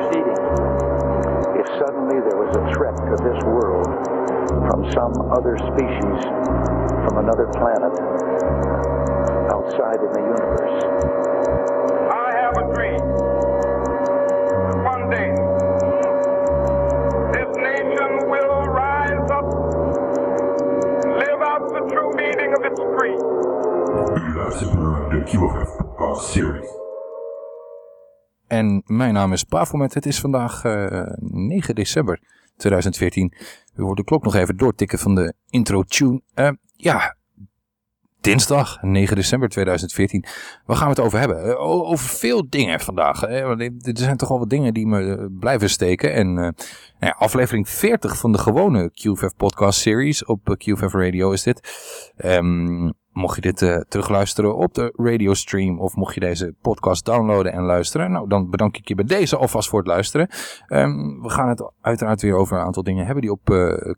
If suddenly there was a threat to this world from some other species, from another planet, outside in the universe, I have a dream that one day this nation will rise up and live out the true meaning of its creed. U luistert naar de QFF Podcast Series. En mijn naam is Pavelmet. Het is vandaag eh 9 december 2014. U hoort de klok nog even doortikken van de intro tune. Eh, ja, dinsdag 9 december 2014. Waar gaan we het over hebben? Eh, over veel dingen vandaag. Er zijn toch al wat dingen die me eh, blijven steken. En eh, nou ja, aflevering 40 van de gewone QVF podcast series op eh, QVF Radio is dit. Ehm, mocht je dit eh, terugluisteren op de radiostream of mocht je deze podcast downloaden en luisteren, nou dan bedank ik je bij deze alvast voor het luisteren. Ehm, we gaan het uiteraard weer over een aantal dingen hebben die op uh,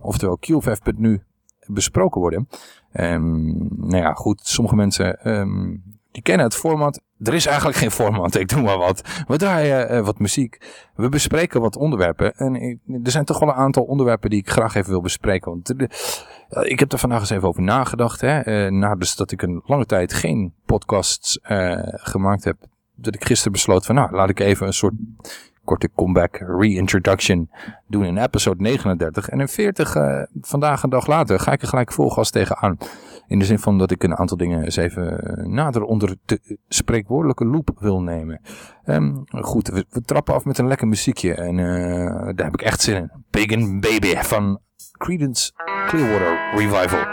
oftewel qvf.nu besproken worden. Ehm, nou ja, goed, sommige mensen ehm, die kennen het format. Er is eigenlijk geen format, ik doe maar wat. We draaien eh, wat muziek, we bespreken wat onderwerpen. En er zijn toch wel een aantal onderwerpen die ik graag even wil bespreken. Want ja, ik heb er vandaag eens even over nagedacht. Hè. Eh, dat ik een lange tijd geen podcasts eh, gemaakt heb. Dat ik gisteren besloot van nou, laat ik even een soort korte comeback, reintroduction doen in episode 39. En in 40, eh, vandaag een dag later, ga ik er gelijk vol tegenaan. In de zin van dat ik een aantal dingen eens even eh, nader onder de spreekwoordelijke loep wil nemen. Ehm, goed, we, trappen af met een lekker muziekje. En eh, daar heb ik echt zin in. Pagan Baby van Creedence Clearwater Revival.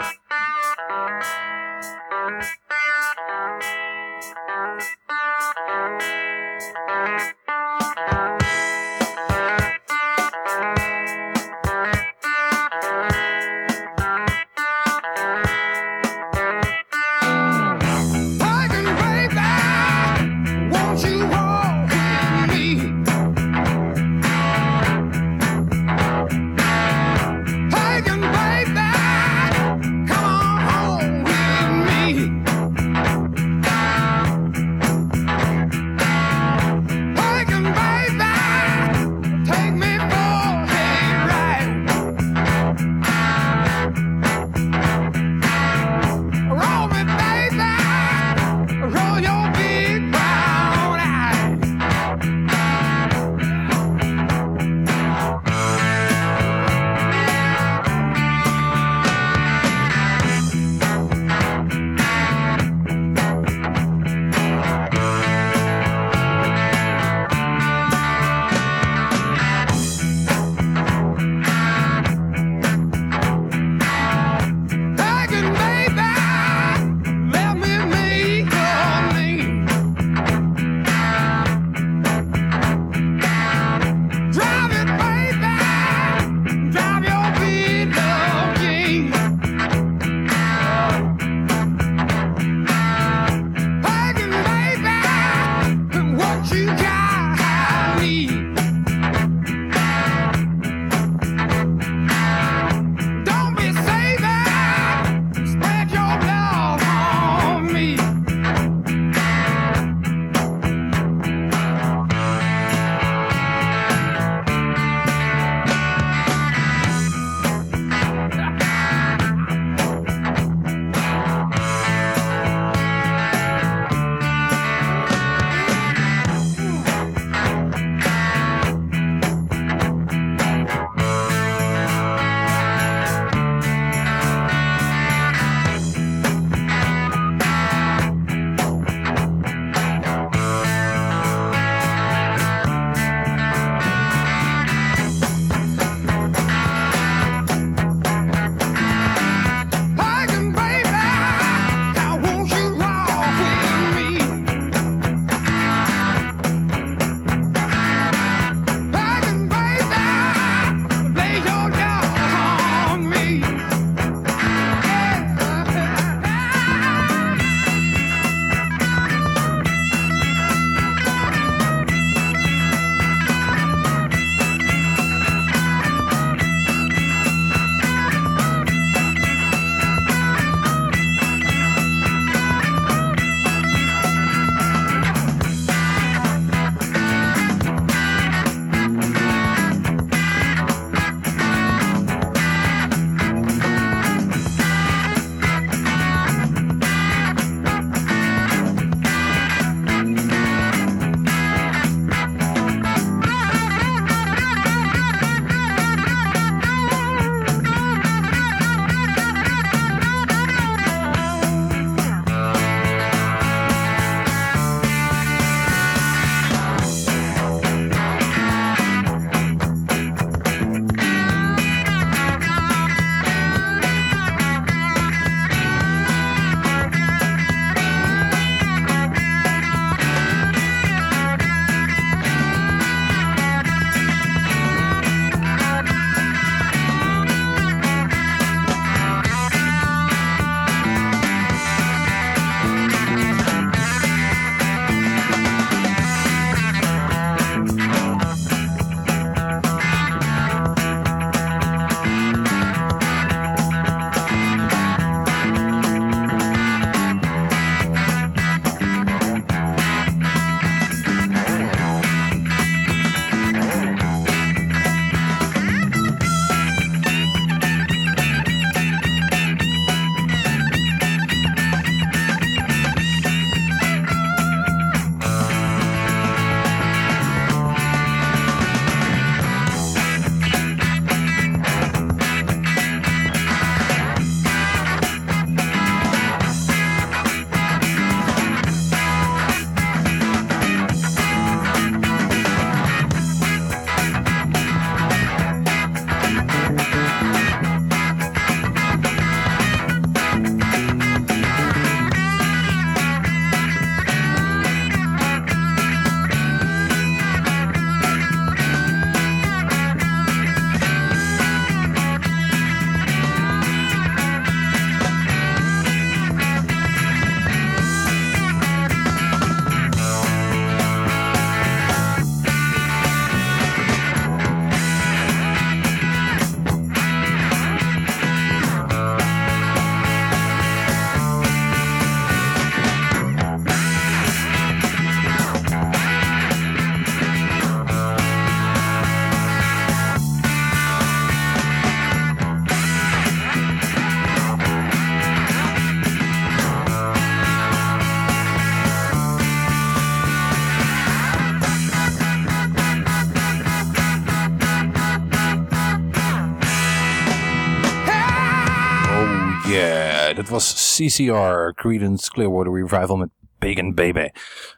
CCR, Creedence Clearwater Revival met Pagan Baby.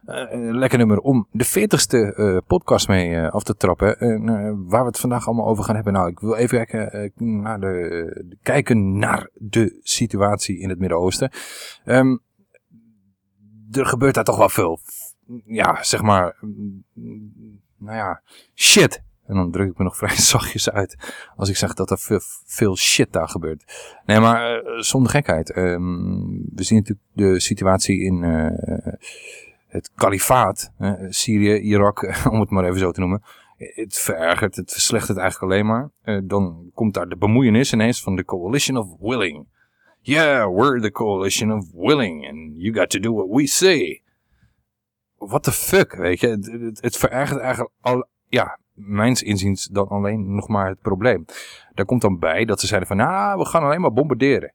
Eh, lekker nummer om de 40ste eh, podcast mee eh, af te trappen. En, waar we het vandaag allemaal over gaan hebben. Nou, ik wil even kijken, naar de, de- kijken naar de situatie in het Midden-Oosten. Ehm, er gebeurt daar toch wel veel. Ja, zeg maar. mm, Nou ja, shit. En dan druk ik me nog vrij zachtjes uit als ik zeg dat er veel, shit daar gebeurt. Nee, maar eh, zonder gekheid. Ehm, we zien natuurlijk de situatie in eh, het kalifaat, Syrië, Irak, om het maar even zo te noemen. Het verergert, het verslechtert eigenlijk alleen maar. Eh, dan komt daar de bemoeienis ineens van de Coalition of Willing. Yeah, we're the Coalition of Willing and you got to do what we say. What the fuck, weet je. Het, het, het verergert eigenlijk al, ja, mijns inziens dan alleen nog maar het probleem. Daar komt dan bij dat ze zeiden van, nou, we gaan alleen maar bombarderen.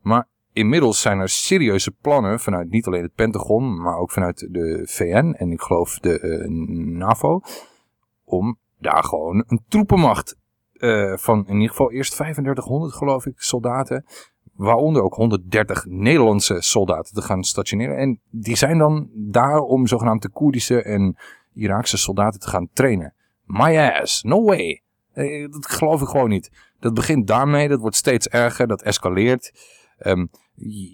Maar inmiddels zijn er serieuze plannen vanuit niet alleen het Pentagon, maar ook vanuit de VN en ik geloof de eh, NAVO, om daar gewoon een troepenmacht eh, van in ieder geval eerst 3500 geloof ik soldaten, waaronder ook 130 Nederlandse soldaten te gaan stationeren. En die zijn dan daar om zogenaamd de Koerdische en Iraakse soldaten te gaan trainen. My ass, no way. Eh, Dat geloof ik gewoon niet. Dat begint daarmee, dat wordt steeds erger, dat escaleert. Ehm,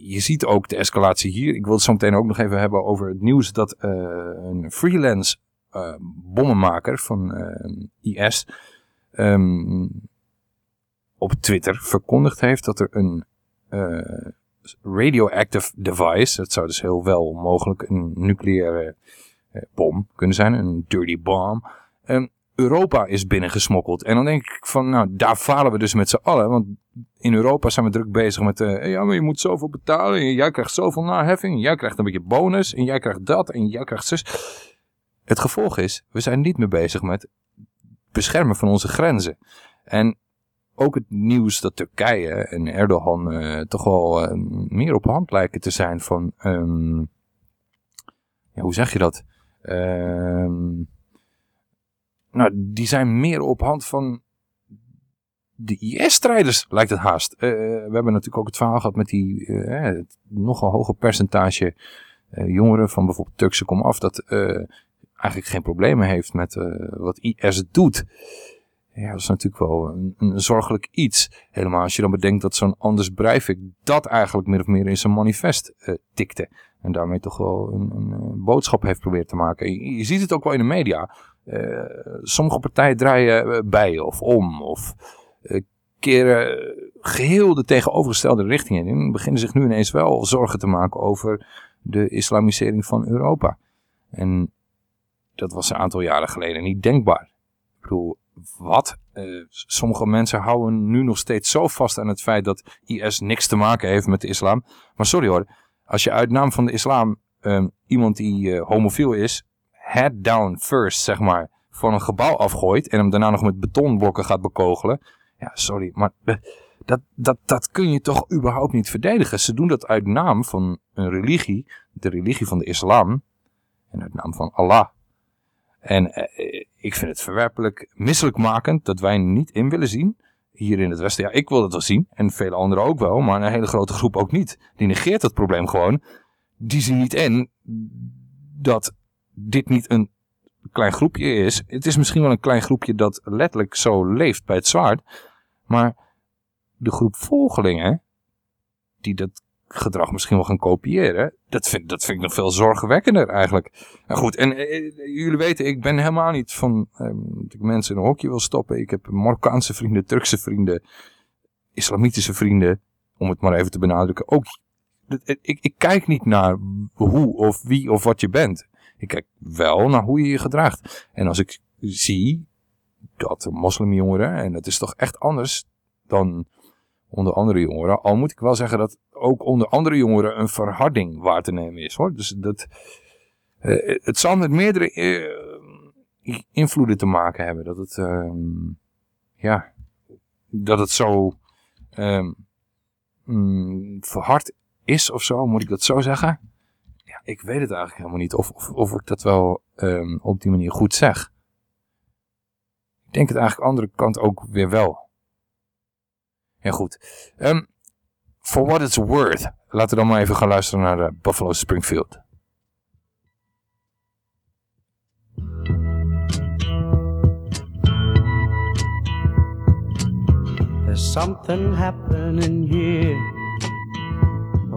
je ziet ook de escalatie hier. Ik wil het zo meteen ook nog even hebben over het nieuws dat eh, een freelance eh, bommenmaker van IS ehm, op Twitter verkondigd heeft dat er een radioactive device, dat zou dus heel wel mogelijk een nucleaire bom kunnen zijn, een dirty bomb, ehm, Europa is binnengesmokkeld. En dan denk ik van, nou, daar falen we dus met z'n allen. Want in Europa zijn we druk bezig met, eh, ja, maar je moet zoveel betalen. En jij krijgt zoveel naheffing. Jij krijgt een beetje bonus. En jij krijgt dat. En jij krijgt zus. Het gevolg is, we zijn niet meer bezig met beschermen van onze grenzen. En ook het nieuws dat Turkije en Erdogan eh, toch wel eh, meer op hand lijken te zijn van, ehm, ja, hoe zeg je dat? Ehm nou, die zijn meer op hand van de IS-strijders, lijkt het haast. Eh, we hebben natuurlijk ook het verhaal gehad met die eh, het nogal hoge percentage eh, jongeren van bijvoorbeeld Turkse komaf, dat eh, eigenlijk geen problemen heeft met eh, wat IS doet. Ja, dat is natuurlijk wel een, een zorgelijk iets. Helemaal als je dan bedenkt dat zo'n Anders Breivik dat eigenlijk min of meer in zijn manifest eh, tikte. En daarmee toch wel een, een, eh, boodschap heeft proberen te maken. Je ziet het ook wel in de media. Eh, sommige partijen draaien eh, bij of om. Of eh, keren eh, geheel de tegenovergestelde richting in. En beginnen zich nu ineens wel zorgen te maken over de islamisering van Europa. En dat was een aantal jaren geleden niet denkbaar. Ik bedoel, wat? Sommige mensen houden nu nog steeds zo vast aan het feit dat IS niks te maken heeft met de islam. Maar sorry hoor, als je uit naam van de islam ehm, iemand die homofiel is, head down first, zeg maar, van een gebouw afgooit en hem daarna nog met betonblokken gaat bekogelen. Ja, sorry, maar eh, dat, dat, dat kun je toch überhaupt niet verdedigen. Ze doen dat uit naam van een religie, de religie van de islam, en uit naam van Allah. En eh, ik vind het verwerpelijk misselijkmakend dat wij niet in willen zien, hier in het Westen. Ja, ik wil het wel zien, en vele anderen ook wel, maar een hele grote groep ook niet. Die negeert het probleem gewoon. Die zien niet in dat dit niet een klein groepje is. Het is misschien wel een klein groepje dat letterlijk zo leeft bij het zwaard. Maar de groep volgelingen, die dat gedrag misschien wel gaan kopiëren, dat vind, dat vind ik nog veel zorgwekkender eigenlijk. Nou goed, en eh, jullie weten, ik ben helemaal niet van eh, dat ik mensen in een hokje wil stoppen. Ik heb Marokkaanse vrienden, Turkse vrienden, islamitische vrienden, om het maar even te benadrukken. Ook, ik, ik kijk niet naar hoe of wie of wat je bent. Ik kijk wel naar hoe je je gedraagt. En als ik zie dat moslimjongeren, en dat is toch echt anders dan onder andere jongeren. Al moet ik wel zeggen dat ook onder andere jongeren een verharding waar te nemen is. Hoor. Dus dat, eh, het zal met meerdere eh, invloeden te maken hebben. Dat het, ehm, ja, dat het zo ehm, mm, verhard is of zo, moet ik dat zo zeggen? Ik weet het eigenlijk helemaal niet of, of, of ik dat wel ehm, op die manier goed zeg. Ik denk het eigenlijk andere kant ook weer wel. Ja goed. Ehm, For What It's Worth. Laten we dan maar even gaan luisteren naar eh, Buffalo Springfield. There's something happening here.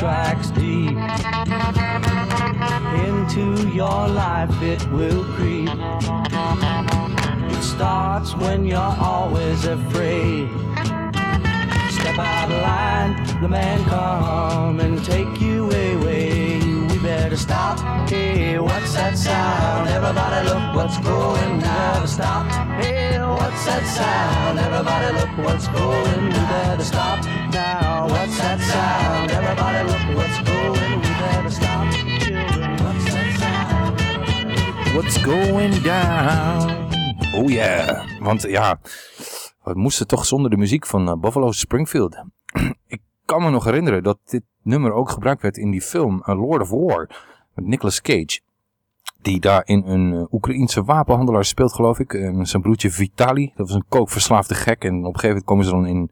Strikes deep into your life, it will creep. It starts when you're always afraid. Step out of line, the man come and take you away. Stop. Hey, what's that sound? Everybody look what's going. Better stop. Hey, what's that sound? Everybody look what's going. We better stop now. What's that sound? Everybody look what's going. We better stop. What's going down? Oh yeah. Want ja, we moesten toch zonder de muziek van eh, Buffalo Springfield. Ik kan me nog herinneren dat dit nummer ook gebruikt werd in die film Lord of War. Met Nicolas Cage. Die daar in een uh, Oekraïense wapenhandelaar speelt geloof ik. En zijn broertje Vitali. Dat was een kookverslaafde gek. En op een gegeven moment komen ze dan in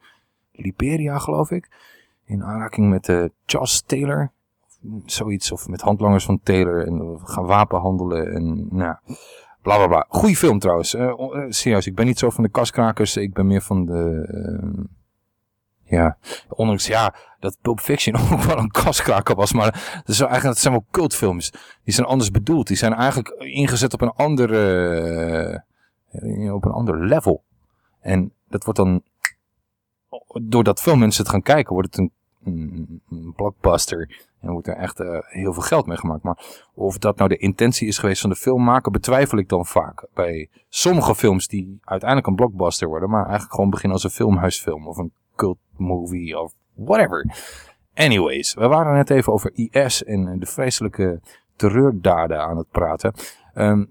Liberia geloof ik. In aanraking met eh, Charles Taylor. Zoiets. Of met handlangers van Taylor. En gaan wapenhandelen. En nou... Bla bla bla. Goeie film trouwens. Eh, eh, serieus, ik ben niet zo van de kaskrakers. Ik ben meer van de... ehm, ja, ondanks ja, dat Pulp Fiction ook wel een kaskraker was. Maar is wel eigenlijk, het zijn wel cultfilms. Die zijn anders bedoeld. Die zijn eigenlijk ingezet op een andere... eh, op een ander level. En dat wordt dan... Doordat veel mensen het gaan kijken, wordt het een, een, een blockbuster. En wordt er echt eh, heel veel geld mee gemaakt. Maar of dat nou de intentie is geweest van de filmmaker, betwijfel ik dan vaak. Bij sommige films die uiteindelijk een blockbuster worden, maar eigenlijk gewoon beginnen als een filmhuisfilm of een cult movie of whatever. Anyways, we waren net even over IS en eh, de vreselijke terreurdaden aan het praten. Ehm,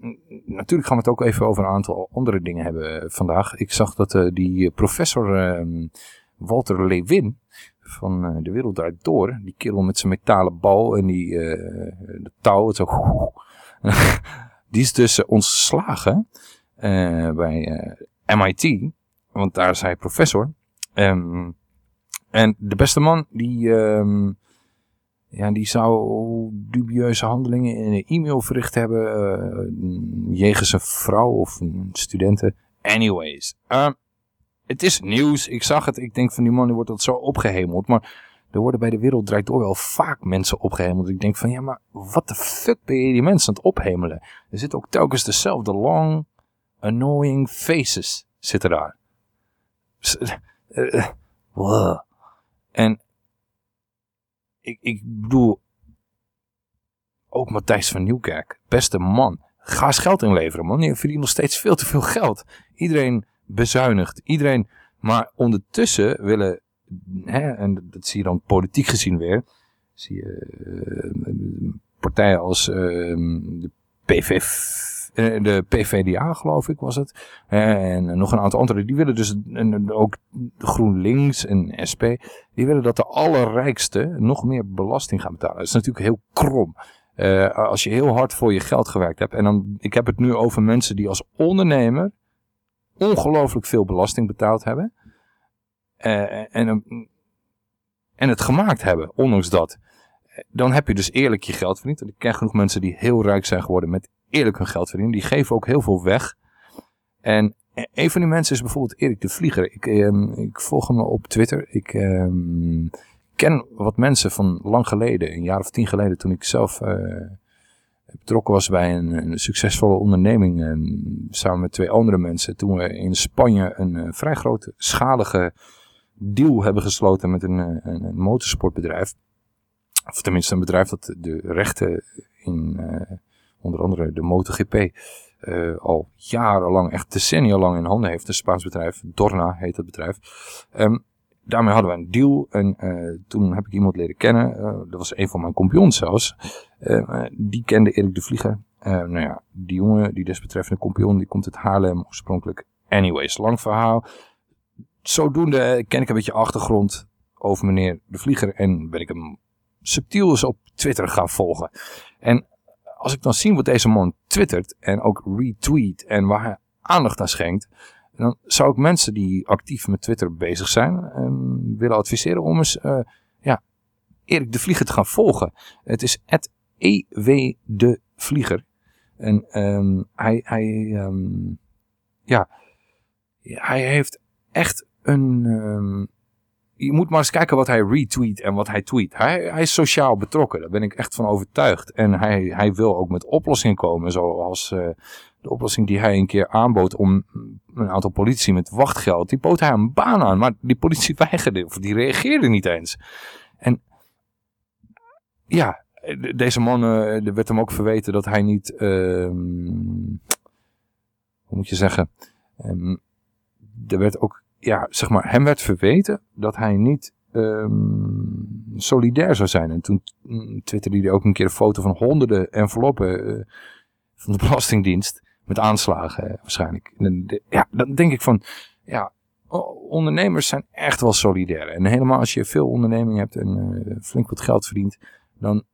natuurlijk gaan we het ook even over een aantal andere dingen hebben eh, vandaag. Ik zag dat eh, die professor ehm, Walter Lewin van eh, De Wereld Draait Door, die kerel met zijn metalen bal en die eh, de touw, zo, die is dus eh, ontslagen eh, bij eh, MIT, want daar is hij professor. Ehm, en de beste man, die, ehm, ja, die zou dubieuze handelingen in een e-mail verricht hebben eh, jegens een vrouw of een studenten. Anyways, ehm, het is nieuws. Ik zag het. Ik denk van die man die wordt dat zo opgehemeld. Maar er worden bij de wereld draait door wel vaak mensen opgehemeld. Ik denk van ja, maar wat de fuck ben je die mensen aan het ophemelen? Er zitten ook telkens dezelfde long, annoying faces zitten daar. Eh, eh, wow. En ik, ik bedoel, ook Matthijs van Nieuwkerk, beste man. Ga eens geld inleveren, man. Je verdient nog steeds veel te veel geld. Iedereen bezuinigt. Iedereen, maar ondertussen willen, hè, en dat zie je dan politiek gezien weer, zie je eh, partijen als eh, de PV, eh, de PVDA geloof ik was het. Eh, En nog een aantal anderen. Die willen dus en ook GroenLinks en SP. Die willen dat de allerrijksten nog meer belasting gaan betalen. Dat is natuurlijk heel krom. Eh, als je heel hard voor je geld gewerkt hebt. En dan, ik heb het nu over mensen die als ondernemer ongelooflijk veel belasting betaald hebben. Eh, en, en het gemaakt hebben, ondanks dat. Dan heb je dus eerlijk je geld verdiend. En ik ken genoeg mensen die heel rijk zijn geworden met eerlijk hun geld verdienen. Die geven ook heel veel weg. En een van die mensen is bijvoorbeeld Erik de Vlieger. Ik, ehm, ik volg hem op Twitter. Ik ehm, ken wat mensen van lang geleden, een jaar of tien geleden, toen ik zelf eh, betrokken was bij een, een succesvolle onderneming. En samen met twee andere mensen. Toen we in Spanje een eh, vrij grote, schalige deal hebben gesloten met een, eh, een, een motorsportbedrijf. Of tenminste een bedrijf dat de rechten in eh, onder andere de MotoGP eh, al jarenlang, echt decennia lang in handen heeft. Een Spaans bedrijf, Dorna heet het bedrijf. Ehm, daarmee hadden we een deal en eh, toen heb ik iemand leren kennen. eh, dat was een van mijn kompions zelfs. Eh, eh, die kende Erik de Vlieger. Eh, nou ja, die jongen, die desbetreffende kompion, die komt uit Haarlem oorspronkelijk. Anyways, lang verhaal. Zodoende ken ik een beetje achtergrond over meneer de Vlieger en ben ik hem subtiel eens op Twitter gaan volgen. En als ik dan zie wat deze man twittert en ook retweet en waar hij aandacht aan schenkt, dan zou ik mensen die actief met Twitter bezig zijn ehm, willen adviseren om eens eh, ja, Erik de Vlieger te gaan volgen. Het is EW de Vlieger. En ehm, hij, hij, ehm, ja, hij heeft echt een... je moet maar eens kijken wat hij retweet en wat hij tweet. Hij, hij is sociaal betrokken, daar ben ik echt van overtuigd. En hij, hij wil ook met oplossingen komen, zoals eh, de oplossing die hij een keer aanbood om een aantal politici met wachtgeld. Die bood hij een baan aan, maar die politie weigerde, of die reageerde niet eens. En ja, de- deze man, eh, er werd hem ook verweten dat hij niet, ehm, hoe moet je zeggen, Ehm, er werd ook, ja, zeg maar, hem werd verweten dat hij niet ehm, solidair zou zijn. En toen mm, twitterde hij ook een keer een foto van honderden enveloppen eh, van de Belastingdienst met aanslagen eh, waarschijnlijk. Ja, dan denk ik van, ja, ondernemers zijn echt wel solidair. En helemaal als je veel onderneming hebt en eh, flink wat geld verdient, dan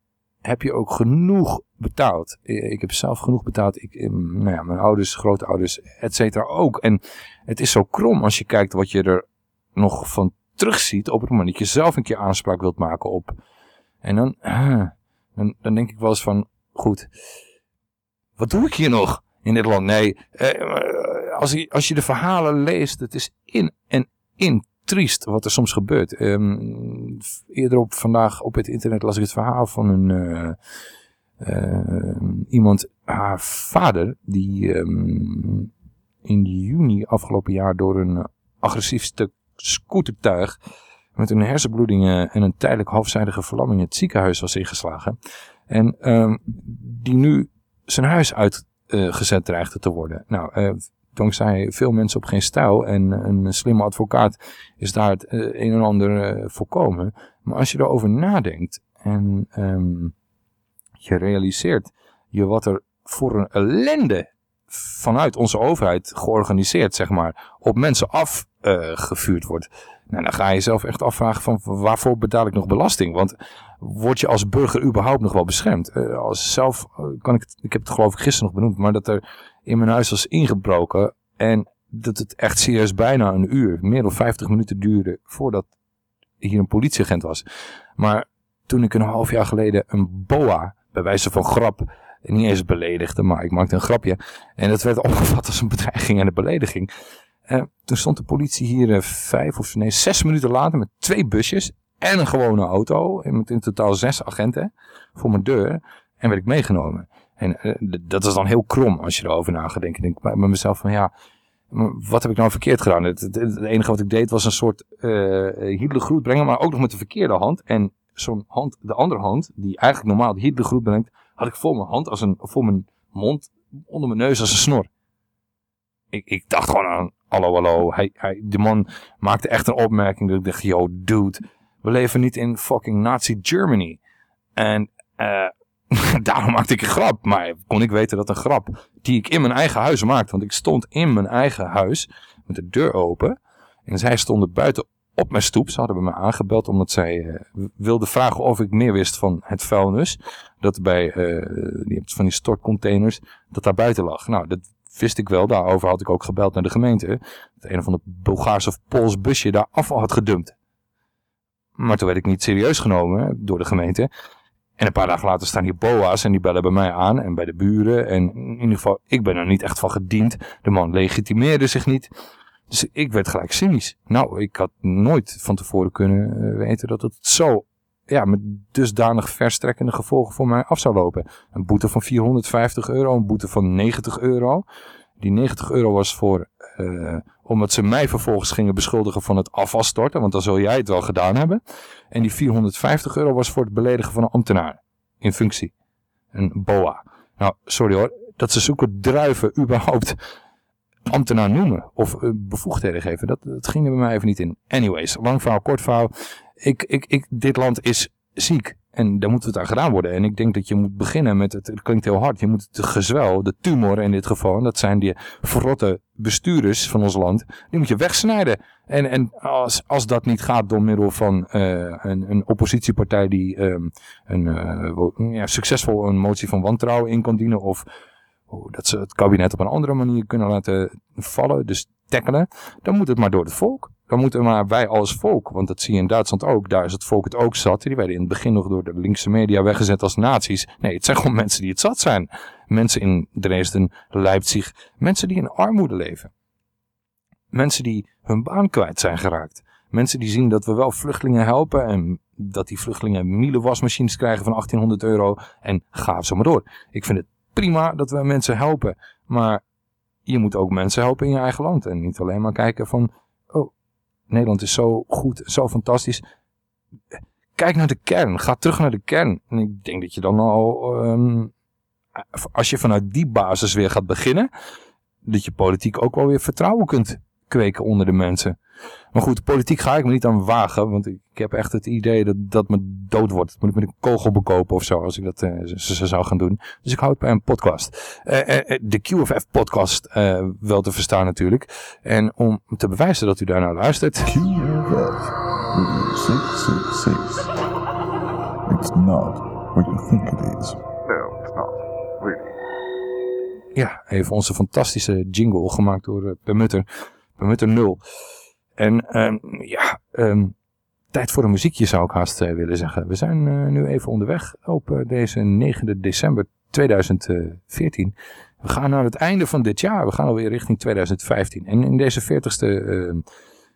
heb je ook genoeg betaald. Eh, Ik heb zelf genoeg betaald. Ik, eh, nou ja, mijn ouders, grootouders, et cetera ook. En het is zo krom als je kijkt wat je er nog van terugziet op het moment dat je zelf een keer aanspraak wilt maken op. En dan, ah, dan, denk ik wel eens van, goed, wat doe ik hier nog in dit land? Nee, eh, als, je, als je de verhalen leest, het is in en in triest wat er soms gebeurt. Ehm, eerder op vandaag op het internet las ik het verhaal van een eh, eh, iemand, haar vader, die ehm, in juni afgelopen jaar door een agressief stuk scootertuig met een hersenbloeding eh, en een tijdelijk halfzijdige verlamming het ziekenhuis was ingeslagen. En ehm, die nu zijn huis uitgezet dreigde te worden. Nou, eh, dankzij veel mensen op geen stijl en een slimme advocaat is daar het eh, een en ander eh, voorkomen. Maar als je erover nadenkt en ehm, je realiseert je wat er voor een ellende vanuit onze overheid georganiseerd, zeg maar, op mensen afgevuurd wordt. Nou, dan ga je jezelf echt afvragen van waarvoor betaal ik nog belasting? Want word je als burger überhaupt nog wel beschermd? Eh, als zelf eh, kan ik, ik heb het geloof ik gisteren nog benoemd, maar dat er in mijn huis was ingebroken en dat het echt serieus bijna een uur, meer dan 50 minuten duurde voordat hier een politieagent was. Maar toen ik een half jaar geleden een boa, bij wijze van grap, niet eens beledigde, maar ik maakte een grapje. En dat werd opgevat als een bedreiging en een belediging. Eh, toen stond de politie hier vijf of nee, zes minuten later met twee busjes en een gewone auto. Met in totaal zes agenten voor mijn deur. En werd ik meegenomen. En eh, dat is dan heel krom als je erover na gaat denken. Ik denk bij mezelf van ja, wat heb ik nou verkeerd gedaan? Het, enige wat ik deed was een soort uh, groet brengen, maar ook nog met de verkeerde hand. En zo'n hand, de andere hand, die eigenlijk normaal de groet brengt, had ik voor mijn hand als een, voor mijn mond, onder mijn neus als een snor. Ik, ik dacht gewoon aan, hallo, hallo. Hij, hij, de man maakte echt een opmerking dat ik dacht, yo, dude, we leven niet in fucking Nazi Germany. En uh, Daarom maakte ik een grap. Maar kon ik weten dat een grap die ik in mijn eigen huis maakte. Want ik stond in mijn eigen huis met de deur open. En zij stonden buiten op mijn stoep. Ze hadden bij me aangebeld omdat zij eh, wilden vragen of ik meer wist van het vuilnis. Dat bij eh, van die stortcontainers, dat daar buiten lag. Nou, dat wist ik wel. Daarover had ik ook gebeld naar de gemeente. Dat een of ander Bulgaars of Pools busje daar afval had gedumpt. Maar toen werd ik niet serieus genomen door de gemeente. En een paar dagen later staan hier boa's en die bellen bij mij aan en bij de buren. En in ieder geval, ik ben er niet echt van gediend. De man legitimeerde zich niet. Dus ik werd gelijk cynisch. Nou, ik had nooit van tevoren kunnen eh, weten dat het zo, ja, met dusdanig verstrekkende gevolgen voor mij af zou lopen. Een boete van 450 euro, een boete van 90 euro. Die 90 euro was voor, eh, omdat ze mij vervolgens gingen beschuldigen van het afvalstorten, want dan zul jij het wel gedaan hebben. En die 450 euro was voor het beledigen van een ambtenaar in functie. Een BOA. Nou, sorry hoor, dat ze zoeken druiven überhaupt ambtenaar noemen of uh, bevoegdheden geven. Dat, dat ging er bij mij even niet in. Anyways, lang verhaal, kort verhaal. Ik, ik, ik, dit land is ziek. En daar moet het aan gedaan worden. En ik denk dat je moet beginnen met, het, het klinkt heel hard, je moet het gezwel, de tumor in dit geval, dat zijn die verrotte bestuurders van ons land, die moet je wegsnijden. En, en als, als dat niet gaat door middel van uh, een, een oppositiepartij die um, een, uh, ja, succesvol een motie van wantrouwen in kan dienen, of dat ze het kabinet op een andere manier kunnen laten vallen, dus tackelen, dan moet het maar door het volk. Dan moeten maar wij als volk, want dat zie je in Duitsland ook, daar is het volk het ook zat. Die werden in het begin nog door de linkse media weggezet als nazi's. Nee, het zijn gewoon mensen die het zat zijn. Mensen in Dresden, Leipzig, mensen die in armoede leven. Mensen die hun baan kwijt zijn geraakt. Mensen die zien dat we wel vluchtelingen helpen en dat die vluchtelingen miele wasmachines krijgen van 1800 euro en ga zo maar door. Ik vind het prima dat we mensen helpen, maar je moet ook mensen helpen in je eigen land en niet alleen maar kijken van, Nederland is zo goed, zo fantastisch. Kijk naar de kern, ga terug naar de kern. En ik denk dat je dan al, um, als je vanuit die basis weer gaat beginnen, dat je politiek ook wel weer vertrouwen kunt kweken onder de mensen. Maar goed, politiek ga ik me niet aan wagen, want ik heb echt het idee dat dat me dood wordt. Dat moet ik met een kogel bekopen of zo, als ik dat uh, zou gaan doen. Dus ik hou het bij een podcast. Uh, uh, de QFF podcast wel te verstaan natuurlijk. En om te bewijzen dat u daarnaar luistert... QFF 666. It's not what you think it is. No, it's not. Really. Ja, even onze fantastische jingle gemaakt door Permutter. Permutter 0. En um, ja, um, tijd voor een muziekje zou ik haast uh, willen zeggen. We zijn uh, nu even onderweg op uh, deze 9 december 2014. We gaan naar het einde van dit jaar. We gaan alweer richting 2015. En in deze 40ste ehm,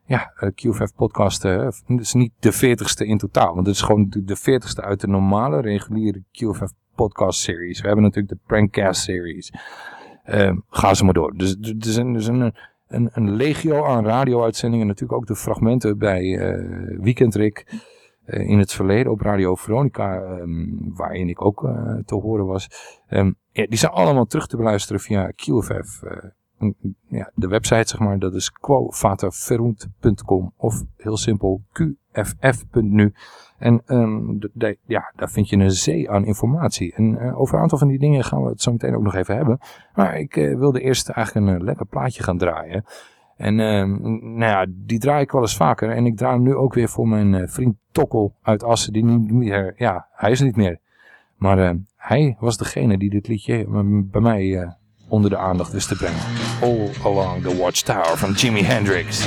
ja, QFF podcast, het is niet de 40ste in totaal. Want het is gewoon de, de 40ste uit de normale reguliere QFF podcast series. We hebben natuurlijk de Prankcast series. ga ze maar door. Dus er is er is een een, legio aan radio-uitzendingen. Natuurlijk ook de fragmenten bij uh, Weekendrik uh, in het verleden op Radio Veronica, um, waarin ik ook uh, te horen was. Ja, die zijn allemaal terug te beluisteren via QFF. ja, de website, zeg maar, dat is quovaterverroend.com of heel simpel qff.nu. En um, de, ja, daar vind je een zee aan informatie. En uh, over een aantal van die dingen gaan we het zo meteen ook nog even hebben. Maar ik uh, wilde eerst eigenlijk een uh, lekker plaatje gaan draaien. En nou ja, die draai ik wel eens vaker. En ik draai hem nu ook weer voor mijn vriend Tokkel uit Assen. Die niet meer, ja, hij is niet meer. Maar hij was degene die dit liedje bij mij onder de aandacht wist te brengen. All Along the Watchtower van Jimi Hendrix.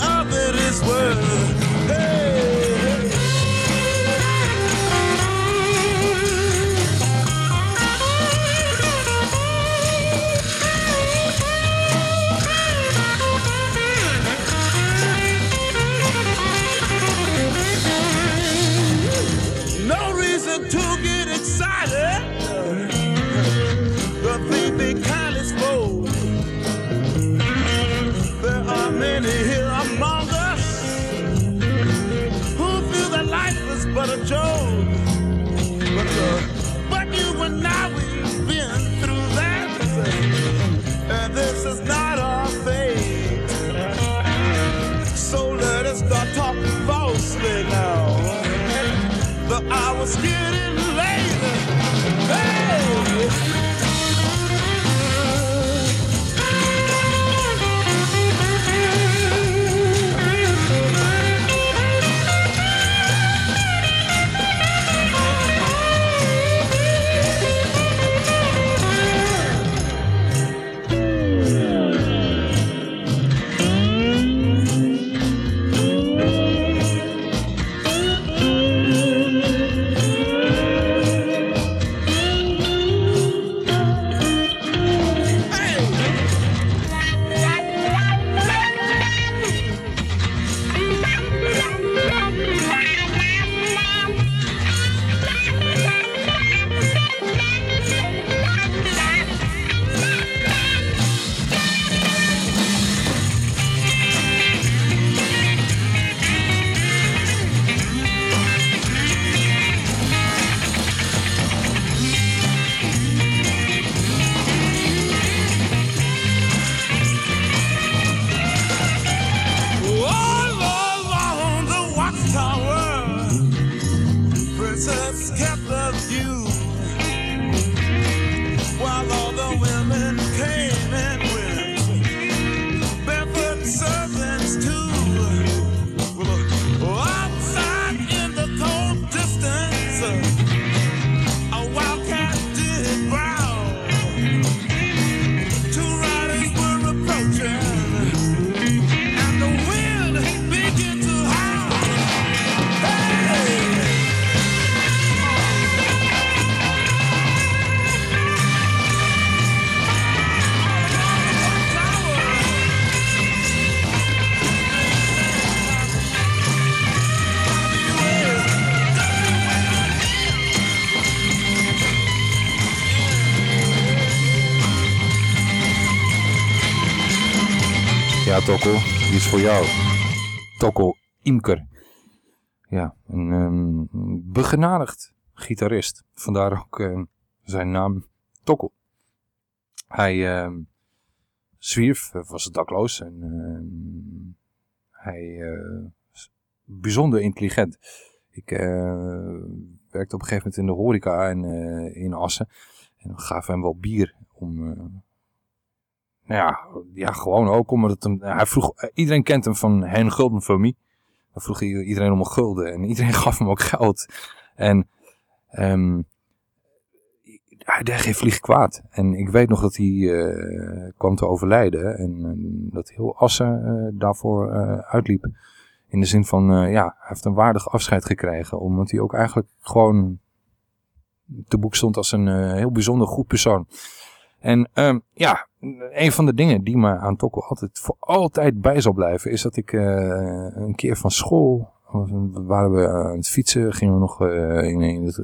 Nobody of it is worth. The hour's voor jou. Tokkel Imker. Ja, een ehm, begenadigd gitarist. Vandaar ook ehm, zijn naam Tokkel. Hij ehm, zwierf, eh, was dakloos en hij eh, is bijzonder intelligent. Ik eh, werkte op een gegeven moment in de horeca eh, in Assen. En gaven hem wel bier om... eh, nou ja, ja, gewoon ook omdat het hem... Hij vroeg... eh, Iedereen kent hem van Hen Gulden for Me. Dan vroeg iedereen om een gulden. En iedereen gaf hem ook geld. En... ehm, hij deed geen vlieg kwaad. En ik weet nog dat hij eh, kwam te overlijden. En eh, dat heel Assen eh, daarvoor eh, uitliep. In de zin van, eh, ja, hij heeft een waardig afscheid gekregen. Omdat hij ook eigenlijk gewoon te boek stond als een eh, heel bijzonder goed persoon. En ehm, ja, een van de dingen die me aan Tokkel altijd voor altijd bij zal blijven, is dat ik eh, een keer van school, waren we aan het fietsen, gingen we nog eh, in, in het.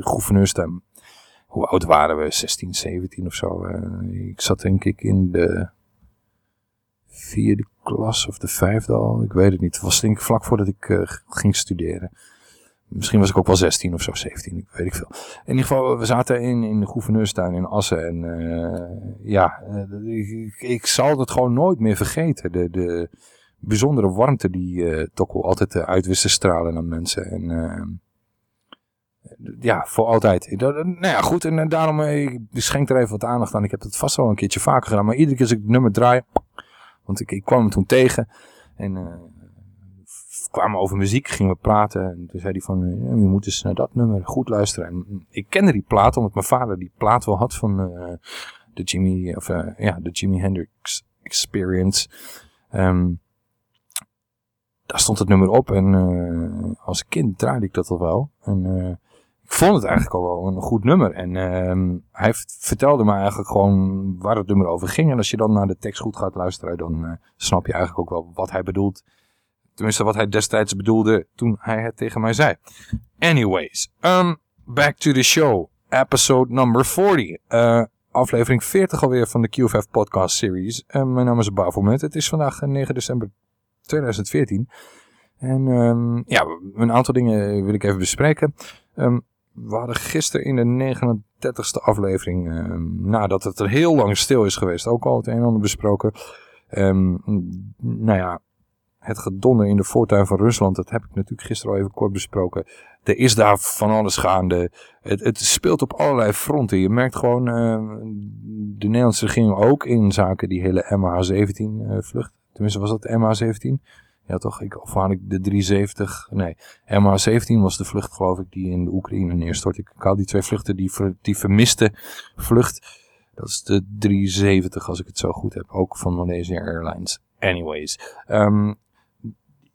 Hoe oud waren we? 16, 17 of zo. Eh, ik zat denk ik in de vierde klas of de vijfde al. Ik weet het niet. Het was denk ik vlak voordat ik ging studeren. Misschien was ik ook wel 16 of zo, 17, ik weet ik veel. In ieder geval, we zaten in, in de gouverneurstuin in Assen. En eh, ja, eh, ik, zal het gewoon nooit meer vergeten. De, de bijzondere warmte die altijd uh, uit wist te stralen aan mensen. En ja, voor altijd. Dat, nou ja, goed. En, daarom, ik schenk er even wat aandacht aan. Ik heb het vast al een keertje vaker gedaan. Maar iedere keer als ik het nummer draai... Want ik, ik kwam hem toen tegen. En... kwamen over muziek, gingen we praten. En toen zei hij van, je moet eens naar dat nummer goed luisteren. En ik kende die plaat, omdat mijn vader die plaat wel had van eh, de Jimmy, of eh, ja, de Jimi Hendrix Experience. Ehm, daar stond het nummer op en eh, als kind draaide ik dat al wel. En ik vond het eigenlijk al wel een goed nummer. En ehm, hij vertelde me eigenlijk gewoon waar het nummer over ging. En als je dan naar de tekst goed gaat luisteren, dan snap je eigenlijk ook wel wat hij bedoelt. Tenminste, wat hij destijds bedoelde toen hij het tegen mij zei. Anyways, um, back to the show. Episode number 40. Uh, aflevering 40 alweer van de QFF podcast series. Uh, mijn naam is Bafelmet. Het is vandaag eh, 9 december 2014. En um, ja, een aantal dingen wil ik even bespreken. Um, we hadden gisteren in de 39ste aflevering, nadat het er heel lang stil is geweest, ook al het een en ander besproken. Nou ja, het gedonder in de voortuin van Rusland, dat heb ik natuurlijk gisteren al even kort besproken. Er is daar van alles gaande. Het, het speelt op allerlei fronten. Je merkt gewoon, uh, de Nederlandse regering ook in zaken die hele MH17 uh, vlucht. Tenminste was dat MH17? Ja toch, ik, of ik de 370, nee, MH17 was de vlucht geloof ik die in de Oekraïne neerstort. Ik, ik had die twee vluchten, die, die vermiste vlucht, dat is de 370 als ik het zo goed heb, ook van Malaysia Airlines. Anyways, um,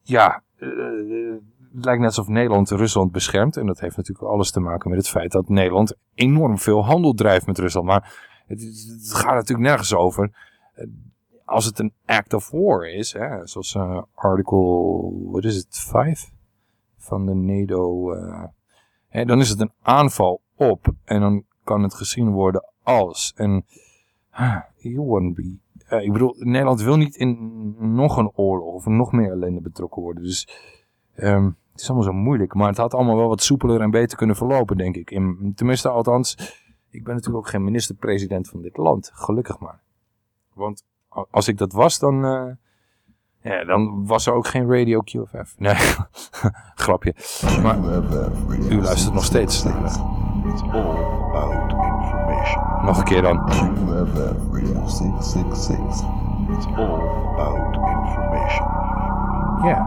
ja, uh, het lijkt net alsof Nederland Rusland beschermt. En dat heeft natuurlijk alles te maken met het feit dat Nederland enorm veel handel drijft met Rusland. Maar het, gaat natuurlijk nergens over. Als het een act of war is, hè, zoals uh, article, wat is het, 5 van de NATO, uh, hè, dan is het een aanval op. En dan kan het gezien worden als. En you wouldn't be uh, ik bedoel, Nederland wil niet in nog een oorlog of nog meer ellende betrokken worden. Dus um, het is allemaal zo moeilijk. Maar het had allemaal wel wat soepeler en beter kunnen verlopen, denk ik. In, tenminste, althans, ik ben natuurlijk ook geen minister-president van dit land. Gelukkig maar. Want als ik dat was, dan, uh, ja, dan was er ook geen Radio QFF. Nee, grapje. Maar u luistert nog steeds. It's all. Nog een keer dan. QFF Radio 666. It's all about information. Ja,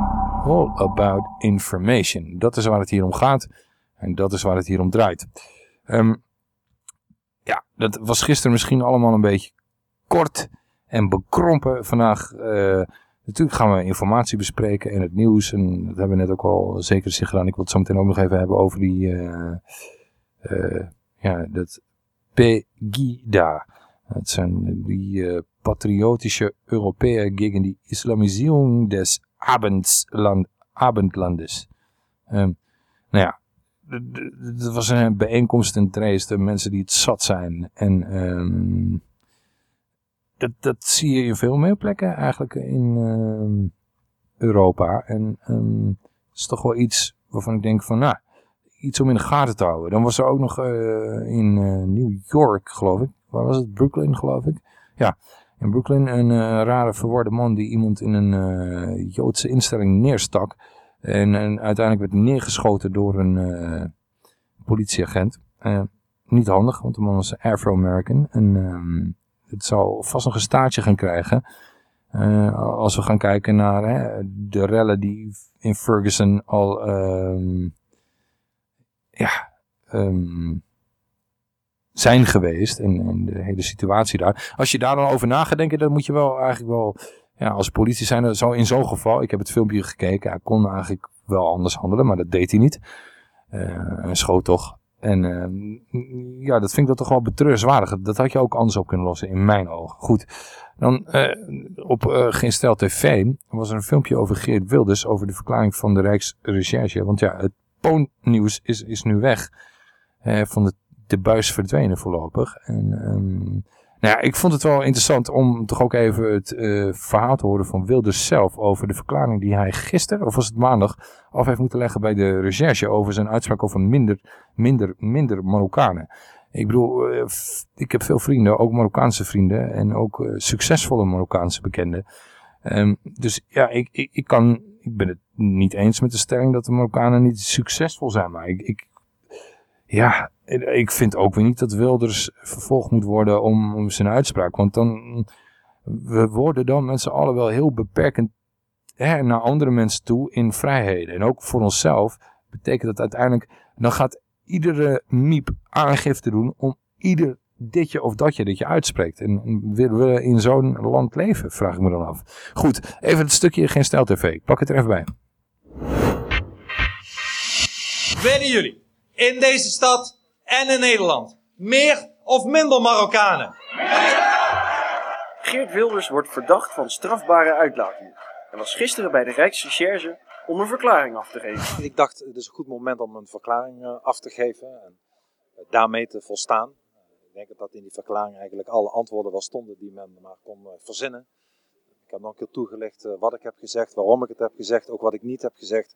all about information. Dat is waar het hier om gaat. En dat is waar het hier om draait. Um, ja, dat was gisteren misschien allemaal een beetje kort en bekrompen. Vandaag uh, natuurlijk gaan we informatie bespreken en het nieuws. En dat hebben we net ook al zeker zich gedaan. Ik wil het zo meteen ook nog even hebben over die... Uh, uh, ja, dat Pegida. Het zijn die uh, patriotische Europeeën tegen die islamisering des Abendsland, Abendlandes. Um, nou ja, het was een bijeenkomst in Dresden, mensen die het zat zijn. En um, dat, dat zie je in veel meer plekken eigenlijk in uh, Europa. En um, is toch wel iets waarvan ik denk van, nou, iets om in de gaten te houden. Dan was er ook nog uh, in uh, New York, geloof ik. Waar was het? Brooklyn, geloof ik. Ja, in Brooklyn een uh, rare verwarde man die iemand in een Joodse instelling neerstak. En, en, uiteindelijk werd neergeschoten door een politieagent. niet handig, want de man was Afro-American. En um, het zal vast nog een staartje gaan krijgen. als we gaan kijken naar hè, de rellen die in Ferguson al... Uh, ja, um, zijn geweest en, de hele situatie daar. Als je daar dan over na denken, dan moet je wel eigenlijk wel, ja, als politie zijn, zo in zo'n geval, ik heb het filmpje gekeken, hij kon eigenlijk wel anders handelen, maar dat deed hij niet. Uh, schoot toch. En uh, ja, dat vind ik dat toch wel betreurenswaardig. Dat had je ook anders op kunnen lossen, in mijn ogen. Goed, dan uh, op uh, Geen Stel TV was er een filmpje over Geert Wilders, over de verklaring van de Rijksrecherche. Want ja, het Poon-nieuws is, is nu weg. Uh, van de, de buis verdwenen voorlopig. En um, nou ja, ik vond het wel interessant om toch ook even het uh, verhaal te horen van Wilders zelf over de verklaring die hij gisteren, of was het maandag, af heeft moeten leggen bij de recherche over zijn uitspraak over minder, minder, minder Marokkanen. Ik bedoel, uh, ik heb veel vrienden, ook Marokkaanse vrienden en ook succesvolle Marokkaanse bekenden. Um, dus ja, ik, ik, ik kan, ik ben het niet eens met de stelling dat de Marokkanen niet succesvol zijn. Maar ik, ik, ja, ik vind ook weer niet dat Wilders vervolgd moet worden om, om zijn uitspraak. Want dan, we worden dan met z'n allen wel heel beperkend hè, naar andere mensen toe in vrijheden. En ook voor onszelf betekent dat uiteindelijk, dan gaat iedere miep aangifte doen om ieder ditje of datje dat je uitspreekt. En willen we in zo'n land leven, vraag ik me dan af. Goed, even het stukje Geen Stijl TV. Ik pak het er even bij. Willen jullie in deze stad en in Nederland meer of minder Marokkanen? Geert Wilders wordt verdacht van strafbare uitlatingen. En was gisteren bij de Rijksrecherche om een verklaring af te geven. Ik dacht, het is een goed moment om een verklaring eh, af te geven en eh, daarmee te volstaan. Ik denk dat in die verklaring eigenlijk alle antwoorden wel stonden die men maar kon eh, verzinnen. Ik heb nog een keer toegelicht wat ik heb gezegd, waarom ik het heb gezegd, ook wat ik niet heb gezegd.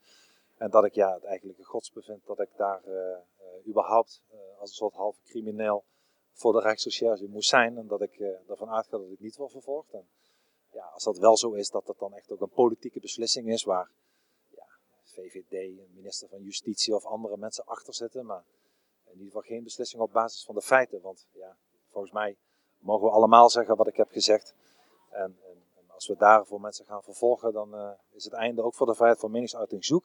En dat ik ja, het eigenlijke gods bevind dat ik daar uh, eh, überhaupt eh, als een soort halve crimineel voor de Rijksrecherche moest zijn. En dat ik eh, ervan uitga dat ik niet word vervolgd. En ja, als dat wel zo is, dat dat dan echt ook een politieke beslissing is waar ja, VVD, een minister van Justitie of andere mensen achter zitten. Maar in ieder geval geen beslissing op basis van de feiten. Want ja, volgens mij mogen we allemaal zeggen wat ik heb gezegd. En, en, als we daarvoor mensen gaan vervolgen, dan eh, is het einde ook voor de vrijheid van meningsuiting zoek.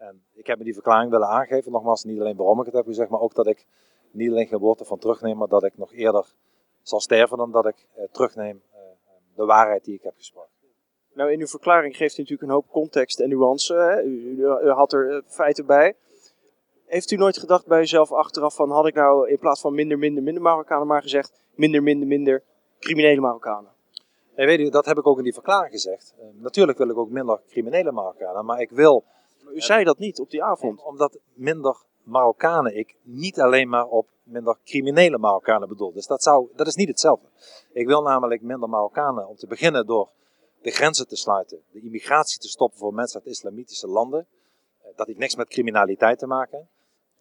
En ik heb me die verklaring willen aangeven, nogmaals, niet alleen waarom ik het heb gezegd, maar ook dat ik niet alleen geen woord ervan terugneem, maar dat ik nog eerder zal sterven dan dat ik eh, terugneem eh, de waarheid die ik heb gesproken. Nou, in uw verklaring geeft u natuurlijk een hoop context en nuance. Hè? U, u, u had er eh, feiten bij. Heeft u nooit gedacht bij uzelf achteraf van... had ik nou in plaats van minder, minder, minder Marokkanen maar gezegd... minder, minder, minder criminele Marokkanen? Nee, weet u, dat heb ik ook in die verklaring gezegd. Eh, natuurlijk wil ik ook minder criminele Marokkanen, maar ik wil... U zei dat niet op die avond. Omdat minder Marokkanen ik niet alleen maar op minder criminele Marokkanen bedoel. Dus dat, zou, dat is niet hetzelfde. Ik wil namelijk minder Marokkanen om te beginnen door de grenzen te sluiten, de immigratie te stoppen voor mensen uit islamitische landen. Eh, Dat heeft niks met criminaliteit te maken.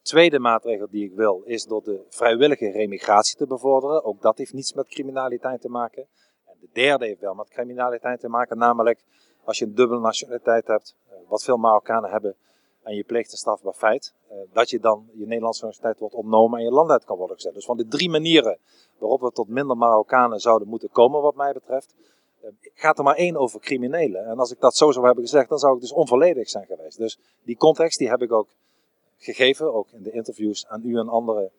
Tweede maatregel die ik wil is door de vrijwillige remigratie te bevorderen. Ook dat heeft niets met criminaliteit te maken. En de derde heeft wel met criminaliteit te maken, namelijk als je een dubbele nationaliteit hebt, eh, wat veel Marokkanen hebben, en je pleegt een strafbaar feit, eh, dat je dan je Nederlandse nationaliteit wordt ontnomen en je land uit kan worden gezet. Dus van de drie manieren waarop we tot minder Marokkanen zouden moeten komen, wat mij betreft, eh, gaat er maar één over criminelen. En als ik dat zo zou hebben gezegd, dan zou ik dus onvolledig zijn geweest. Dus die context die heb ik ook gegeven, ook in de interviews aan u en anderen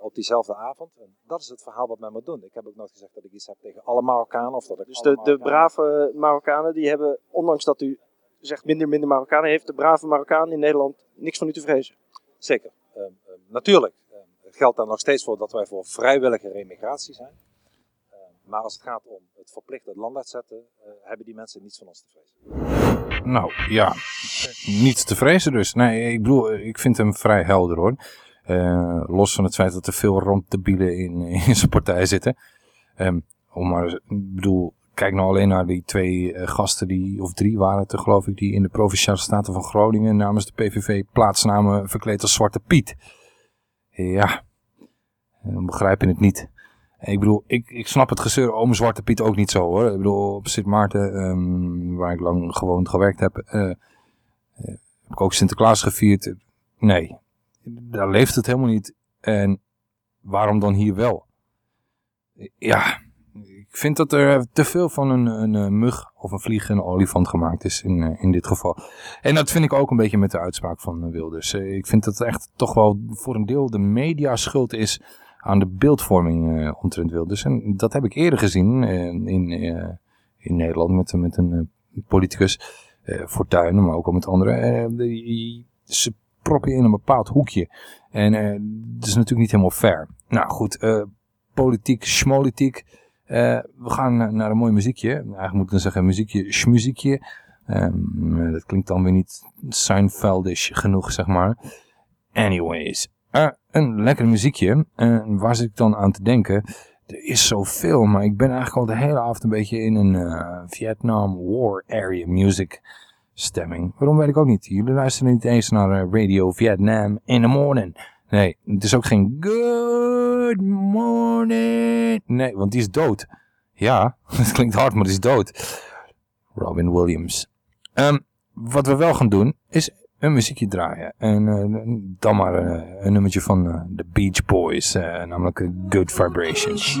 op diezelfde avond. En dat is het verhaal wat men moet doen. Ik heb ook nooit gezegd dat ik iets heb tegen alle Marokkanen. Of dat ik Dus alle de, de Marokkanen- brave Marokkanen, die hebben, ondanks dat u zegt minder, minder Marokkanen... heeft de brave Marokkaan in Nederland niks van u te vrezen. Zeker. Ehm, ehm, natuurlijk ehm, het geldt daar nog steeds voor dat wij voor vrijwillige remigratie zijn. Ehm, maar als het gaat om het verplicht het land uitzetten, eh, hebben die mensen niets van ons te vrezen. Nou ja, niet te vrezen dus. Nee, ik bedoel, ik vind hem vrij helder hoor. Eh, los van het feit dat er veel ronddebielen in, in zijn partij zitten. Ehm, om maar, ik bedoel, kijk nou alleen naar die twee eh, gasten die, of drie waren het geloof ik, die in de Provinciale Staten van Groningen namens de PVV plaatsnamen verkleed als Zwarte Piet. Ja, dan begrijp je het niet. Ik bedoel, ik, ik snap het gezeur om Zwarte Piet ook niet zo hoor. Ik bedoel, op Sint Maarten, ehm, waar ik lang gewoond gewerkt heb, eh, heb ik ook Sinterklaas gevierd. Nee, daar leeft het helemaal niet. En waarom dan hier wel? Ja, ik vind dat er te veel van een, een, eh, mug of een vlieg en een olifant gemaakt is in, eh, in dit geval. En dat vind ik ook een beetje met de uitspraak van eh, Wilders. Ik vind dat echt toch wel voor een deel de media schuld is aan de beeldvorming omtrent Wilders. En dat heb ik eerder gezien in, in Nederland met, met een politicus, Fortuyn, maar ook al met anderen. Ze proppen je in een bepaald hoekje. En eh, dat is natuurlijk niet helemaal fair. Nou goed, eh, politiek, schmolitiek. Eh, we gaan naar een mooi muziekje. Eigenlijk moet ik dan zeggen muziekje, schmuziekje. Ehm, dat klinkt dan weer niet Seinfeldish genoeg, zeg maar. Anyways, een lekker muziekje. Eh, waar zit ik dan aan te denken? Er is zoveel, maar ik ben eigenlijk al de hele avond een beetje in een Vietnam War Area music stemming. Waarom weet ik ook niet. Jullie luisteren niet eens naar eh, Radio Vietnam in the morning. Nee, het is ook geen good morning. Nee, want die is dood. Ja, het klinkt hard, maar die is dood. Robin Williams. Ehm, wat we wel gaan doen, is een muziekje draaien. En eh, dan maar eh, een nummertje van de Beach Boys, namelijk Good Vibrations.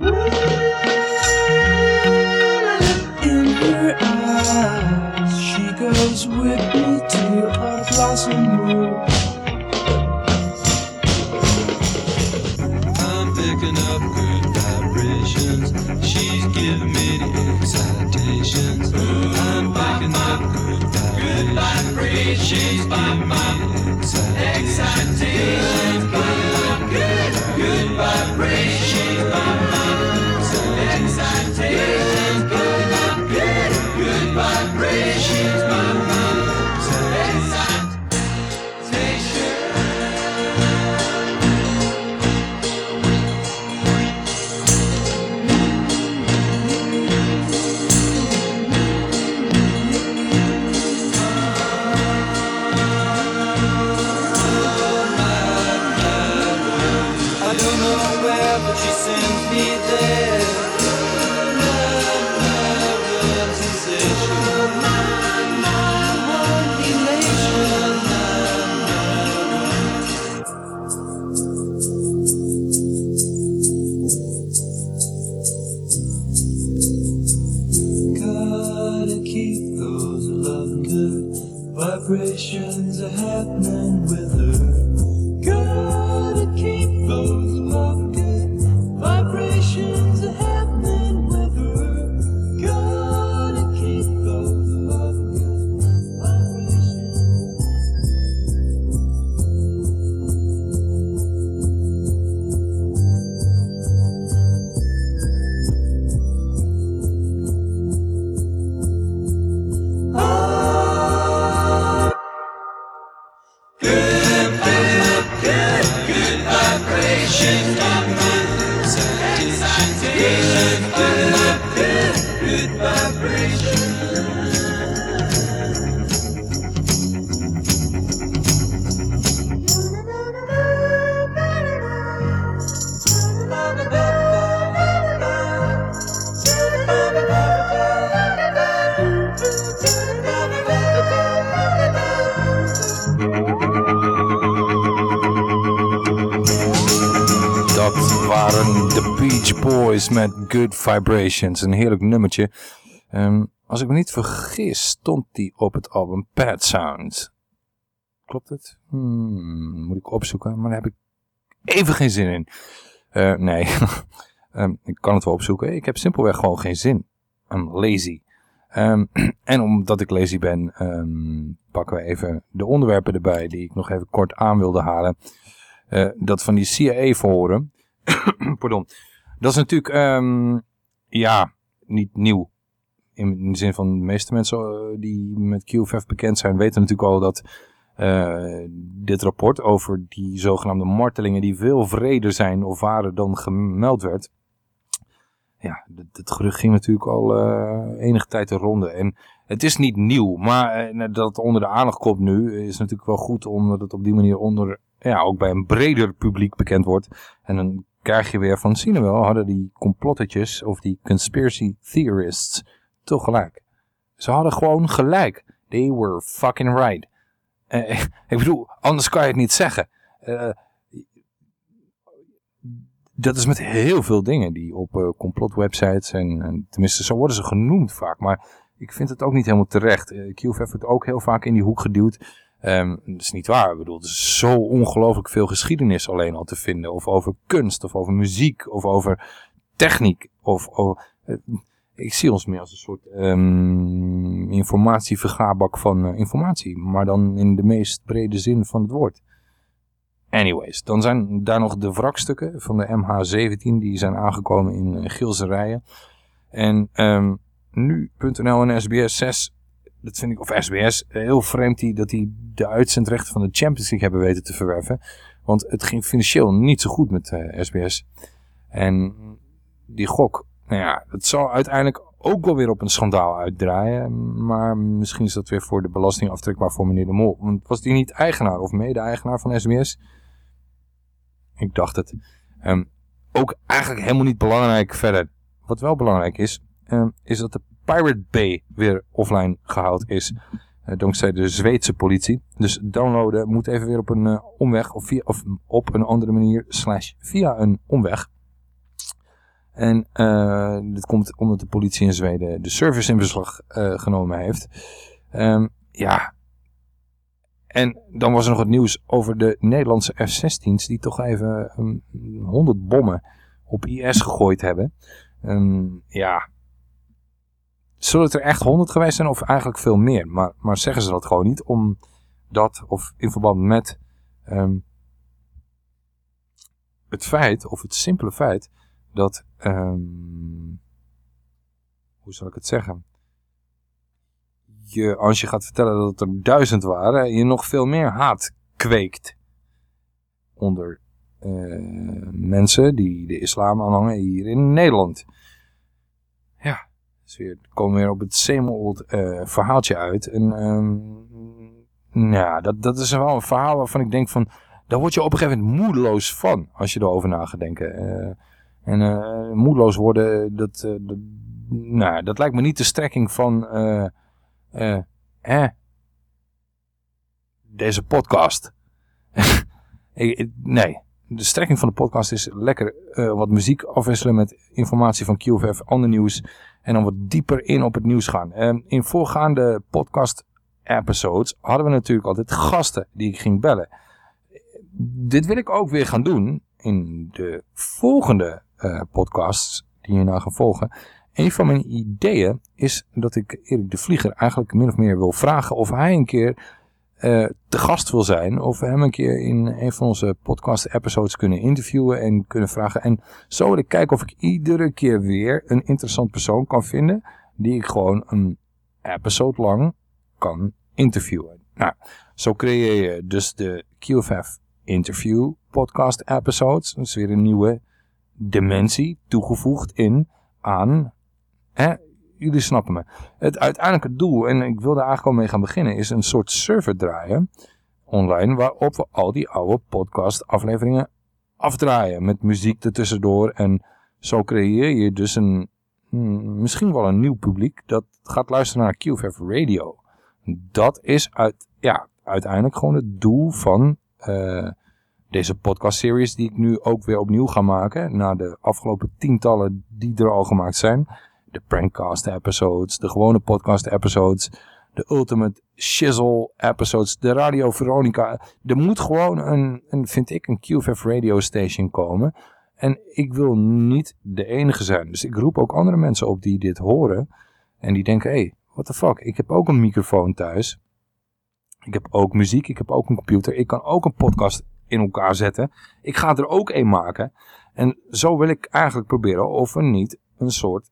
In her eyes, she goes with me to a blossom room. I'm picking up good vibrations. She's giving me the excitations. I'm picking up good vibrations. She's giving me. Vibrations are happening with her. Gotta keep those Good Vibrations. Een heerlijk nummertje. Ehm, als ik me niet vergis, stond die op het album Pet Sound. Klopt het? Hmm, moet ik opzoeken, maar daar heb ik even geen zin in. Eh, nee, Ehm, ik kan het wel opzoeken. Ik heb simpelweg gewoon geen zin. I'm lazy. Ehm, en omdat ik lazy ben, pakken we even de onderwerpen erbij die ik nog even kort aan wilde halen. Eh, dat van die CIA-verhoren. Pardon. Dat is natuurlijk, ehm, ja, niet nieuw. In, de zin van de meeste mensen eh, die met QFF bekend zijn, weten natuurlijk al dat eh, dit rapport over die zogenaamde martelingen die veel vreder zijn of waren dan gemeld werd. Ja, het- gerucht ging natuurlijk al eh, enige tijd de ronde. En het is niet nieuw, maar eh, dat het onder de aandacht komt nu is natuurlijk wel goed omdat het op die manier onder, ja, ook bij een breder publiek bekend wordt. En dan krijg je weer van, zie je wel, hadden die complottetjes of die conspiracy theorists toch gelijk. Ze hadden gewoon gelijk. They were fucking right. Eh, ik bedoel, anders kan je het niet zeggen. Eh, dat is met heel veel dingen die op eh, complotwebsites en, en tenminste zo worden ze genoemd vaak. Maar ik vind het ook niet helemaal terecht. Uh, QFF wordt ook heel vaak in die hoek geduwd. Ehm, dat is niet waar. Ik bedoel, er is zo ongelooflijk veel geschiedenis alleen al te vinden. Of over kunst, of over muziek, of over techniek. Of, over, eh, ik zie ons meer als een soort ehm, informatievergaarbak van eh, informatie. Maar dan in de meest brede zin van het woord. Anyways, dan zijn daar nog de wrakstukken van de MH17 die zijn aangekomen in uh, Gilserijen. En um, nu.nl en SBS 6, dat vind ik, of SBS, heel vreemd die, dat die de uitzendrechten van de Champions League hebben weten te verwerven. Want het ging financieel niet zo goed met SBS. En die gok, nou ja, het zal uiteindelijk ook wel weer op een schandaal uitdraaien. Maar misschien is dat weer voor de belasting aftrekbaar voor meneer De Mol. Want was die niet eigenaar of mede-eigenaar van SBS? Ik dacht het. Um, ook eigenlijk helemaal niet belangrijk verder. Wat wel belangrijk is, um, is dat de Pirate Bay weer offline gehaald is. Eh, dankzij de Zweedse politie. Dus downloaden moet even weer op een eh, omweg of, via, of op een andere manier slash via een omweg. En eh, dit komt omdat de politie in Zweden de service in beslag genomen heeft. Ehm, ja. En dan was er nog het nieuws over de Nederlandse F-16's die toch even um, 100 bommen op IS gegooid hebben. Ehm, ja. Zullen het er echt 100 geweest zijn of eigenlijk veel meer? Maar, maar zeggen ze dat gewoon niet omdat of in verband met ehm, het feit of het simpele feit dat, ehm, hoe zal ik het zeggen? Je, als je gaat vertellen dat er duizend waren, je nog veel meer haat kweekt onder eh, mensen die de islam aanhangen hier in Nederland. Dus weer, komen we weer op het eh, verhaaltje uit. En um, ja, dat, dat is wel een verhaal waarvan ik denk van, daar word je op een gegeven moment moedeloos van, als je erover na gaat denken. Uh, en uh, moedeloos worden, dat, uh, dat, nou, dat lijkt me niet de strekking van uh, deze podcast. nee, de strekking van de podcast is lekker wat muziek afwisselen met informatie van QFF, ander nieuws. En dan wat dieper in op het nieuws gaan. in voorgaande podcast episodes hadden we natuurlijk altijd gasten die ik ging bellen. Dit wil ik ook weer gaan doen in de volgende uh, podcasts die nou gaan volgen. Een van mijn ideeën is dat ik Erik de Vlieger eigenlijk min of meer wil vragen of hij een keer uh, te gast wil zijn. Of we hem een keer in een van onze podcast episodes kunnen interviewen en kunnen vragen. En zo wil ik kijken of ik iedere keer weer een interessant persoon kan vinden die ik gewoon een episode lang kan interviewen. Nou, zo creëer je dus de QFF interview podcast episodes. Dat is weer een nieuwe dimensie toegevoegd in aan, hè, jullie snappen me. Het uiteindelijke doel, en ik wil daar eigenlijk al mee gaan beginnen, is een soort server draaien online waarop we al die oude podcast afleveringen afdraaien met muziek ertussendoor en zo creëer je dus een, hmm, misschien wel een nieuw publiek dat gaat luisteren naar QFF Radio. Dat is uit, ja, uiteindelijk gewoon het doel van uh, deze podcast-series die ik nu ook weer opnieuw ga maken. Na de afgelopen tientallen die er al gemaakt zijn. De prankcast-episodes, de gewone podcast-episodes, de Ultimate Shizzle-episodes, de Radio Veronica. Er moet gewoon een, een, vind ik, een QFF radio station komen. En ik wil niet de enige zijn. Dus ik roep ook andere mensen op die dit horen. En die denken, hé, hey, what the fuck, ik heb ook een microfoon thuis. Ik heb ook muziek, ik heb ook een computer. Ik kan ook een podcast in elkaar zetten. Ik ga er ook een maken. En zo wil ik eigenlijk proberen of we niet een soort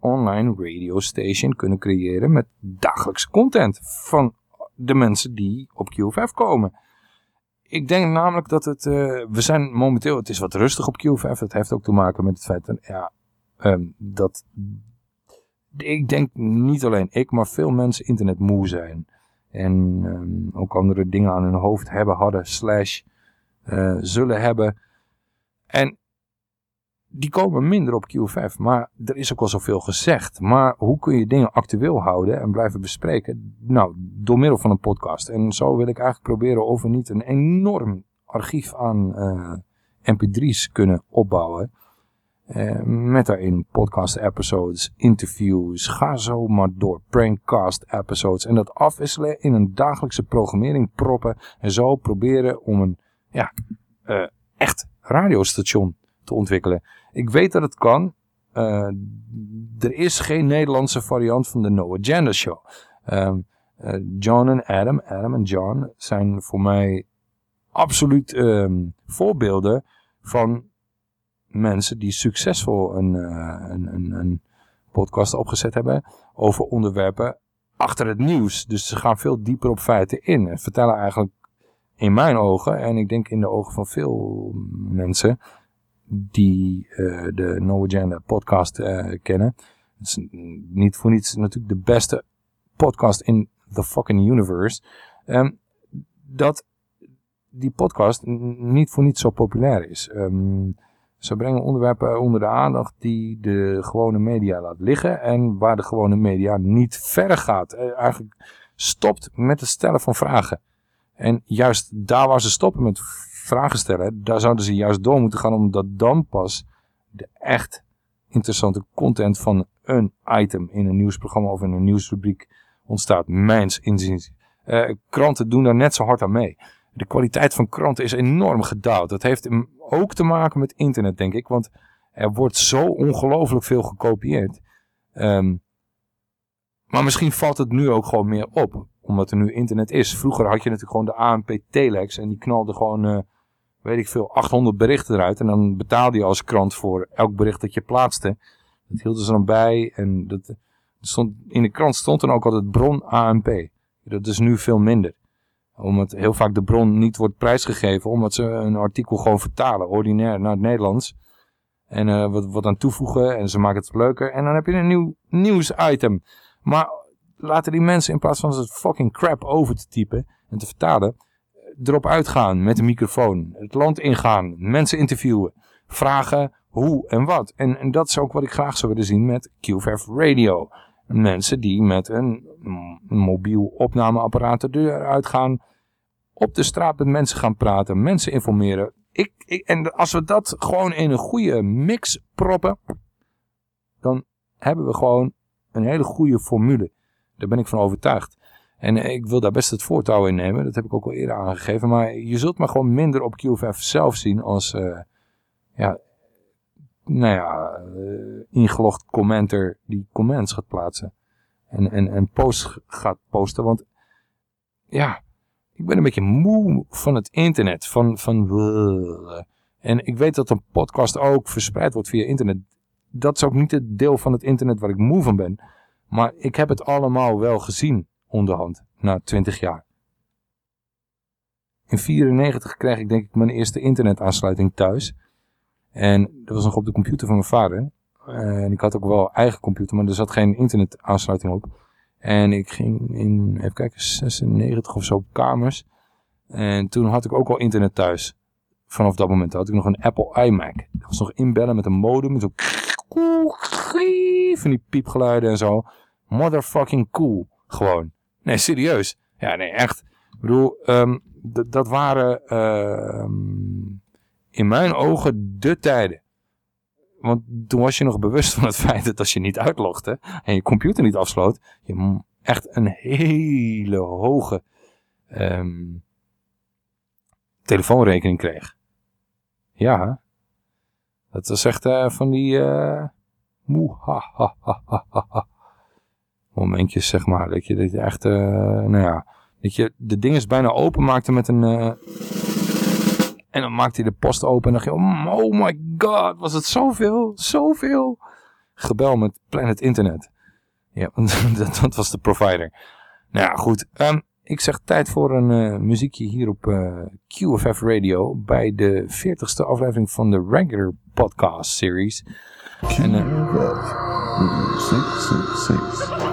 online radio station kunnen creëren met dagelijkse content van de mensen die op QFF komen. Ik denk namelijk dat het, uh, we zijn momenteel, het is wat rustig op QFF. Dat heeft ook te maken met het feit dat, ja, um, dat, ik denk niet alleen ik, maar veel mensen internet moe zijn. En um, ook andere dingen aan hun hoofd hebben, hadden, slash uh, zullen hebben. En die komen minder op QFF. Maar er is ook al zoveel gezegd. Maar hoe kun je dingen actueel houden en blijven bespreken? Nou, door middel van een podcast. En zo wil ik eigenlijk proberen of we niet een enorm archief aan uh, mp3's kunnen opbouwen. Uh, met daarin podcast episodes, interviews, ga zo maar door, prankcast episodes. En dat afwisselen in een dagelijkse programmering proppen. En zo proberen om een ja, uh, echt radiostation ontwikkelen. Ik weet dat het kan. Uh, er is geen Nederlandse variant van de No Agenda Show. Um, uh, John en Adam, Adam en John, zijn voor mij absoluut um, voorbeelden van mensen die succesvol een, uh, een, een, een podcast opgezet hebben over onderwerpen achter het nieuws. Dus ze gaan veel dieper op feiten in en vertellen eigenlijk in mijn ogen, en ik denk in de ogen van veel mensen die uh, de No Agenda podcast uh, kennen. Het is niet voor niets natuurlijk de beste podcast in the fucking universe. Um, dat die podcast niet voor niets zo populair is. Um, ze brengen onderwerpen onder de aandacht die de gewone media laat liggen en waar de gewone media niet verder gaat. Uh, eigenlijk stopt met het stellen van vragen. En juist daar waar ze stoppen met vragen stellen, daar zouden ze juist door moeten gaan, omdat dan pas de echt interessante content van een item in een nieuwsprogramma of in een nieuwsrubriek ontstaat. Mijns inziens. Eh, kranten doen daar net zo hard aan mee. De kwaliteit van kranten is enorm gedaald. Dat heeft ook te maken met internet, denk ik. Want er wordt zo ongelooflijk veel gekopieerd. Ehm, maar misschien valt het nu ook gewoon meer op. Omdat er nu internet is. Vroeger had je natuurlijk gewoon de ANP Telex. En die knalde gewoon, eh, weet ik veel, 800 berichten eruit. En dan betaalde je als krant voor elk bericht dat je plaatste. Dat hielden ze dan bij. En dat, stond, in de krant stond dan ook altijd bron ANP. Dat is nu veel minder. Omdat heel vaak de bron niet wordt prijsgegeven. Omdat ze een artikel gewoon vertalen. Ordinair naar het Nederlands. En uh, wat, wat aan toevoegen. En ze maken het leuker. En dan heb je een nieuw nieuwsitem. Maar laten die mensen in plaats van het fucking crap over te typen. En te vertalen. Erop uitgaan met een microfoon. Het land ingaan. Mensen interviewen. Vragen hoe en wat. En, en dat is ook wat ik graag zou willen zien met QVF Radio. Mensen die met een mobiel opnameapparaat de deur uitgaan. Op de straat met mensen gaan praten. Mensen informeren. Ik, ik, en als we dat gewoon in een goede mix proppen. Dan hebben we gewoon een hele goede formule. Daar ben ik van overtuigd. En ik wil daar best het voortouw in nemen. Dat heb ik ook al eerder aangegeven. Maar je zult maar gewoon minder op QFF zelf zien als... Uh, ja, nou ja, uh, ingelogd commenter die comments gaat plaatsen. En, en, en posts gaat posten. Want ja, ik ben een beetje moe van het internet. Van, van en ik weet dat een podcast ook verspreid wordt via internet. Dat is ook niet het deel van het internet waar ik moe van ben. Maar ik heb het allemaal wel gezien onderhand. Na 20 jaar. In 94 kreeg ik denk ik mijn eerste internetaansluiting thuis. En dat was nog op de computer van mijn vader. En ik had ook wel eigen computer, maar er zat geen internetaansluiting op. En ik ging in, even kijken, 96 of zo op kamers. En toen had ik ook al internet thuis. Vanaf dat moment had ik nog een Apple iMac. Dat was nog inbellen met een modem. Zo van die piepgeluiden en zo. Motherfucking cool. Gewoon. Nee, serieus. Ja, nee, echt. Ik bedoel, um, dat waren... Uh, in mijn ogen de tijden. Want toen was je nog bewust van het feit dat als je niet uitlogde en je computer niet afsloot, je echt een hele hoge um, telefoonrekening kreeg. Ja, dat was echt uh, van die uh, moe, momentjes, zeg maar. Dat je, dat je echt, uh, nou ja, dat je de dingen bijna open maakte met een... En dan maakte hij de post open en dacht je, oh my god, was het zoveel, zoveel. Gebel met Planet Internet. Ja, dat, dat was de provider. Nou ja, goed. Um, ik zeg tijd voor een uh, muziekje hier op uh, QFF Radio bij de 40ste aflevering van de regular podcast series. En, uh, 666.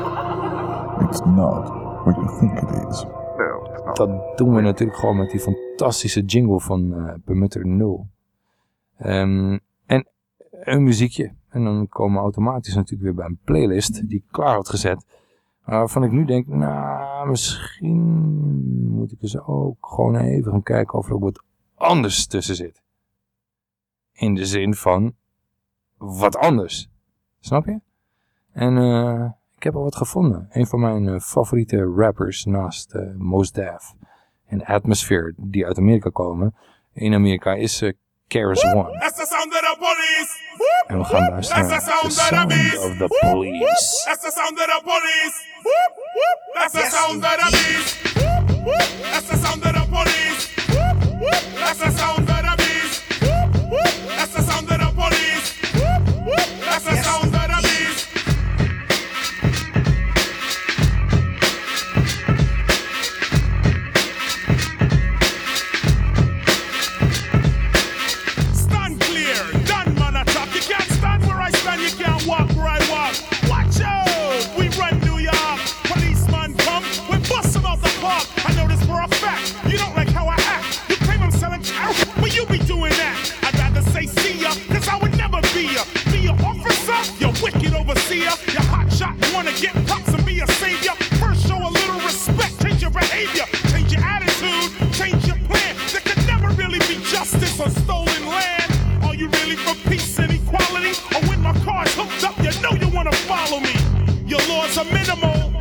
It's not what you think it is. Dat doen we natuurlijk gewoon met die fantastische jingle van uh, Permutter 0. Um, en een muziekje. En dan komen we automatisch natuurlijk weer bij een playlist die ik klaar had gezet. Waarvan ik nu denk, nou, misschien moet ik dus ook gewoon even gaan kijken of er ook wat anders tussen zit. In de zin van, wat anders. Snap je? En uh, ik heb al wat gevonden. Een van mijn uh, favoriete rappers naast uh, Mos Def en Atmosphere, die uit Amerika komen. In Amerika is uh, One. That's the the police. En we gaan luisteren naar The Sound of the Police. That's the sound of the police. That's the sound of the beast. That's the sound of the police. That's the sound of the beast. That's the sound of the police. That's the sound of the wanna get props and be a savior, first show a little respect. Change your behavior, change your attitude, change your plan. There could never really be justice on stolen land. Are you really for peace and equality? Or when my car's hooked up, you know you wanna follow me. Your laws are minimal.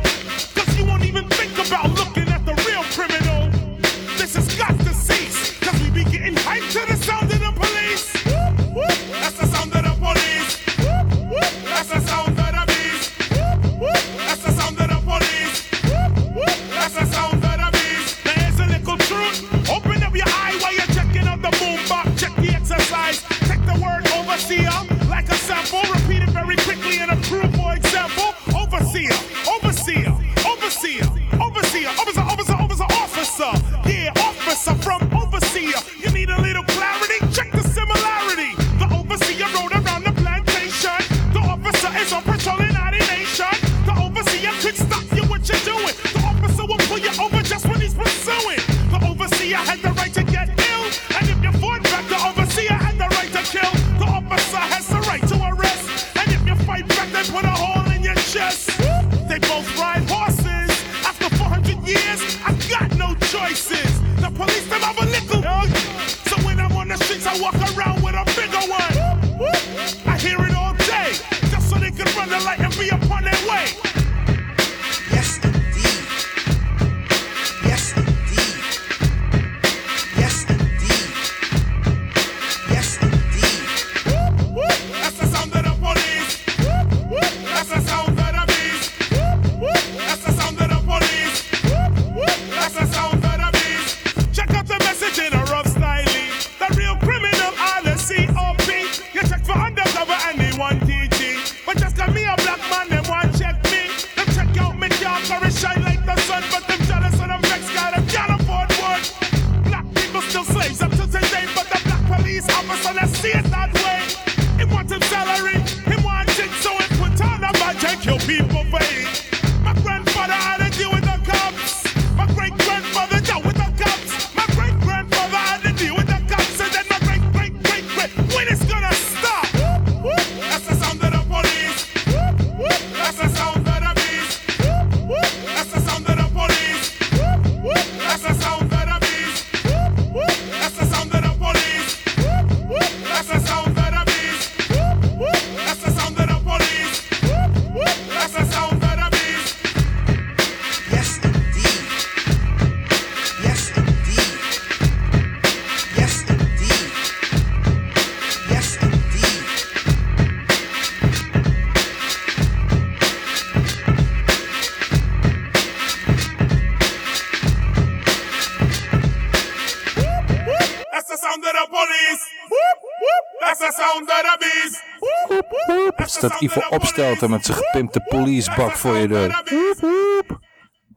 Staat Ivo Opstelten met zijn gepimpte policebak voor je deur.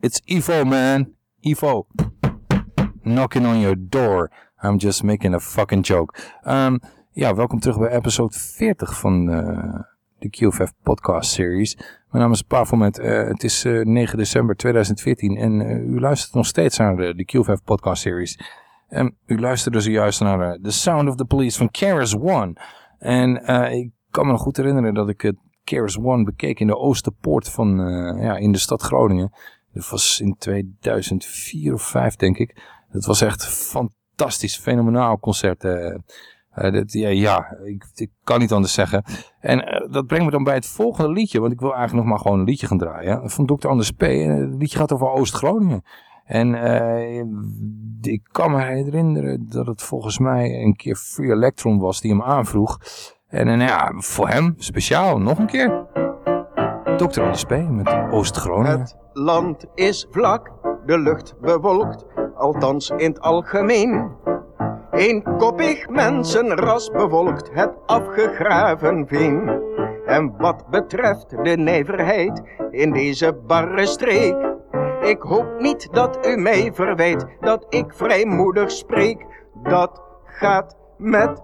It's Ivo man. Ivo. Knocking on your door. I'm just making a fucking joke. Ehm, ja, welkom terug bij episode 40 van eh, de QFF podcast series. Mijn naam is Pavelmet. Eh het is eh, 9 december 2014 en eh, u luistert nog steeds naar de, de QFF podcast series. En u luisterde zojuist naar eh, The Sound of the Police van Keras One. En eh, ik kan me nog goed herinneren dat ik het Keras One bekeek in de Oosterpoort van, eh, ja, in de stad Groningen. Dat was in 2004 of 5 denk ik. Het was echt fantastisch, fenomenaal concert. eh. Eh, ja, ja ik, ik kan niet anders zeggen. En dat brengt me dan bij het volgende liedje. Want ik wil eigenlijk nog maar gewoon een liedje gaan draaien. Van Dr. Anders P. En het liedje gaat over Oost-Groningen. En ik kan me herinneren dat het volgens mij een keer Free Electron was die hem aanvroeg. En, en ja, voor hem speciaal nog een keer. Dr. Anders P. met Oost-Groningen. Het land is vlak, de lucht bewolkt, althans in het algemeen. Eenkoppig mensenras bevolkt het afgegraven veen. En wat betreft de nijverheid in deze barre streek. Ik hoop niet dat u mij verwijt dat ik vrijmoedig spreek. Dat gaat met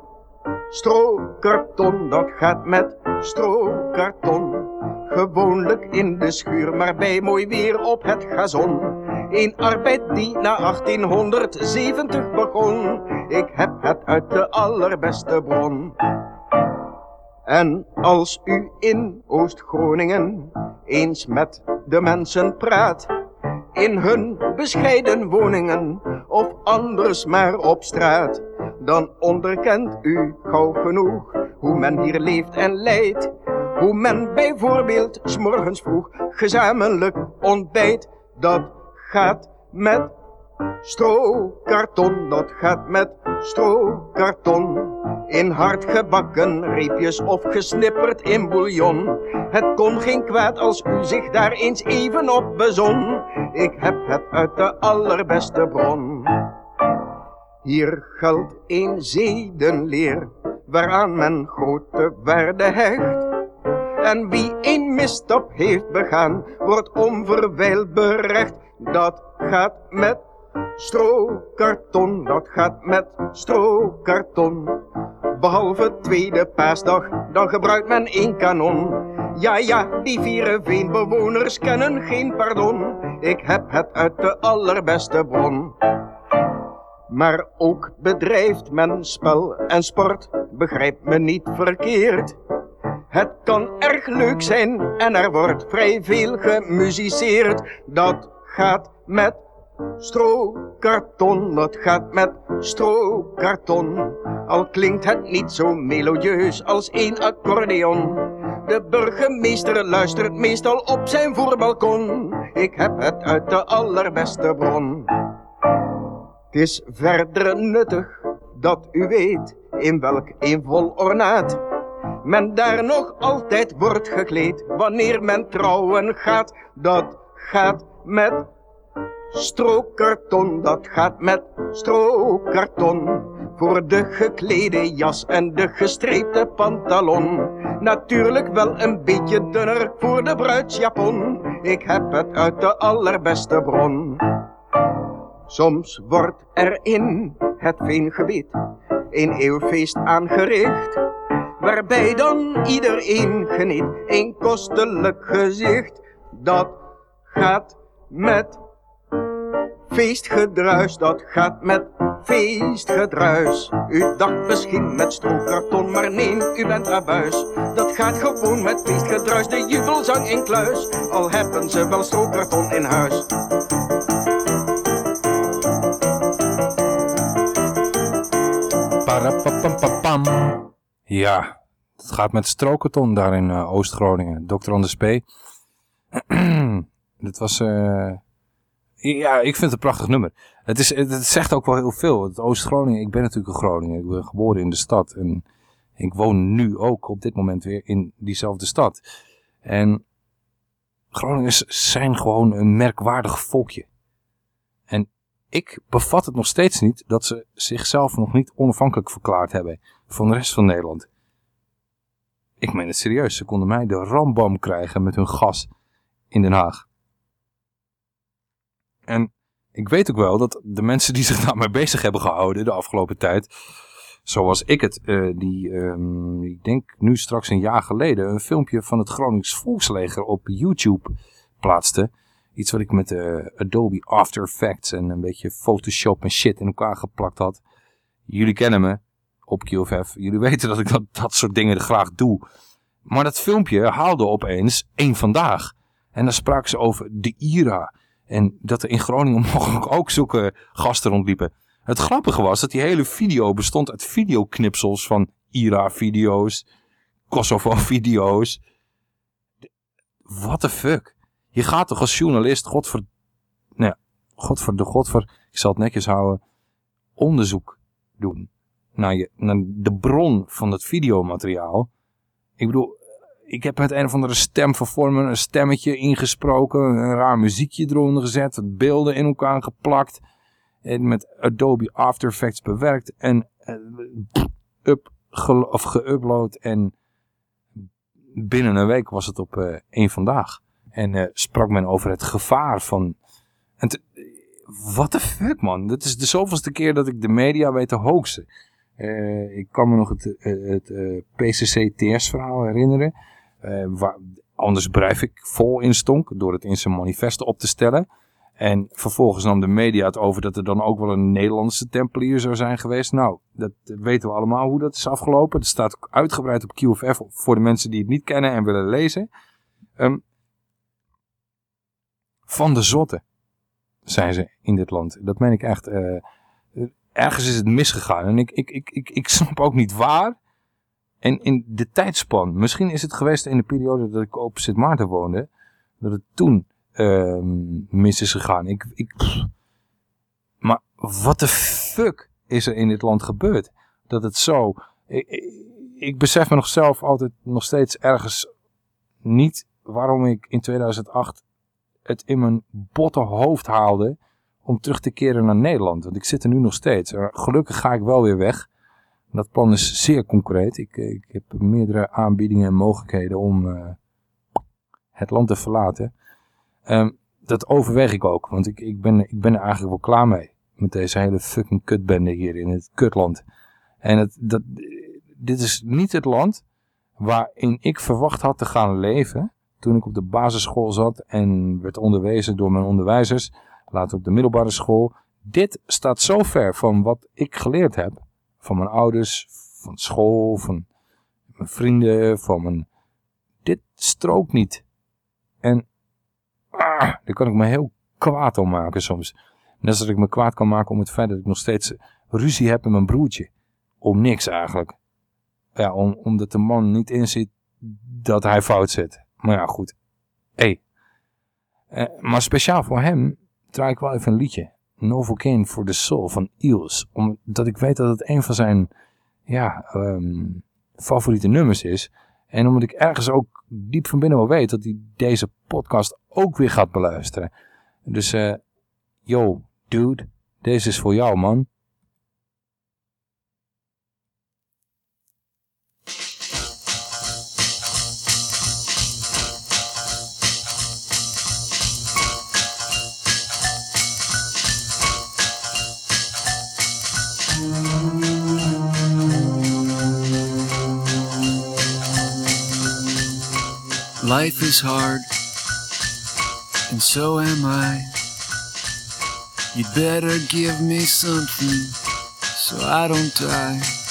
strokarton, dat gaat met strokarton. Gewoonlijk in de schuur, maar bij mooi weer op het gazon. Een arbeid die na 1870 begon. Ik heb het uit de allerbeste bron. En als u in Oost-Groningen eens met de mensen praat, in hun bescheiden woningen of anders maar op straat, dan onderkent u gauw genoeg hoe men hier leeft en leidt. Hoe men bijvoorbeeld s'morgens vroeg gezamenlijk ontbijt. Dat gaat met strokarton, dat gaat met strokarton. In hard gebakken reepjes of gesnipperd in bouillon. Het kon geen kwaad als u zich daar eens even op bezon. Ik heb het uit de allerbeste bron. Hier geldt een zedenleer, waaraan men grote waarde hecht. En wie een misstap heeft begaan, wordt onverwijld berecht. Dat gaat met strokarton, dat gaat met strokarton. Behalve tweede paasdag, dan gebruikt men één kanon. Ja, ja, die Viereveenbewoners kennen geen pardon. Ik heb het uit de allerbeste bron. Maar ook bedrijft men spel en sport, begrijp me niet verkeerd. Het kan erg leuk zijn en er wordt vrij veel gemusiceerd. Dat gaat met strokarton, dat gaat met strokarton. Al klinkt het niet zo melodieus als een accordeon. De burgemeester luistert meestal op zijn voorbalkon. Ik heb het uit de allerbeste bron. Het is verder nuttig dat u weet in welk eenvol ornaat men daar nog altijd wordt gekleed wanneer men trouwen gaat. Dat gaat met strookkarton, dat gaat met strookkarton. Voor de geklede jas en de gestreepte pantalon. Natuurlijk wel een beetje dunner voor de bruidsjapon. Ik heb het uit de allerbeste bron. Soms wordt er in het veengebied een eeuwfeest aangericht. Waarbij dan iedereen geniet een kostelijk gezicht. Dat gaat met feestgedruis, dat gaat met feestgedruis. U dacht misschien met strookkarton, maar nee, u bent abuis. Dat gaat gewoon met feestgedruis, de jubelzang in kluis. Al hebben ze wel strookkarton in huis. Ja, het gaat met strokerton daar in eh, Oost-Groningen. Dr. Anders P. Dit was... eh, ja, ik vind het een prachtig nummer. Het, is, het, zegt ook wel heel veel. Oost-Groningen, ik ben natuurlijk een Groningen. Ik ben geboren in de stad. En ik woon nu ook op dit moment weer in diezelfde stad. En Groningers zijn gewoon een merkwaardig volkje. Ik bevat het nog steeds niet dat ze zichzelf nog niet onafhankelijk verklaard hebben van de rest van Nederland. Ik meen het serieus, ze konden mij de rambam krijgen met hun gas in Den Haag. En ik weet ook wel dat de mensen die zich daarmee bezig hebben gehouden de afgelopen tijd, zoals ik het, eh, die, ehm, ik denk nu straks een jaar geleden, een filmpje van het Gronings Volksleger op YouTube plaatste. Iets wat ik met eh, Adobe After Effects en een beetje Photoshop en shit in elkaar geplakt had. Jullie kennen me op QFF. Jullie weten dat ik dat, dat soort dingen graag doe. Maar dat filmpje haalde opeens één vandaag. En dan spraken ze over de IRA. En dat er in Groningen mogelijk ook zulke gasten rondliepen. Het grappige was dat die hele video bestond uit videoknipsels van IRA-video's, Kosovo-video's. What the fuck? Je gaat toch als journalist, godver... Nou ja, godver de godver, ik zal het netjes houden, onderzoek doen naar, je, naar de bron van het videomateriaal. Ik bedoel, ik heb met een of andere stemvervormer een stemmetje ingesproken, een raar muziekje eronder gezet, beelden in elkaar geplakt en met Adobe After Effects bewerkt en uh, up, of geüpload en binnen een week was het op uh, één vandaag. En uh, sprak men over het gevaar van... What the fuck man, dit is de zoveelste keer dat ik de media weet te hoaxen. Uh, ik kan me nog het, uh, het uh, PCC-TS-verhaal herinneren. Waar, anders Breivik vol instonk door het in zijn manifest op te stellen. En vervolgens nam de media het over dat er dan ook wel een Nederlandse tempelier zou zijn geweest. Nou, dat weten we allemaal hoe dat is afgelopen. Het staat uitgebreid op QFF voor de mensen die het niet kennen en willen lezen. Um, van de zotte zijn ze in dit land. Dat meen ik echt ergens is het misgegaan. En ik, ik, ik, ik, ik snap ook niet waar. En in de tijdspan, misschien is het geweest in de periode dat ik op Sint Maarten woonde, dat het toen ehm, mis is gegaan. Ik, ik, maar wat de fuck is er in dit land gebeurd? Dat het zo... Ik, ik, ik besef me nog zelf altijd nog steeds ergens niet waarom ik in 2008 het in mijn botte hoofd haalde om terug te keren naar Nederland. Want ik zit er nu nog steeds. Gelukkig ga ik wel weer weg. Dat plan is zeer concreet. Ik, ik heb meerdere aanbiedingen en mogelijkheden om eh, het land te verlaten. Ehm, dat overweeg ik ook, want ik, ik, ben, ik ben er eigenlijk wel klaar mee. Met deze hele fucking kutbende hier in het kutland. En het, dat, dit is niet het land waarin ik verwacht had te gaan leven toen ik op de basisschool zat en werd onderwezen door mijn onderwijzers, later op de middelbare school. Dit staat zo ver van wat ik geleerd heb, van mijn ouders, van school, van mijn vrienden, van mijn... Dit strookt niet. En ah, daar kan ik me heel kwaad om maken soms. Net als dat ik me kwaad kan maken om het feit dat ik nog steeds ruzie heb met mijn broertje. Om niks eigenlijk. Ja, om, omdat de man niet inziet dat hij fout zit. Maar ja, goed. Hé. Eh, maar speciaal voor hem draai ik wel even een liedje. Novocaine for the Soul van Eels. Omdat ik weet dat het een van zijn ja, ehm, favoriete nummers is. En omdat ik ergens ook diep van binnen wel weet dat hij deze podcast ook weer gaat beluisteren. Dus eh, yo, dude, deze is voor jou, man. Life is hard, and so am I. You'd better give me something so I don't die.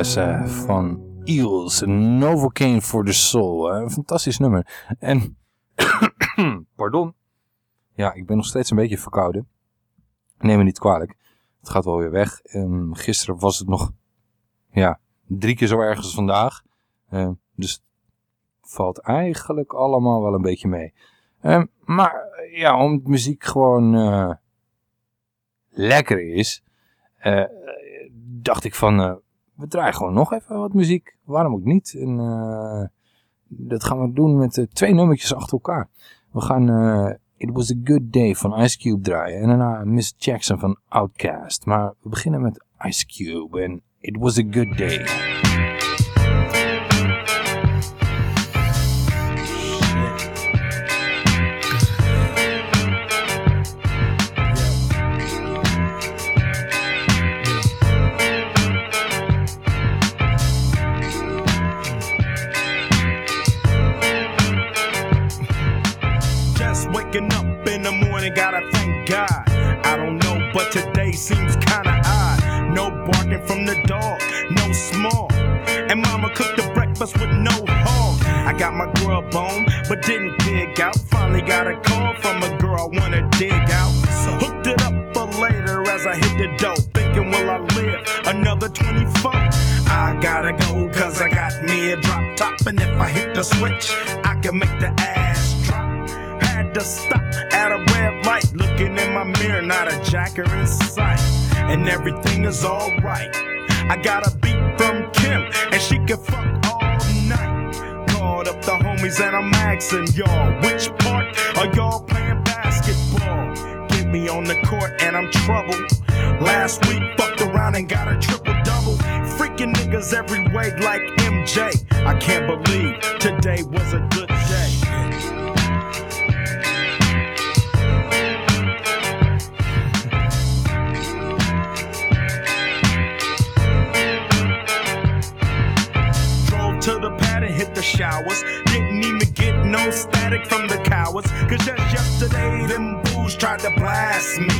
Van Eels. Novocaine for the Soul. Een fantastisch nummer. En, pardon. Ja, ik ben nog steeds een beetje verkouden. Neem me niet kwalijk. Het gaat wel weer weg. Ehm, gisteren was het nog ja, drie keer zo erg als vandaag. Ehm, dus valt eigenlijk allemaal wel een beetje mee. Ehm, maar ja, omdat muziek gewoon eh, lekker is, eh, dacht ik van, eh, we draaien gewoon nog even wat muziek. Waarom ook niet? En eh, dat gaan we doen met eh, twee nummertjes achter elkaar. We gaan eh, It Was A Good Day van Ice Cube draaien. En daarna Miss Jackson van Outkast. Maar we beginnen met Ice Cube en It Was A Good Day. But today seems kinda odd. No barking from the dog, no small. And mama cooked the breakfast with no hog. I got my grub on, but didn't dig out. Finally got a call from a girl I wanna dig out. So hooked it up for later as I hit the dough. Thinking, will I live another 24? I gotta go, cause I got me a drop top. And if I hit the switch, I can make the ass drop. Had to stop looking in my mirror, not a jacker in sight. And everything is alright. I got a beat from Kim, and she can fuck all night. Called up the homies, and I'm asking y'all, which part are y'all playing basketball? Get me on the court, and I'm troubled. Last week, fucked around and got a triple double. Freaking niggas every way like MJ. I can't believe today was a good hit the showers. Didn't even get no static from the cowards. Cause just yesterday, them fools tried to blast me.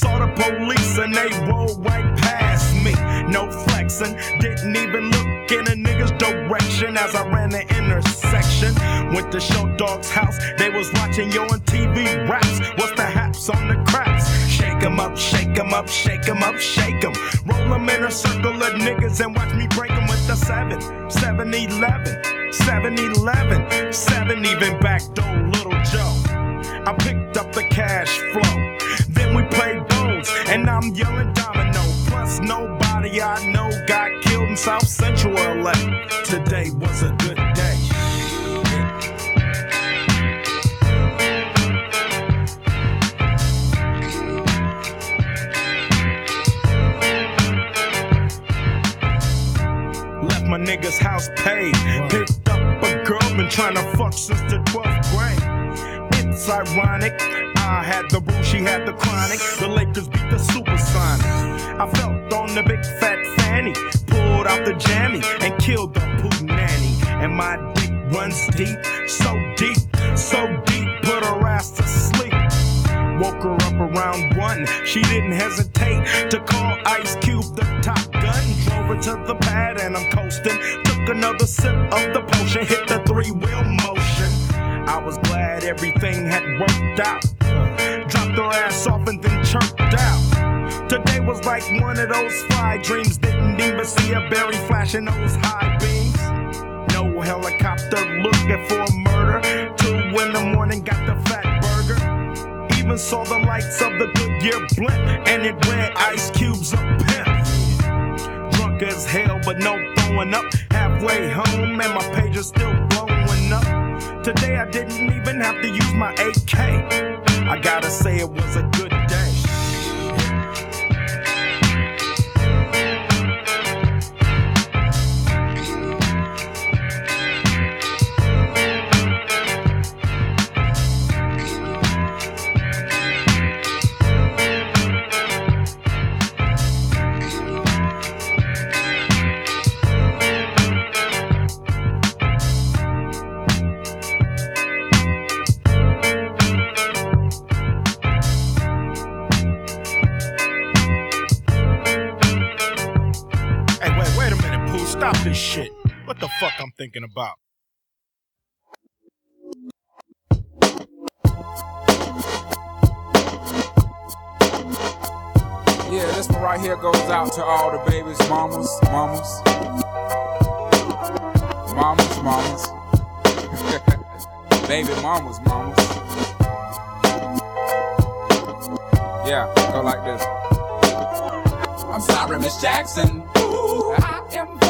Saw the police and they rolled right past me. No flexing, didn't even look in a nigga's direction as I ran the intersection. Went to Show Dog's house, they was watching yo on TV raps. What's the haps on the craps? Shake 'em up, shake 'em up, shake 'em up, shake 'em. Roll 'em in a circle of niggas and watch me break 'em with the 7, 7 11, 7 11, 7 even back door Little Joe. I picked up the cash flow. Then we played bones, and I'm yelling domino. Plus, nobody I know got killed in South Central LA. Today was a good nigga's house paid. Picked up a girl, been trying to fuck since the 12th grade. It's ironic. I had the boo, she had the chronic. The Lakers beat the supersonic. I felt on the big fat fanny. Pulled out the jammy and killed the poo nanny. And my dick runs deep, so deep, so deep, put her ass to sleep. Woke her up around one. She didn't hesitate to call Ice Cube the top gun. Drove her to the pad and I'm coasting. Took another sip of the potion, hit the three wheel motion. I was glad everything had worked out. Dropped her ass off and then chirped out. Today was like one of those fly dreams. Didn't even see a berry flashing those high beams. No helicopter looking for murder. Two in the morning, got the fat. Even saw the lights of the Goodyear blimp, and it read Ice Cube's a pimp. Drunk as hell, but no throwing up. Halfway home, and my page is still blowing up. Today I didn't even have to use my AK. I gotta say it was a What the fuck I'm thinking about? Yeah, this one right here goes out to all the babies, mamas, mamas, mamas, mamas. baby mamas, mamas. Yeah, go like this. I'm sorry, Miss Jackson. Ooh, I am.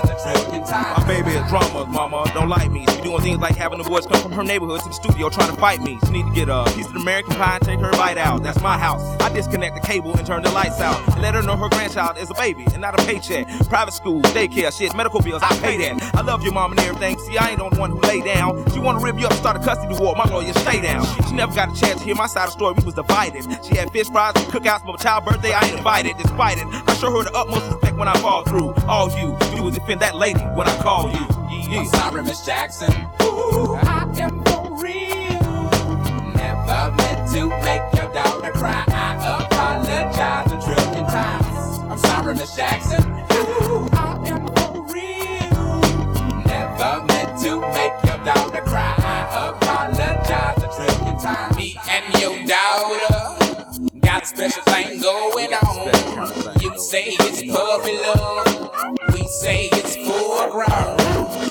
Don't like me. She doing things like having the boys come from her neighborhood to the studio trying to fight me. She need to get a piece of American pie and take her bite out. That's my house. I disconnect the cable and turn the lights out. And let her know her grandchild is a baby and not a paycheck. Private school, daycare, shit, medical bills, I pay that. I love your mom and everything. See, I ain't the one who lay down. She wanna rip you up, and start a custody war. My lawyer, stay down. She never got a chance to hear my side of the story. We was divided. She had fish fries and cookouts for my child's birthday. I ain't invited. Despite it, I show her the utmost respect when I fall through. All you do is defend that lady when I call you. I'm sorry, Miss Jackson. Ooh, I am for real. Never meant to make your daughter cry. I apologize a trillion times. I'm sorry, Miss Jackson. Ooh, I am for real. Never meant to make your daughter cry. I apologize a trillion times. Me and your daughter got a special thing going on. You say it's puppy love. We say it's foreground.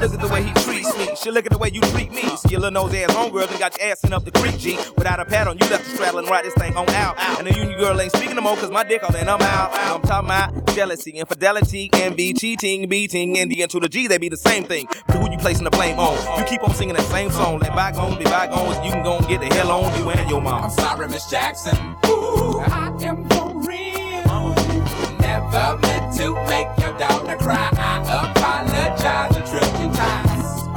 Look at the way he treats me. She look at the way you treat me. See your little nose ass homegirl done got your ass in up the creek, G. Without a pad on, you left the straddle and ride this thing on out. And the union girl ain't speaking no more, cause my dick all in, I'm out. I'm talking about jealousy, infidelity, envy, cheating, beating, and the N to the G, they be the same thing. But who you placing the blame on? You keep on singing that same song. Let bygones be bygones, you can go and get the hell on you and your mom. I'm sorry, Miss Jackson. Ooh, I am for real. Never meant to make your daughter cry. I apologize.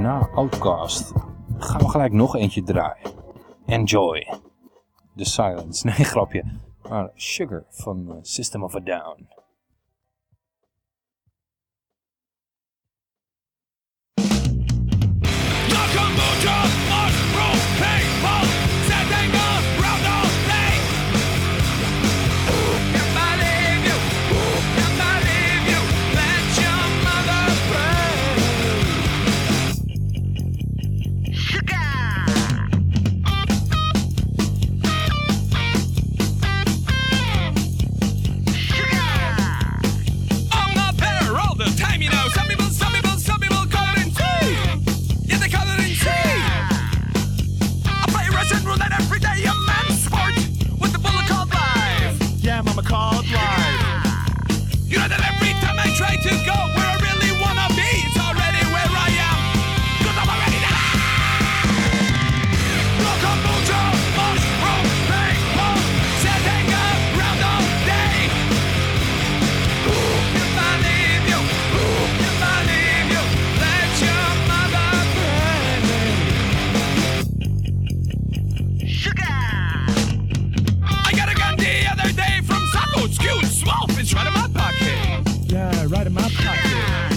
Na Outcast gaan we gelijk nog eentje draaien. Enjoy. The Silence. Nee, grapje. Maar Sugar van eh, System of a Down. fault. right in my pocket.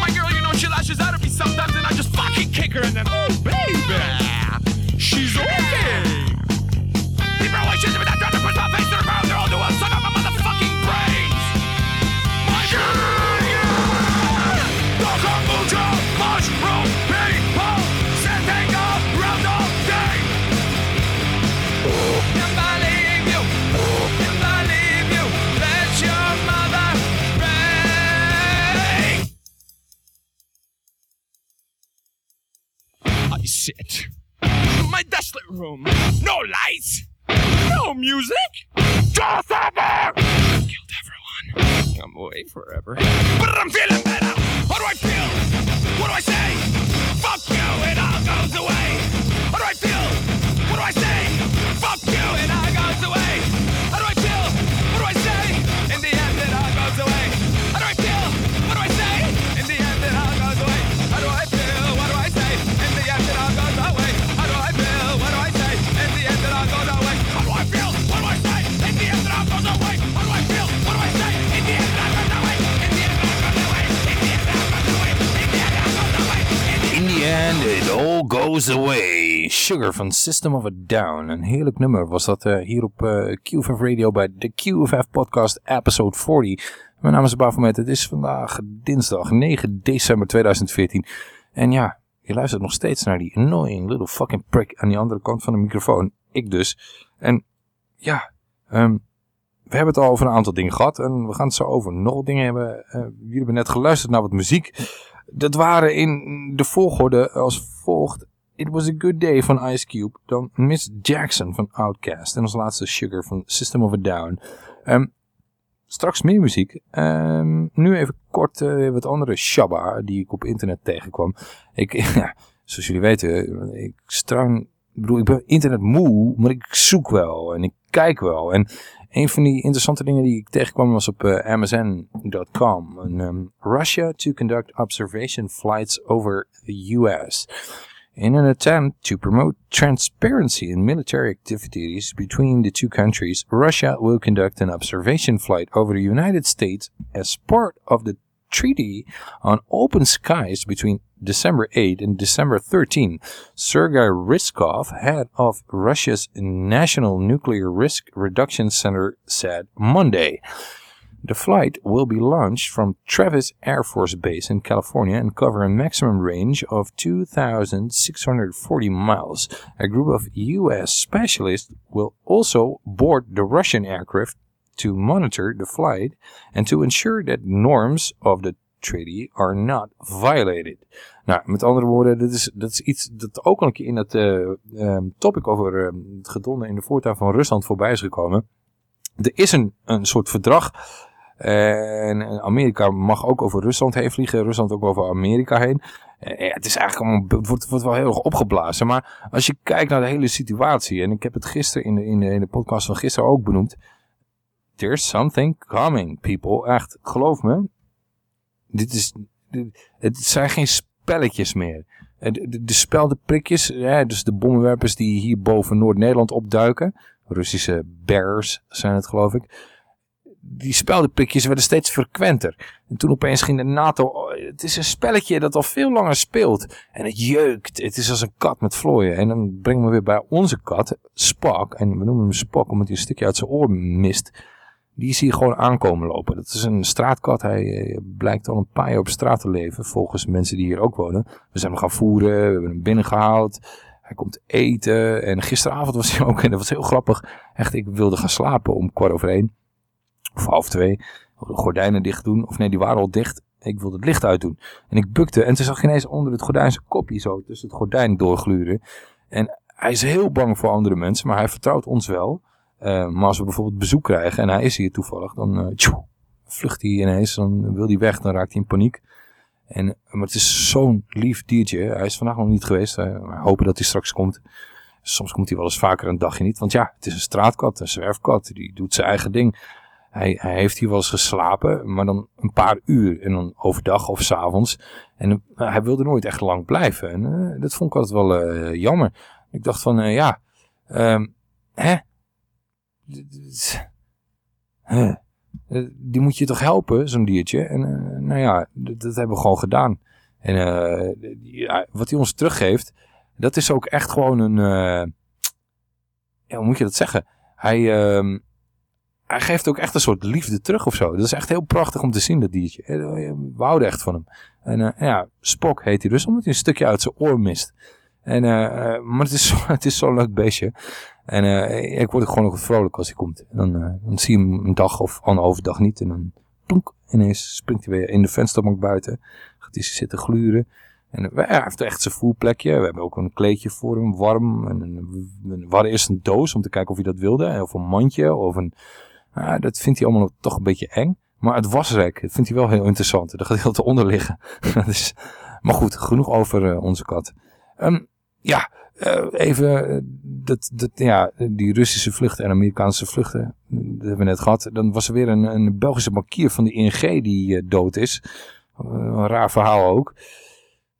My girl, you know she lashes out at me sometimes, and I just fucking kick her, and then oh baby, she's over. Sit my desolate room, no lights, no music, just ever. Killed everyone. I'm away forever. But I'm feeling better. How do I feel? What do I say? Fuck you, it all goes away. How do I feel? What do I say? Fuck you, it all goes away. How do I end, it all goes away. Sugar van System of a Down. Een heerlijk nummer was dat eh, hier op eh, QFF Radio bij de QFF podcast episode 40. Mijn naam is Bafomet. Het is vandaag dinsdag 9 december 2014. En ja, je luistert nog steeds naar die annoying little fucking prick aan die andere kant van de microfoon. Ik dus. En ja, ehm, we hebben het al over een aantal dingen gehad. En we gaan het zo over nog dingen hebben. Eh, jullie hebben net geluisterd naar wat muziek. Dat waren in de volgorde als volgt. It Was a Good Day van Ice Cube. Dan Miss Jackson van Outkast. En als laatste Sugar van System of a Down. Ehm, straks meer muziek. Ehm, nu even kort eh, wat andere Shabba die ik op internet tegenkwam. Ik, ja, zoals jullie weten, ik struin... Ik bedoel, ik ben internet moe, maar ik zoek wel en ik kijk wel. En een van die interessante dingen die ik tegenkwam was op eh, Amazon.com. En, ehm, Russia to conduct observation flights over the US. In an attempt to promote transparency in military activities between the two countries, Russia will conduct an observation flight over the United States as part of the treaty on open skies between December 8 and December 13. Sergei Ryskov, head of Russia's National Nuclear Risk Reduction Center, said Monday. The flight will be launched from Travis Air Force Base in California and cover a maximum range of 2,640 miles. A group of U.S. specialists will also board the Russian aircraft to monitor the flight and to ensure that norms of the treaty are not violated. Nou, met andere woorden, dat is, dat is iets dat ook al een keer in dat eh, ehm, topic over ehm, het gedonde in de voortuin van Rusland voorbij is gekomen. Er is een, een soort verdrag en Amerika mag ook over Rusland heen vliegen, Rusland ook over Amerika heen. Eh, het is eigenlijk allemaal, het wordt, het wordt wel heel erg opgeblazen. Maar als je kijkt naar de hele situatie, en ik heb het gisteren in de, in de, in de podcast van gisteren ook benoemd. There's something coming, people. Echt, geloof me. Dit is, het zijn geen spelletjes meer. Eh, De, de, de speldenprikjes, dus de bommenwerpers die hier boven Noord-Nederland opduiken. Russische bears zijn het geloof ik. Die speldenprikjes werden steeds frequenter. En toen opeens ging de NATO... oh, het is een spelletje dat al veel langer speelt. En het jeukt. Het is als een kat met vlooien. En dan brengen we weer bij onze kat, Spock. En we noemen hem Spock omdat hij een stukje uit zijn oor mist. Die zie je gewoon aankomen lopen. Dat is een straatkat. Hij eh, blijkt al een paar jaar op straat te leven. Volgens mensen die hier ook wonen. We zijn hem gaan voeren. We hebben hem binnengehaald. Hij komt eten. En gisteravond was hij ook. En dat was heel grappig. Echt, ik wilde gaan slapen om kwart over één. Of half twee. De gordijnen dicht doen. Of nee, die waren al dicht. Ik wilde het licht uitdoen. En ik bukte. En toen zag ineens onder het gordijn zijn kopje zo tussen het gordijn doorgluren. En hij is heel bang voor andere mensen. Maar hij vertrouwt ons wel. Eh, maar als we bijvoorbeeld bezoek krijgen en hij is hier toevallig, dan eh, vlucht hij ineens, dan wil hij weg, dan raakt hij in paniek. En, maar het is zo'n lief diertje. Hij is vandaag nog niet geweest. Eh, we hopen dat hij straks komt. Soms komt hij wel eens vaker een dagje niet. Want ja, het is een straatkat, een zwerfkat. Die doet zijn eigen ding. Hij, hij heeft hier wel eens geslapen, maar dan een paar uur. En dan overdag of s'avonds. En eh, hij wilde nooit echt lang blijven. En eh, dat vond ik altijd wel eh, jammer. Ik dacht van, eh, ja, ehm, hè? Eh, Die moet je toch helpen, zo'n diertje? En eh, nou ja, dat, hebben we gewoon gedaan. En eh, wat hij ons teruggeeft, dat is ook echt gewoon een... hoe moet je dat zeggen? Hij, ehm, hij geeft ook echt een soort liefde terug of zo. Dat is echt heel prachtig om te zien, dat diertje. We houden echt van hem. En ja, Spock heet hij dus, omdat hij een stukje uit zijn oor mist. En, eh, eh, maar het is, het is zo'n leuk beestje. En eh, ik word er gewoon nog vrolijk als hij komt. En dan, dan zie je hem een dag of een overdag niet. En dan plonk, ineens springt hij weer in de vensterbank buiten. Gaat hij zitten gluren. En hij heeft echt zijn voelplekje. We hebben ook een kleedje voor hem, warm. En een, we eerst een doos om te kijken of hij dat wilde. Of een mandje. Of een, ah, dat vindt hij allemaal nog toch een beetje eng. Maar het wasrek, dat vindt hij wel heel interessant. Daar gaat hij altijd onder liggen. Maar goed, genoeg over onze kat. Ehm, ja, eh, even eh, dat, dat, ja, die Russische vluchten en Amerikaanse vluchten, dat hebben we net gehad. Dan was er weer een, een Belgische bankier van de ING die eh, dood is. Een raar verhaal ook.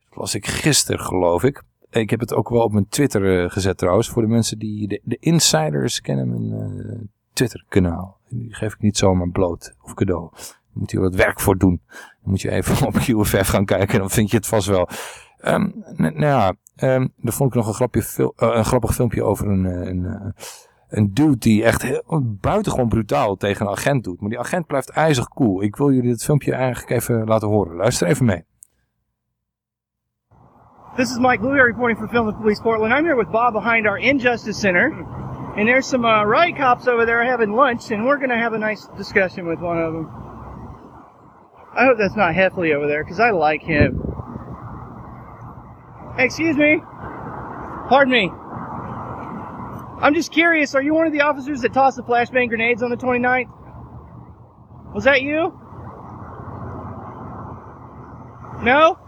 Dat las ik gisteren, geloof ik. Ik heb het ook wel op mijn Twitter gezet trouwens. Voor de mensen die de, de insiders kennen mijn eh, Twitter kanaal. Die geef ik niet zomaar bloot of cadeau. Daar moet je wat werk voor doen. Dan moet je even op QFF gaan kijken. Dan vind je het vast wel. N- nou ja, ehm, daar vond ik nog een, eh, een grappig filmpje over een, eh, een, eh, een dude die echt heel, buitengewoon brutaal tegen een agent doet. Maar die agent blijft ijzig cool. Ik wil jullie dit filmpje eigenlijk even laten horen. Luister even mee. This is Mike Louie reporting for Film and Police Portland. I'm here with Bob behind our Injustice Center. And there's some uh, riot cops over there having lunch, and we're going to have a nice discussion with one of them. I hope that's not Heffley over there, because I like him. Excuse me. Pardon me. I'm just curious, are you one of the officers that tossed the flashbang grenades on the 29th? Was that you? No?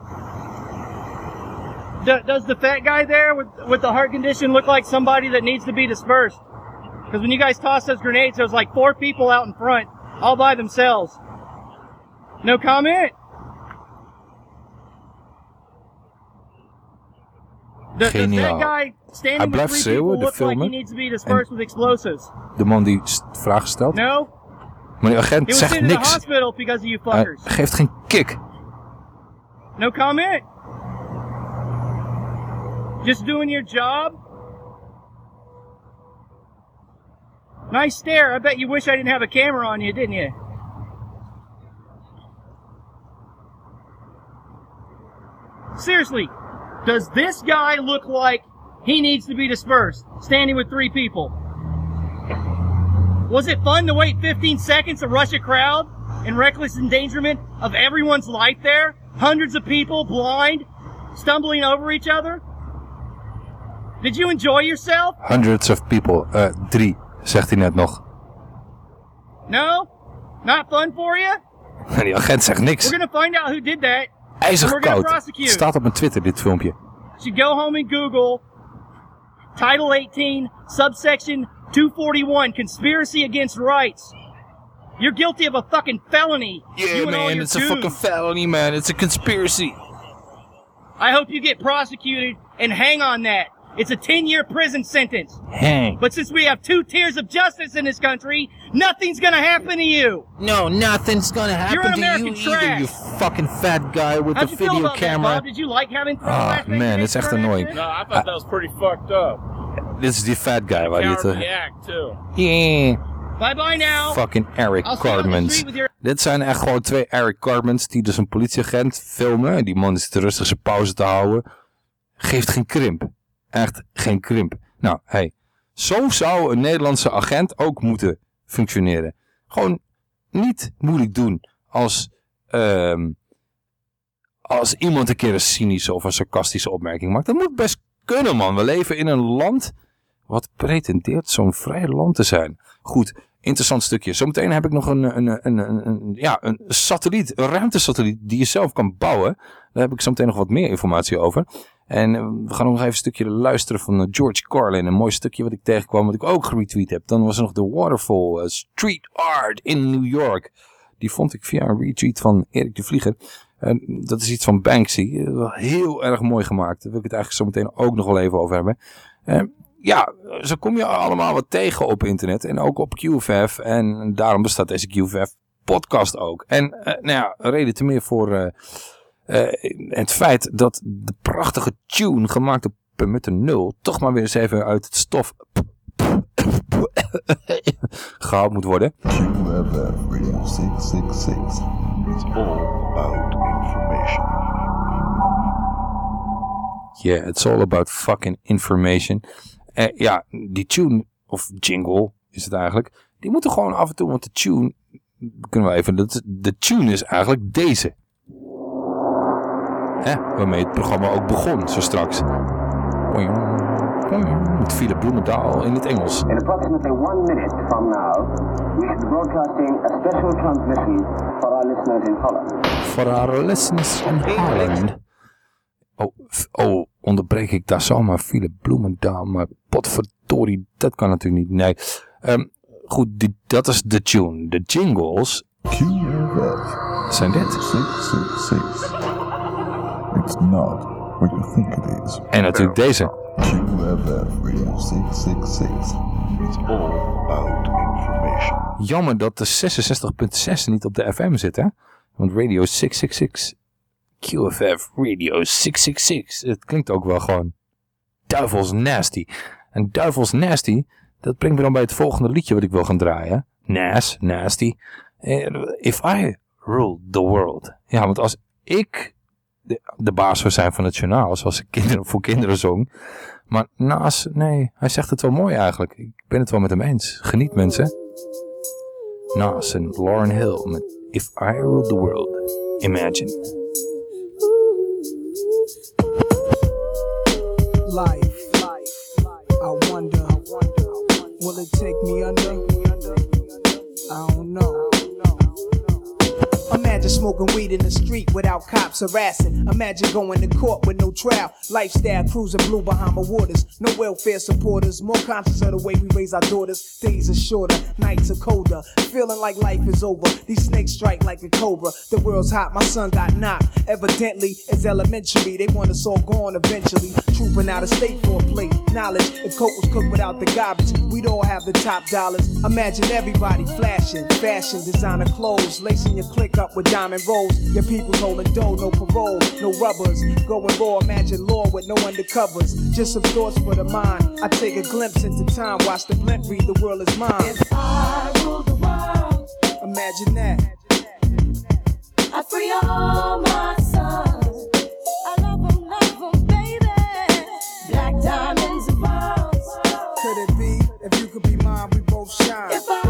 Do, does the fat guy there with with the heart condition look like somebody that needs to be dispersed? Because when you guys tossed those grenades, there was like four people out in front, all by themselves. No comment. Geniaal. guy standing Hij blijft schreeuwen, de look like he filmer. needs to be dispersed with explosives? De man die vragen stelt. No. Maar die agent zegt niks. Hij geeft geen kick. No comment. Just doing your job. Nice stare. I bet you wish I didn't have a camera on you, didn't you? Seriously, does this guy look like he needs to be dispersed, standing with three people? Was it fun to wait 15 seconds to rush a crowd in reckless endangerment of everyone's life there? Hundreds of people, blind, stumbling over each other? Did you enjoy yourself? Hundreds of people. Eh, drie, zegt hij net nog. No? Not fun for you? Die agent zegt niks. We're gonna find out who did that. IJzig and we're gonna koud. prosecute. Staat op mijn Twitter, dit filmpje. You go home and Google Title 18, subsection 241, conspiracy against rights. You're guilty of a fucking felony. Yeah, you man, it's a fucking felony, man. It's a conspiracy. I hope you get prosecuted and hang on that. It's a 10 year prison sentence. Hang. But since we have two tiers of justice in this country, nothing's gonna happen to you. No, nothing's gonna happen You're an to American you either, you fucking fat guy with How'd the you feel video about that, camera. Bob? Did you like having three Ah, flashbang man, it's echt thrown at annoying. No, I thought that was pretty fucked up. This is the fat guy waar hij het... Counter eh, react too. Yeah. Bye bye now. Fucking Eric I'll see you on the Cartmans. street with your- Dit zijn echt gewoon twee Eric Cartmans die dus een politieagent filmen. En Die man is te rustig zijn pauze te houden. Geeft geen krimp. Echt geen krimp. Nou, hey. Zo zou een Nederlandse agent ook moeten functioneren. Gewoon niet moeilijk doen als, ehm, als iemand een keer een cynische of een sarcastische opmerking maakt. Dat moet best kunnen, man. We leven in een land wat pretendeert zo'n vrij land te zijn. Goed, interessant stukje. Zometeen heb ik nog een, een, een, een, ja, een satelliet, een ruimtesatelliet die je zelf kan bouwen. Daar heb ik zometeen nog wat meer informatie over. En eh, we gaan nog even een stukje luisteren van eh, George Carlin. Een mooi stukje wat ik tegenkwam, wat ik ook geretweet heb. Dan was er nog de Waterfall eh, Street Art in New York. Die vond ik via een retweet van Erik de Vlieger. En dat is iets van Banksy. Heel erg mooi gemaakt. Daar wil ik het eigenlijk zo meteen ook nog wel even over hebben. Eh, ja, zo kom je allemaal wat tegen op internet. En ook op QFF. En daarom bestaat deze QFF podcast ook. En eh, nou ja, reden te meer voor eh, eh, het feit dat de prachtige tune gemaakt op Permutte 0 toch maar weer eens even uit het stof gehaald moet worden. QFF Radio 666. It's all about information. Yeah, it's all about fucking information. Eh, ja, die tune, of jingle is het eigenlijk, die moeten gewoon af en toe, want de tune, kunnen we even, de tune is eigenlijk deze. Hè, waarmee het programma ook begon, zo straks. Met Philip Bloemendaal in het Engels. In approximately one minute from now, we should be broadcasting a special transmission for our listeners in Holland. For our listeners in Holland. Oh, oh, onderbreek ik daar zomaar Philip Bloemendaal, maar potverdorie, dat kan natuurlijk niet. Nee, Ehm, goed, die, dat is de tune. De jingles zijn dit. 666. It's not what you think it is. En natuurlijk deze. QFF Radio 666. It's all about information. Jammer dat de 66.6 niet op de FM zit, hè? Want Radio 666, QFF Radio 666, het klinkt ook wel gewoon duivels nasty. En duivels nasty, dat brengt me dan bij het volgende liedje wat ik wil gaan draaien. Nas, nasty. Eh, If I rule the world. Ja, want als ik de, de baas zou zijn van het journaal, zoals ik kinderen, voor kinderen zong. Maar Nas, nee, hij zegt het wel mooi eigenlijk. Ik ben het wel met hem eens. Geniet mensen. Nas en Lauren Hill met If I Rule the World. Imagine. Life. I wonder, will it take me under? I don't know. Imagine smoking weed in the street without cops harassing. Imagine going to court with no trial. Lifestyle cruising blue Bahama waters. No welfare supporters. More conscious of the way we raise our daughters. Days are shorter, nights are colder. Feeling like life is over. These snakes strike like a cobra. The world's hot, my son got knocked. Evidently, it's elementary. They want us all gone eventually. Trooping out of state for a plate. Knowledge, if coke was cooked without the garbage, we'd all have the top dollars. Imagine everybody flashing, fashion, designer clothes, lacing your click up with diamond rolls. Your people's holding dough, no parole, no rubbers. Going raw, imagine law with no undercovers. Just some thoughts for the mind. I take a glimpse into time, watch the blimp read, the world is mine. If I rule the world, imagine that. I free all my sons. I love them, love them, baby. Black diamonds and pearls. Could it be if you could be mine, we both shine?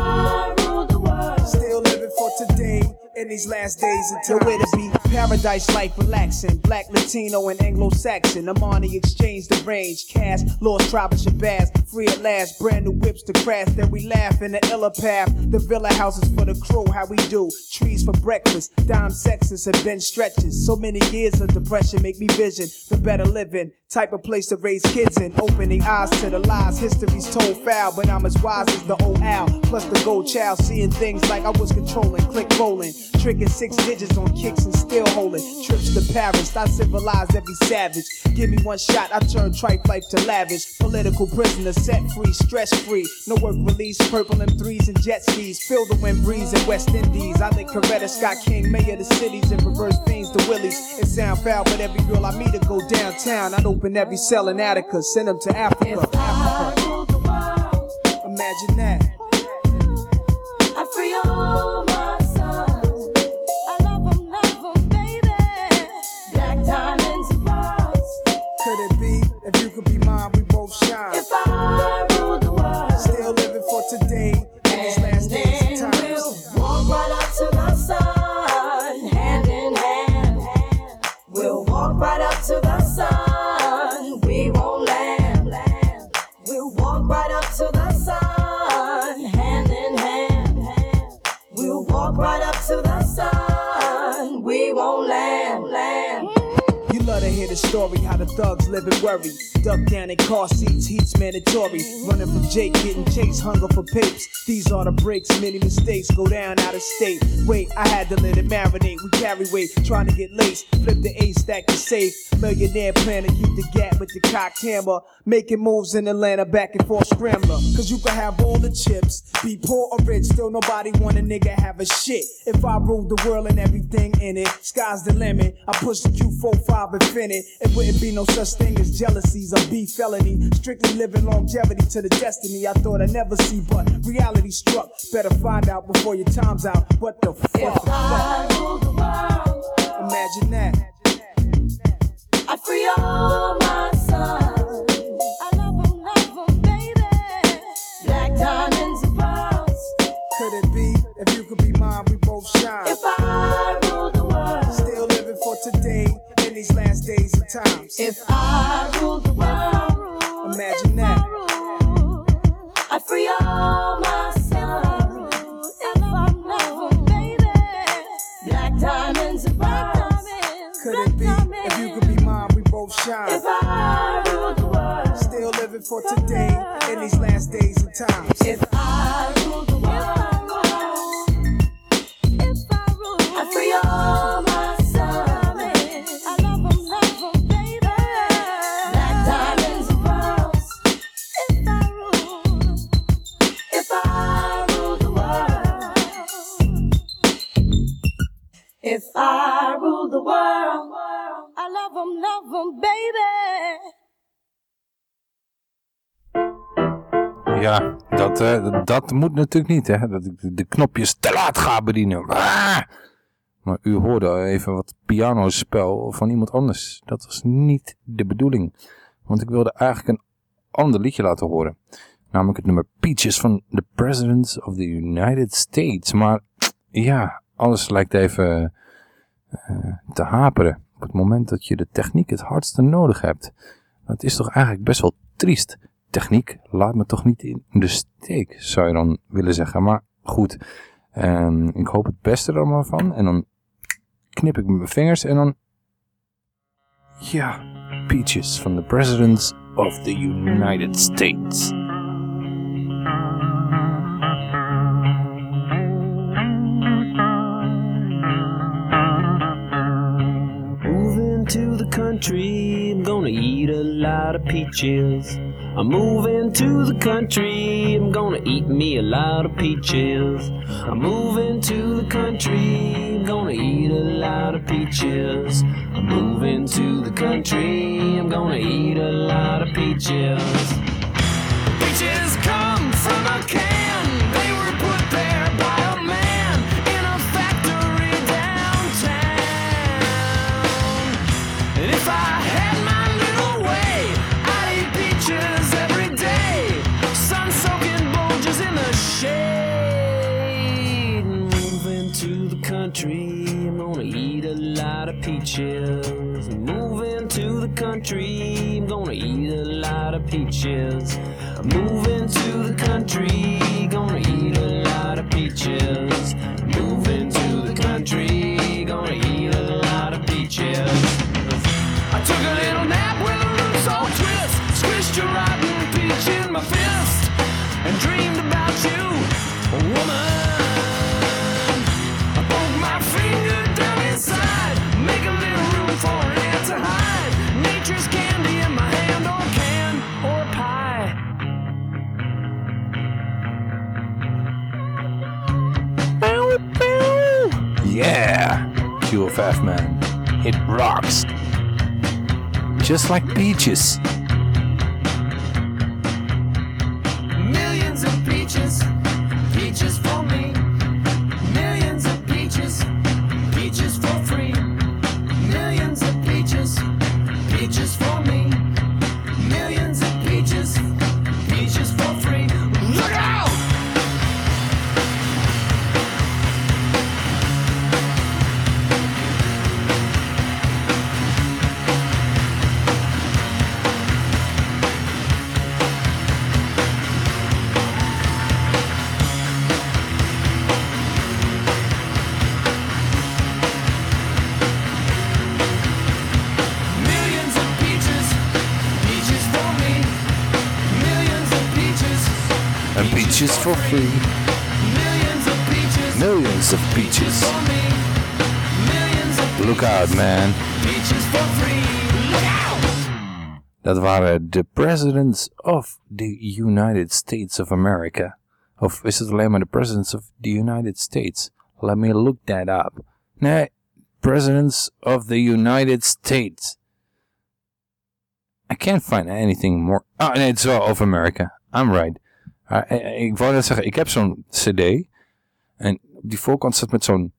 In these last days until. Nowhere to be paradise life relaxing. Black, Latino, and Anglo Saxon. Amani exchange the range. Cash, lost tribe of Shabazz. Free at last, brand new whips to crash. Then we laugh in the illa path. The villa houses for the crew, how we do. Trees for breakfast. Dime sexes have been stretches. So many years of depression make me vision the better living. Type of place to raise kids in. Opening eyes to the lies. History's told foul, but I'm as wise as the old owl. Plus the gold child, seeing things like I was controlling. Click rolling. Tricking six digits on kicks and still holding. Trips to Paris, I civilized every savage. Give me one shot, I turn tripe life to lavish. Political prisoner, set free, stress free. No work release, purple M3s and jet skis. Feel the wind breeze in West Indies. I think Coretta Scott King, mayor of the cities, and reverse things to Willies. It sound foul, but every girl I meet to go downtown. I'd open every cell in Attica, send them to Africa. Imagine that. Shine? If I story how the thugs live and worry. Duck down in car seats, heat's mandatory. Running from Jake, getting chased, hunger for papes. These are the breaks, many mistakes go down out of state. Wait, I had to let it marinate. We carry weight, trying to get laced. Flip the ace, stack the safe. Millionaire plan to keep the gap with the cocked hammer. Making moves in Atlanta, back and forth scrambler. Cause you can have all the chips, be poor or rich, still nobody want a nigga have a shit. If I ruled the world and everything in it, sky's the limit. I push the Q45 infinite. It wouldn't be no such thing as jealousies or beef felony. Strictly living longevity to the destiny I thought I'd never see, but reality struck. Better find out before your time's out. What the fuck? I rule the world, Imagine that. I free all my sons. I love 'em, love 'em, baby. Black diamonds and pearls. Could it be if you could be mine, we both shine? If I times. If I ruled the world. Imagine that. I free all my sons. If I love 'em, baby. Black diamonds and pearls. Could it be if you could be mine, we both shine? If I ruled the world. Still living for today in these last days and times. If I ruled I ruled the world. I love 'em, love 'em, baby. Ja, dat, eh, dat moet natuurlijk niet, hè. Dat ik de knopjes te laat ga bedienen. Ah! Maar u hoorde even wat pianospel van iemand anders. Dat was niet de bedoeling. Want ik wilde eigenlijk een ander liedje laten horen. Namelijk het nummer Peaches van The President of the United States. Maar ja, alles lijkt even te haperen. Op het moment dat je de techniek het hardste nodig hebt. Dat is toch eigenlijk best wel triest. Techniek, laat me toch niet in de steek, zou je dan willen zeggen. Maar goed, ehm, ik hoop het beste er allemaal van. En dan knip ik mijn vingers en dan... Ja, Peaches van the President of the United States. Country, I'm gonna eat a lot of peaches. I'm moving to the country, I'm gonna eat me a lot of peaches. I'm moving to the country, I'm gonna eat a lot of peaches. I'm moving to the country, I'm gonna eat a lot of peaches. Peaches lot of peaches. Moving to the country, Just like peaches. Man. Dat waren de presidents of the United States of America. Of is het alleen maar de presidents of the United States? Let me look that up. Nee, presidents of the United States. I can't find anything more. Ah, nee, het is wel of America. I'm right. Ah, eh, eh, ik wou net zeggen, ik heb zo'n cd. En op die voorkant staat met zo'n...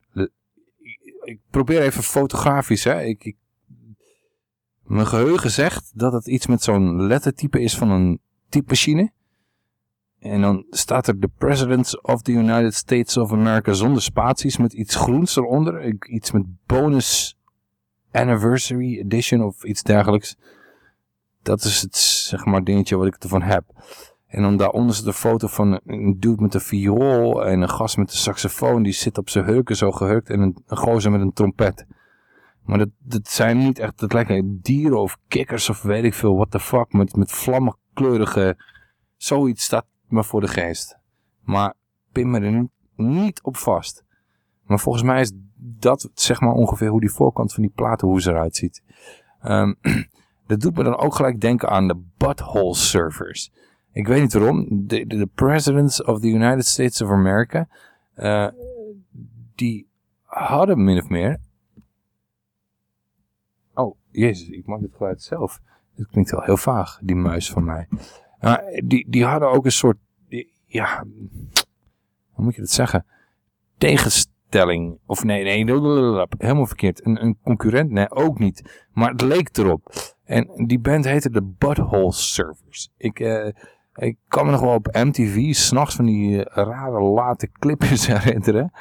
Ik probeer even fotografisch, hè. Ik, ik Mijn geheugen zegt dat het iets met zo'n lettertype is van een typemachine. En dan staat er The President of the United States of America zonder spaties met iets groens eronder. Iets met bonus anniversary edition of iets dergelijks. Dat is het zeg maar dingetje wat ik ervan heb. En dan daaronder zit een foto van een dude met een viool en een gast met een saxofoon. Die zit op zijn heuken zo gehurkt en een, gozer met een trompet. Maar dat, dat zijn niet echt, dat lijken dieren of kikkers of weet ik veel, what the fuck. Met, met vlammenkleurige, zoiets staat me voor de geest. Maar pin me er niet, niet op vast. Maar volgens mij is dat zeg maar ongeveer hoe die voorkant van die platenhoes eruit ziet. Ehm, dat doet me dan ook gelijk denken aan de butthole surfers. Ik weet niet waarom. De, de, de presidents of the United States of America, eh, die hadden min of meer... Oh, jezus, ik maak het geluid zelf. Het klinkt wel heel vaag, die muis van mij. Die, die hadden ook een soort, ja, hoe moet je dat zeggen? Tegenstelling. Of nee, nee, helemaal verkeerd. Een, een concurrent? Nee, ook niet. Maar het leek erop. En die band heette de Butthole Surfers. Ik, eh, ik kan me nog wel op MTV s'nachts van die eh, rare late clipjes herinneren.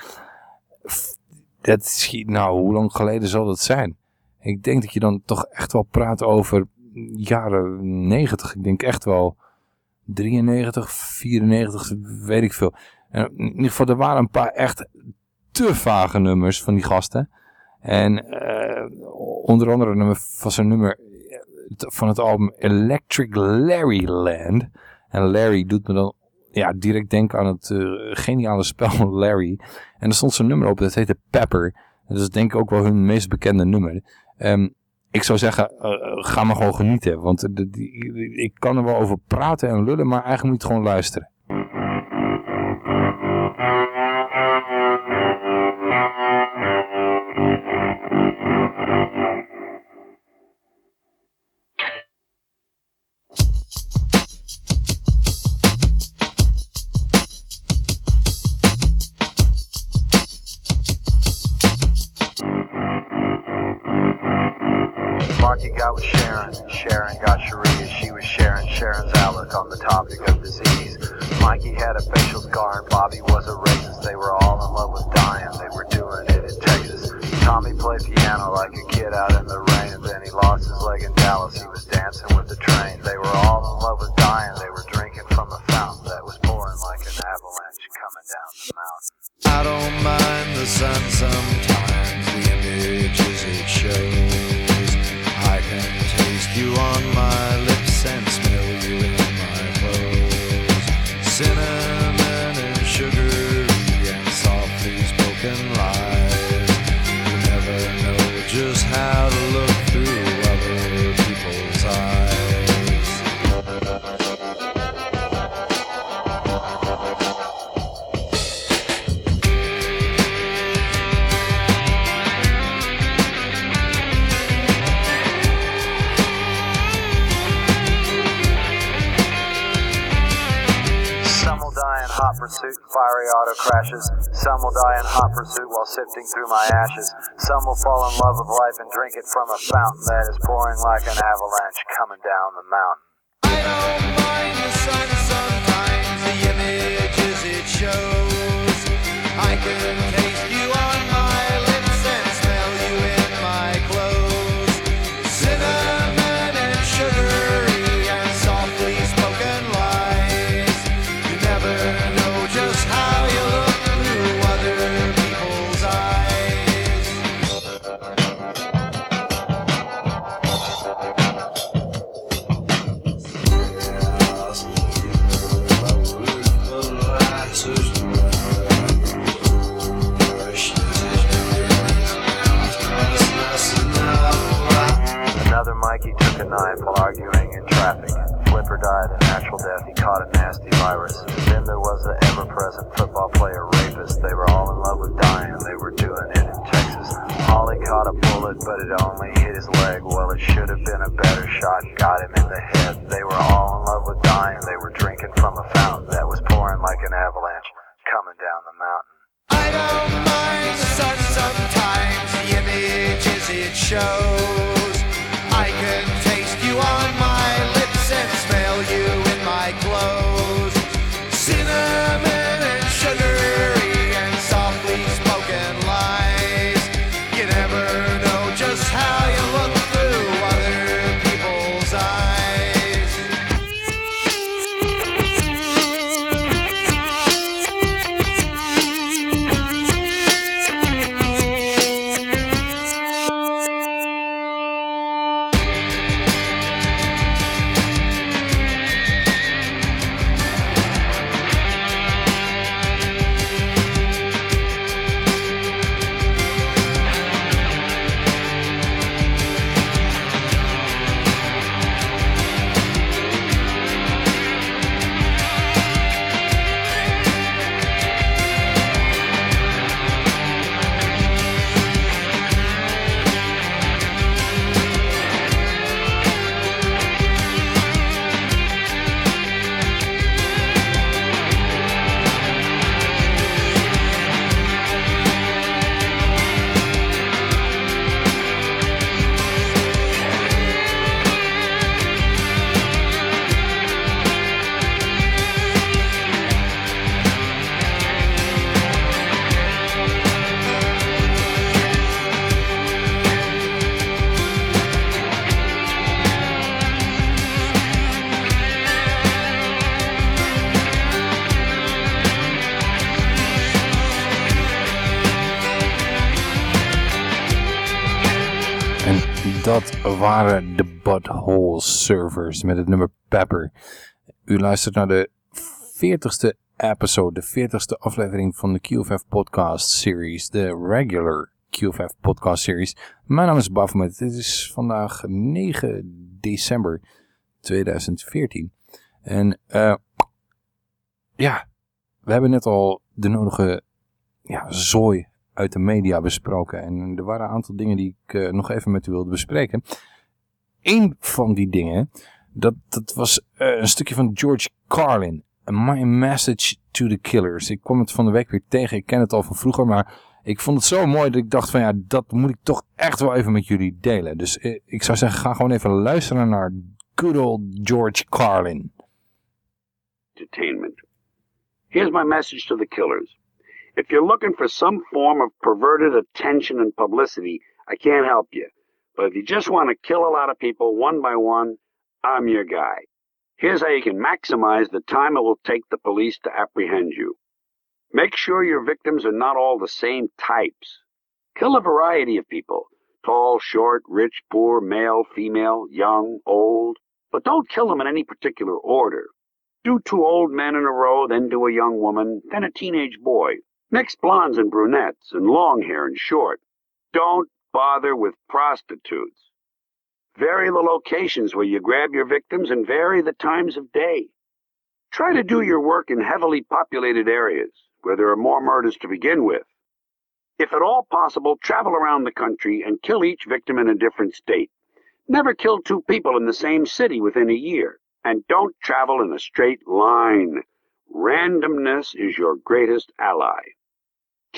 Dat is, nou, hoe lang geleden zal dat zijn? Ik denk dat je dan toch echt wel praat over jaren 90. Ik denk echt wel 93, 94, weet ik veel. En in ieder geval, er waren een paar echt te vage nummers van die gasten. En eh, onder andere een van zijn nummer eh, van het album Electric Larry Land. En Larry doet me dan ja, direct denken aan het eh, geniale spel Larry. En er stond zo'n nummer op, dat heette Pepper. En dat is denk ik ook wel hun meest bekende nummer. Ehm, ik zou zeggen, eh, eh, ga maar gewoon genieten. Want ik kan er wel over praten en lullen, maar eigenlijk moet je gewoon luisteren. My Some will die in hot pursuit while sifting through my ashes. Some will fall in love with life and drink it from a fountain that is pouring like an avalanche coming down the mountain. I don't mind the images it shows. I can knife while arguing in traffic. Flipper died a natural death. He caught a nasty virus. Then there was the ever-present football player rapist. They were all in love with dying. They were doing it in Texas. Holly caught a bullet, but it only hit his leg. Well, it should have been a better shot. Got him in the head. They were all in love with dying. They were drinking from a fountain that was pouring like an avalanche coming down the mountain. I don't mind the sun sometimes, the images it shows. Dat waren de Butthole Servers met het nummer Pepper. U luistert naar de 40ste episode, de 40ste aflevering van de QFF podcast series, de regular QFF podcast series. Mijn naam is Baphomet. Het is vandaag 9 december 2014. En eh, ja, we hebben net al de nodige ja, zooi uit de media besproken. En er waren een aantal dingen die ik eh, nog even met u wilde bespreken. Eén van die dingen, dat, dat was eh, een stukje van George Carlin. My Message to the Killers. Ik kwam het van de week weer tegen. Ik ken het al van vroeger, maar ik vond het zo mooi dat ik dacht van ja, dat moet ik toch echt wel even met jullie delen. Dus eh, ik zou zeggen, ga gewoon even luisteren naar good old George Carlin. entertainment. Here's my message to the killers. If you're looking for some form of perverted attention and publicity, I can't help you. But if you just want to kill a lot of people one by one, I'm your guy. Here's how you can maximize the time it will take the police to apprehend you. Make sure your victims are not all the same types. Kill a variety of people tall, short, rich, poor, male, female, young, old. But don't kill them in any particular order. Do two old men in a row, then do a young woman, then a teenage boy. Mix blondes and brunettes, and long hair and short. Don't bother with prostitutes. Vary the locations where you grab your victims and vary the times of day. Try to do your work in heavily populated areas where there are more murders to begin with. If at all possible, travel around the country and kill each victim in a different state. Never kill two people in the same city within a year. And don't travel in a straight line. Randomness is your greatest ally.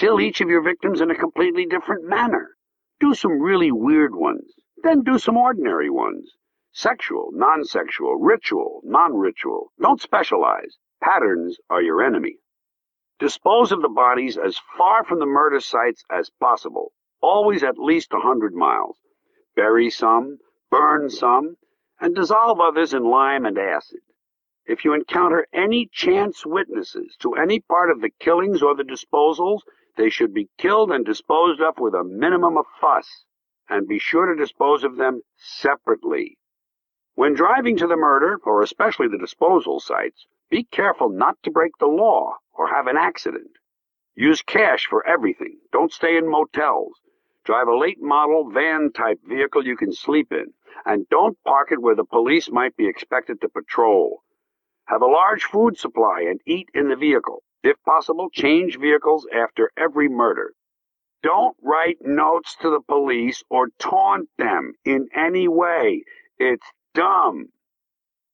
Kill each of your victims in a completely different manner. Do some really weird ones, then do some ordinary ones. Sexual, non-sexual, ritual, non-ritual. Don't specialize. Patterns are your enemy. Dispose of the bodies as far from the murder sites as possible, always at least a hundred miles. Bury some, burn some, and dissolve others in lime and acid. If you encounter any chance witnesses to any part of the killings or the disposals, they should be killed and disposed of with a minimum of fuss, and be sure to dispose of them separately. When driving to the murder, or especially the disposal sites, be careful not to break the law or have an accident. Use cash for everything. Don't stay in motels. Drive a late model van type vehicle you can sleep in, and don't park it where the police might be expected to patrol. Have a large food supply and eat in the vehicle. If possible, change vehicles after every murder. Don't write notes to the police or taunt them in any way. It's dumb.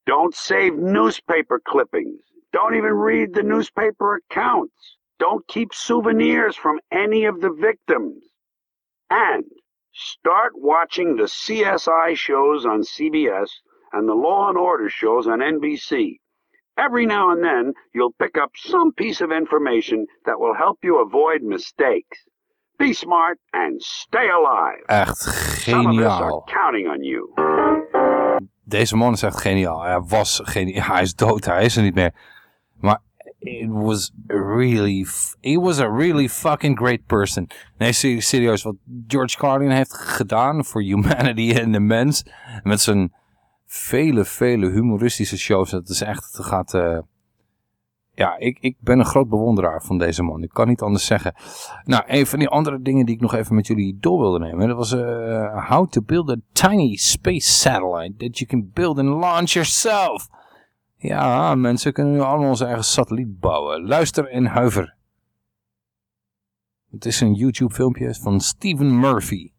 Don't save newspaper clippings. Don't even read the newspaper accounts. Don't keep souvenirs from any of the victims. And start watching the CSI shows on CBS and the Law and Order shows on NBC. Every now and then, you'll pick up some piece of information that will help you avoid mistakes. Be smart and stay alive. Echt Some of us are geniaal. counting on you. Deze man is echt geniaal. Hij was geniaal. Hij is dood. Hij is er niet meer. Maar it was really... He was a really fucking great person. Nee, se- serieus. Wat George Carlin heeft gedaan voor humanity en de mens. Met zijn vele, vele humoristische shows. Dat is echt... Het gaat... eh, ja, ik, ik ben een groot bewonderaar van deze man. Ik kan niet anders zeggen. Nou, een van die andere dingen die ik nog even met jullie door wilde nemen. Dat was eh, how to build a tiny space satellite that you can build and launch yourself. Ja, mensen kunnen nu allemaal onze eigen satelliet bouwen. Luister en huiver. Het is een YouTube filmpje van Stephen Murphy.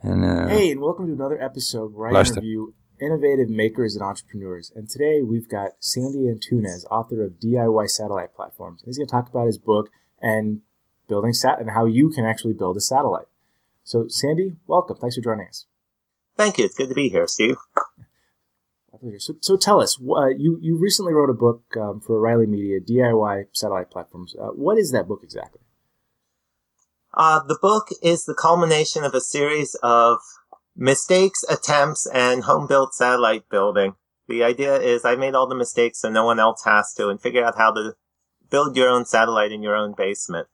En, eh, Hey, and welcome to another episode I Luister. interview innovative makers and entrepreneurs. And today we've got Sandy Antunes, author of DIY Satellite Platforms. He's going to talk about his book and building sat and how you can actually build a satellite. So, Sandy, welcome. Thanks for joining us. Thank you. It's good to be here, Steve. So, so tell us, uh, you you recently wrote a book um, for O'Reilly Media, DIY Satellite Platforms. Uh, what is that book exactly? Uh, the book is the culmination of a series of mistakes, attempts, and home built satellite building. The idea is I made all the mistakes so no one else has to and figure out how to build your own satellite in your own basement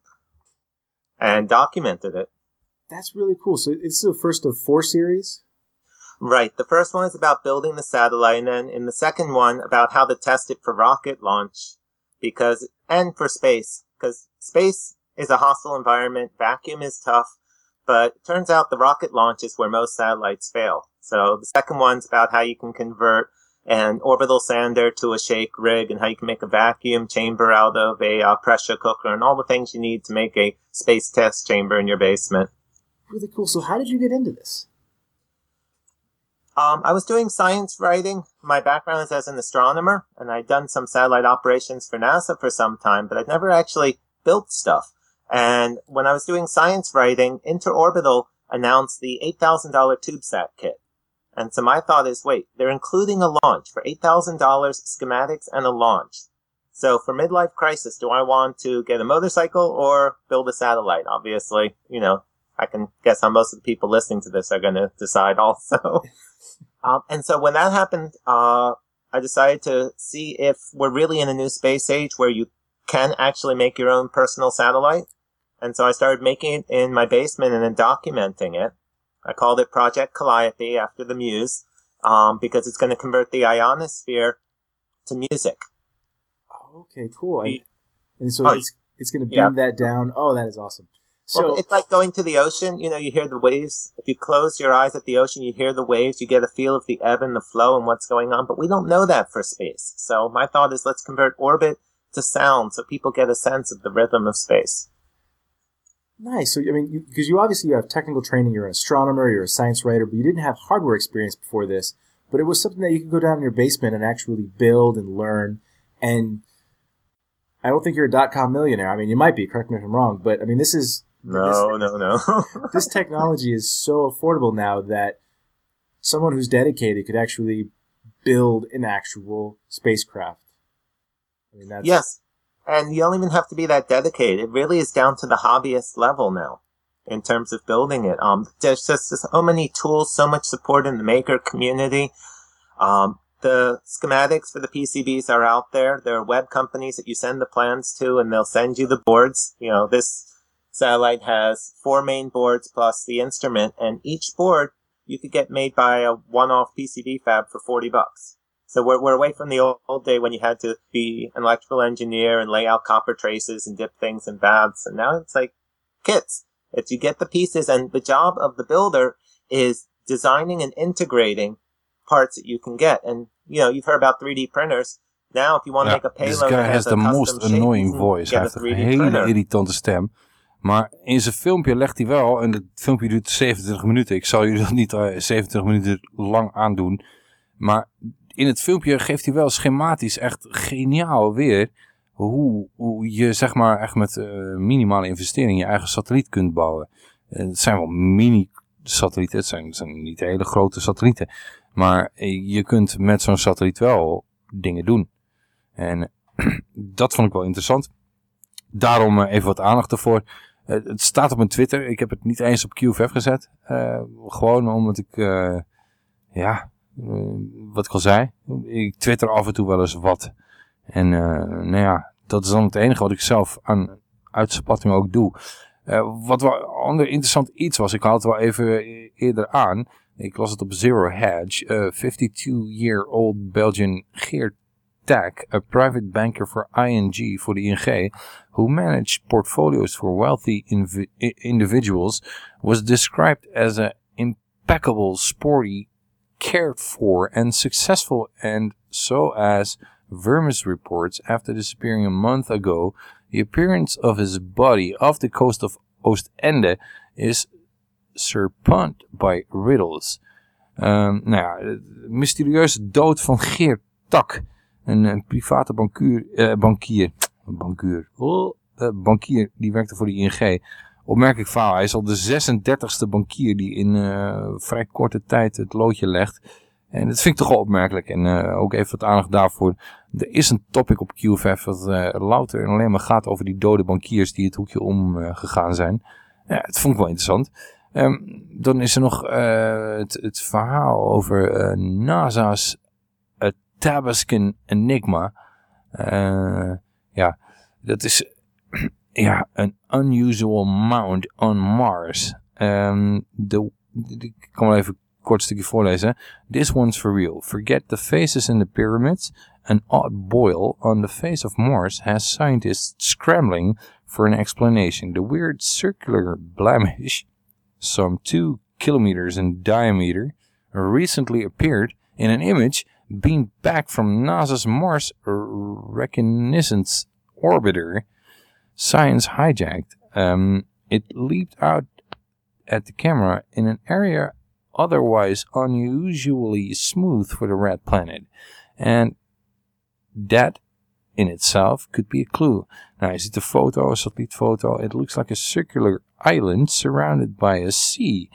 and documented it. That's really cool. So, it's the first of four series. Right. The first one is about building the satellite, and then in the second one, about how to test it for rocket launch, because and for space, because space is a hostile environment. Vacuum is tough, but it turns out the rocket launch is where most satellites fail. So the second one's about how you can convert an orbital sander to a shake rig, and how you can make a vacuum chamber out of a uh, pressure cooker, and all the things you need to make a space test chamber in your basement. Really cool. So, how did you get into this? Um, I was doing science writing. My background is as an astronomer, and I'd done some satellite operations for NASA for some time, but I'd never actually built stuff. And when I was doing science writing, Interorbital announced the $8,000 TubeSat kit. And so my thought is, wait, they're including a launch for $8,000 schematics and a launch. So for midlife crisis, do I want to get a motorcycle or build a satellite? Obviously, you know, I can guess how most of the people listening to this are going to decide also. um, and so when that happened, uh, I decided to see if we're really in a new space age where you can actually make your own personal satellite. And so I started making it in my basement and then documenting it. I called it Project Calliope after the Muse, um, because it's going to convert the ionosphere to music. Okay, cool. And, and so Oh, it's it's going to beam yeah. that down. Oh, that is awesome. So well, it's like going to the ocean. You know, you hear the waves. If you close your eyes at the ocean, you hear the waves. You get a feel of the ebb and the flow and what's going on. But we don't know that for space. So my thought is let's convert orbit to sound so people get a sense of the rhythm of space. Nice. So I mean, because you, obviously you have technical training. You're an astronomer. You're a science writer, but you didn't have hardware experience before this. But it was something that you could go down in your basement and actually build and learn. And I don't think you're a dot com millionaire. I mean, you might be. Correct me if I'm wrong. But I mean, this is No, no, no. this technology is so affordable now that someone who's dedicated could actually build an actual spacecraft. I mean, that's Yes. And you don't even have to be that dedicated. It really is down to the hobbyist level now in terms of building it. Um, there's just so many tools, so much support in the maker community. Um, the schematics for the PCBs are out there. There are web companies that you send the plans to and they'll send you the boards. You know, this satellite has four main boards plus the instrument and each board you could get made by a one-off PCB fab for 40 bucks. So we're, we're away from the old, old day when you had to be an electrical engineer and lay out copper traces and dip things in baths. And now it's like kits. It's you get the pieces and the job of the builder is designing and integrating parts that you can get. And, you know, you've heard about 3D printers. Now, if you want to Ja, make a payload this guy has the most annoying voice. Hij a heeft een hele printer. irritante stem. Maar in zijn filmpje legt hij wel, en het filmpje duurt 27 minuten. Ik zal jullie dat niet eh, 27 minuten lang aandoen. Maar in het filmpje geeft hij wel schematisch echt geniaal weer hoe, hoe je zeg maar echt met eh, minimale investering je eigen satelliet kunt bouwen. Eh, het zijn wel mini satellieten, het zijn, niet hele grote satellieten. Maar je kunt met zo'n satelliet wel dingen doen. En dat vond ik wel interessant. Daarom eh, even wat aandacht ervoor. Het staat op mijn Twitter. Ik heb het niet eens op QFF gezet. Gewoon omdat ik, ja, wat ik al zei. Ik twitter af en toe wel eens wat. En eh, nou ja, dat is dan het enige wat ik zelf aan uitspatting ook doe. Eh, wat wel ander interessant iets was, ik haal het wel even eerder aan. Ik las het op Zero Hedge. Eh, 52-year-old Belgian Geert Tak, a private banker for ING for the ING, who managed portfolios for wealthy individuals, was described as an impeccable, sporty, cared for, and successful, and so as Vermis reports, after disappearing a month ago, the appearance of his body off the coast of Oostende is surpunt by riddles. Ehm, nou ja, mysterieuze dood van Geert Tak, een, private bankier, eh, bankier, bankier, oh, eh, bankier die werkte voor de ING. Opmerkelijk verhaal, hij is al de 36e bankier die in eh, vrij korte tijd het loodje legt. En dat vind ik toch wel opmerkelijk. En eh, ook even wat aandacht daarvoor. Er is een topic op QFF dat eh, louter en alleen maar gaat over die dode bankiers die het hoekje om eh, gegaan zijn. Ja, het vond ik wel interessant. Ehm, dan is er nog het, het verhaal over NASA's Tabascan Enigma. Ja, dat is ja, an unusual mound on Mars. Ehm, de, ik kan wel even een kort stukje voorlezen. This one's for real. Forget the faces in the pyramids. An odd boil on the face of Mars has scientists scrambling for an explanation. The weird circular blemish, some two kilometers in diameter, recently appeared in an image beamed back from NASA's Mars Reconnaissance Orbiter. Science hijacked. Um, it leaped out at the camera in an area otherwise unusually smooth for the red planet. And that in itself could be a clue. Nou, je ziet de a een photo? It looks like a circular island surrounded by a sea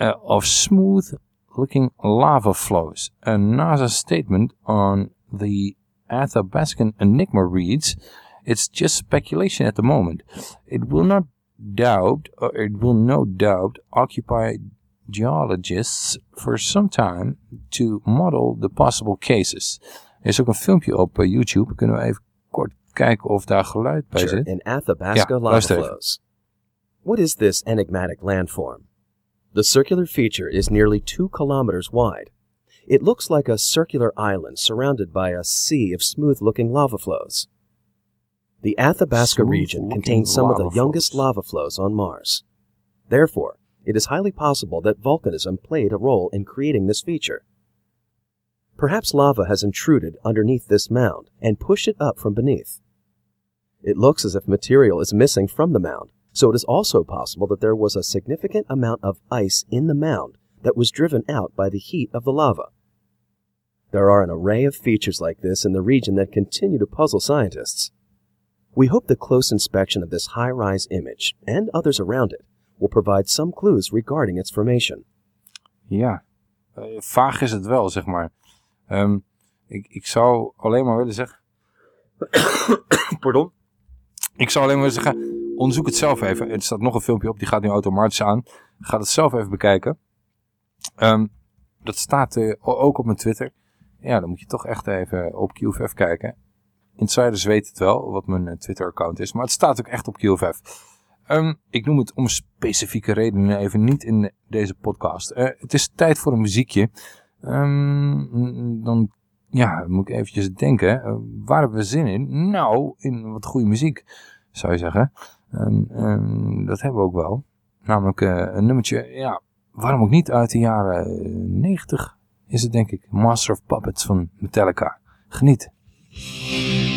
uh, of smooth looking lava flows. A NASA statement on the Athabascan Enigma reads, It's just speculation at the moment. It will not doubt, or it will no doubt occupy geologists for some time to model the possible cases. Er is ook een filmpje op eh, YouTube. Kunnen we even kort kijken of daar geluid bij zit? in Athabasca Ja, lava flows. What is this enigmatic landform? The circular feature is nearly two kilometers wide. It looks like a circular island surrounded by a sea of smooth looking lava flows. The Athabasca region Smooth-looking contains some of the youngest lava flows on Mars. Therefore, it is highly possible that volcanism played a role in creating this feature. Perhaps lava has intruded underneath this mound and pushed it up from beneath. It looks as if material is missing from the mound, so it is also possible that there was a significant amount of ice in the mound that was driven out by the heat of the lava. There are an array of features like this in the region that continue to puzzle scientists. We hope the close inspection of this high rise image and others around it will provide some clues regarding its formation. Ja, eh, vaag is het wel, zeg maar. Ehm, ik, ik zou alleen maar willen zeggen... Pardon? Ik zou alleen maar willen zeggen, onderzoek het zelf even. Er staat nog een filmpje op, die gaat nu automatisch aan. Ga het zelf even bekijken. Ehm, dat staat eh, ook op mijn Twitter. Ja, dan moet je toch echt even op QFF kijken. Insiders weten het wel, wat mijn eh, Twitter-account is. Maar het staat ook echt op QFF. Ehm, ik noem het om specifieke redenen even niet in deze podcast. Eh, het is tijd voor een muziekje. Ehm, dan ja, moet ik eventjes denken. eh, waar hebben we zin in? Nou, in wat goede muziek, zou je zeggen. En, ehm, dat hebben we ook wel. Namelijk een nummertje, ja, waarom ook niet uit de jaren 90 is het denk ik. Master of Puppets van Metallica. Geniet. Música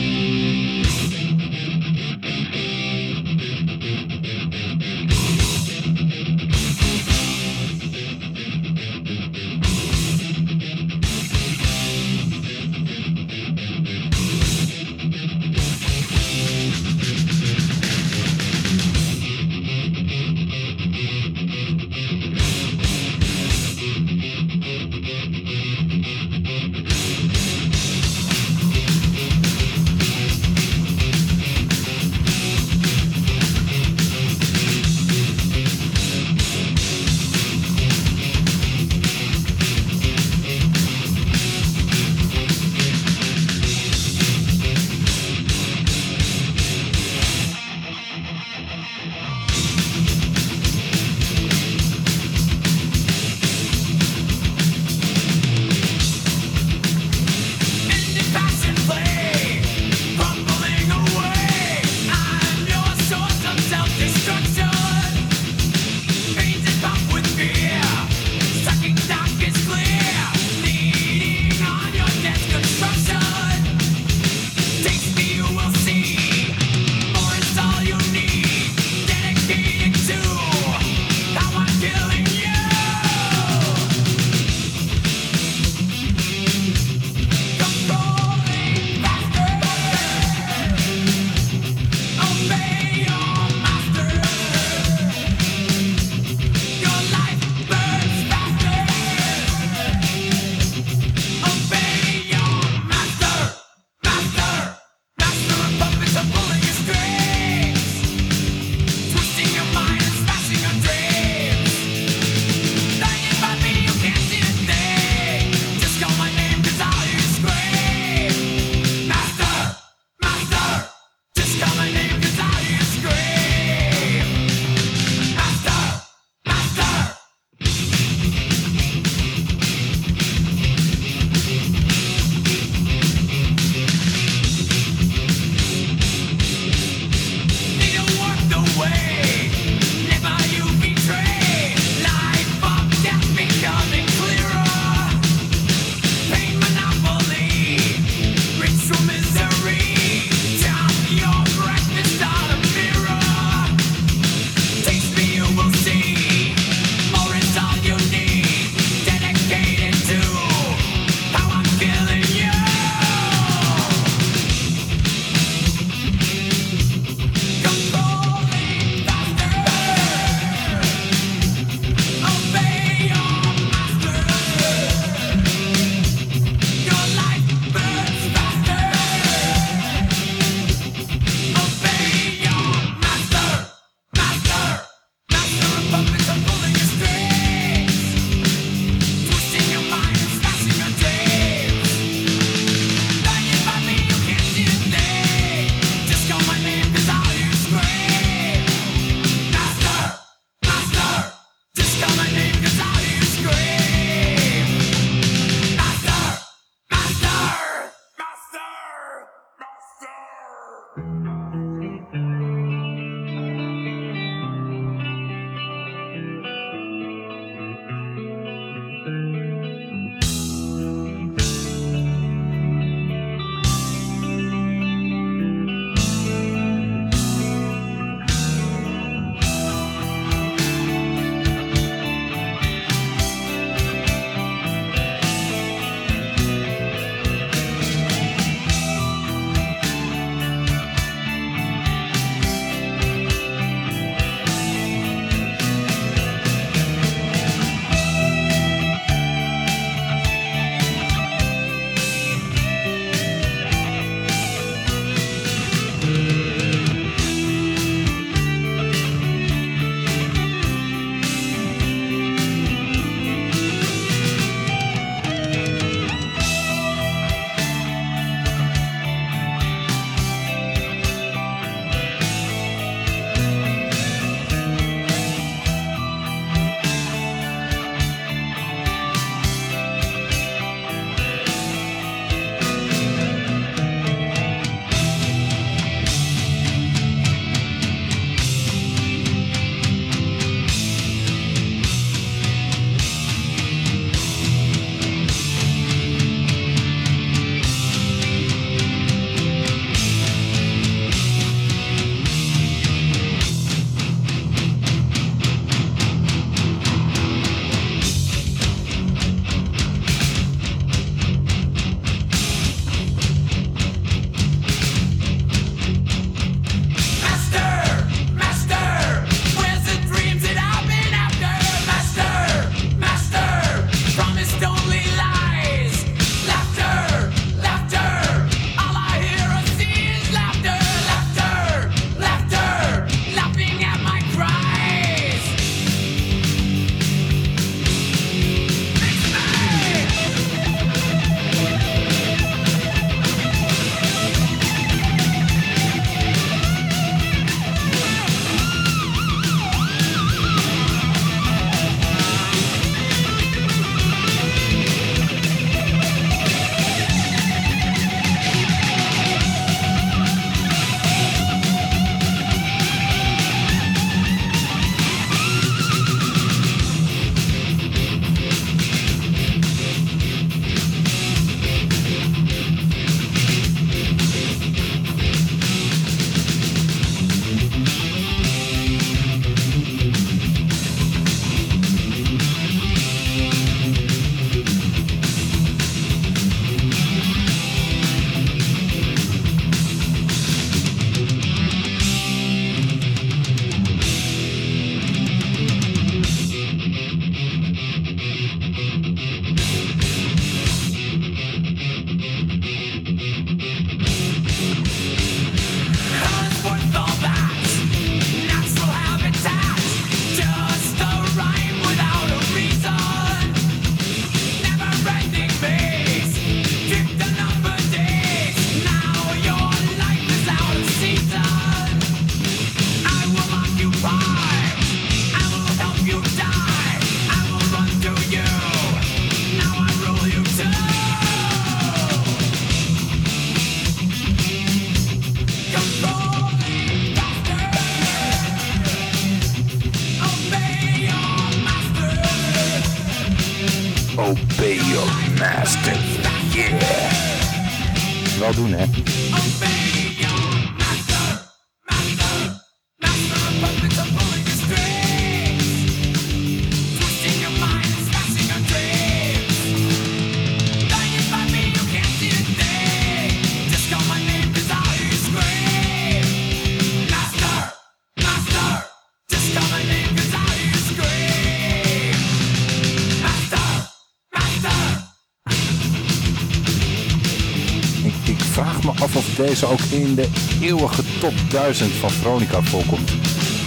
deze ook in de eeuwige top 1000 van Veronica voorkomt.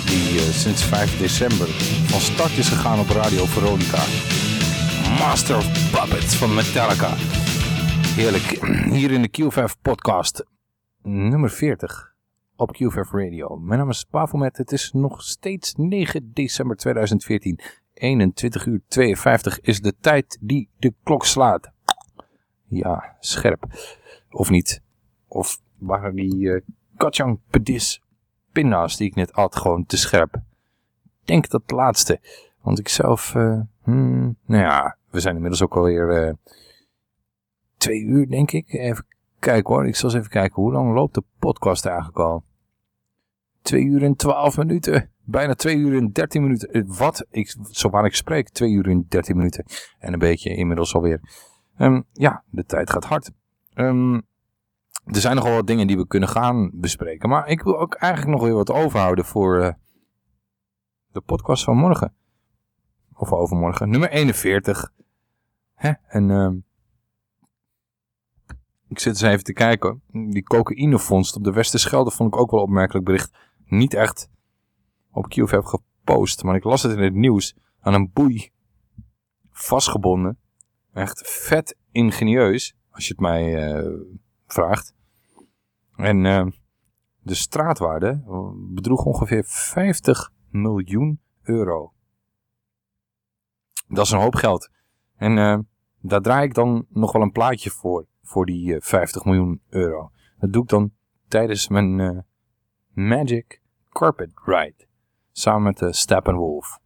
Die eh, sinds 5 december van start is gegaan op Radio Veronica. Master of Puppets van Metallica. Heerlijk. Hier in de Q5 podcast nummer 40 op Q5 Radio. Mijn naam is Bafomet. Het is nog steeds 9 december 2014. 21 uur 52 is de tijd die de klok slaat. Ja, scherp. Of niet. Of waren die uh, Pedis pinda's die ik net had gewoon te scherp? Ik denk dat laatste. Want ik zelf... eh, hmm, nou ja, we zijn inmiddels ook alweer eh twee uur denk ik. Even kijken hoor. Ik zal eens even kijken. Hoe lang loopt de podcast eigenlijk al? Twee uur en twaalf minuten. Bijna twee uur en dertien minuten. Wat? Ik, zo waar ik spreek. Twee uur en dertien minuten. En een beetje inmiddels alweer. Ehm, ja, de tijd gaat hard. Ehm, er zijn nogal wat dingen die we kunnen gaan bespreken. Maar ik wil ook eigenlijk nog weer wat overhouden voor eh, de podcast van morgen. Of overmorgen. Nummer 41. Hè? En ehm, ik zit eens even te kijken. Die cocaïnevondst op de Westerschelde vond ik ook wel opmerkelijk bericht. Niet echt op QF heb gepost. Maar ik las het in het nieuws. Aan een boei. Vastgebonden. Echt vet ingenieus. Als je het mij eh, vraagt. En eh, de straatwaarde bedroeg ongeveer 50 miljoen euro. Dat is een hoop geld. En eh, daar draai ik dan nog wel een plaatje voor. Voor die eh, 50 miljoen euro. Dat doe ik dan tijdens mijn eh, Magic Carpet Ride. Samen met de Steppenwolf.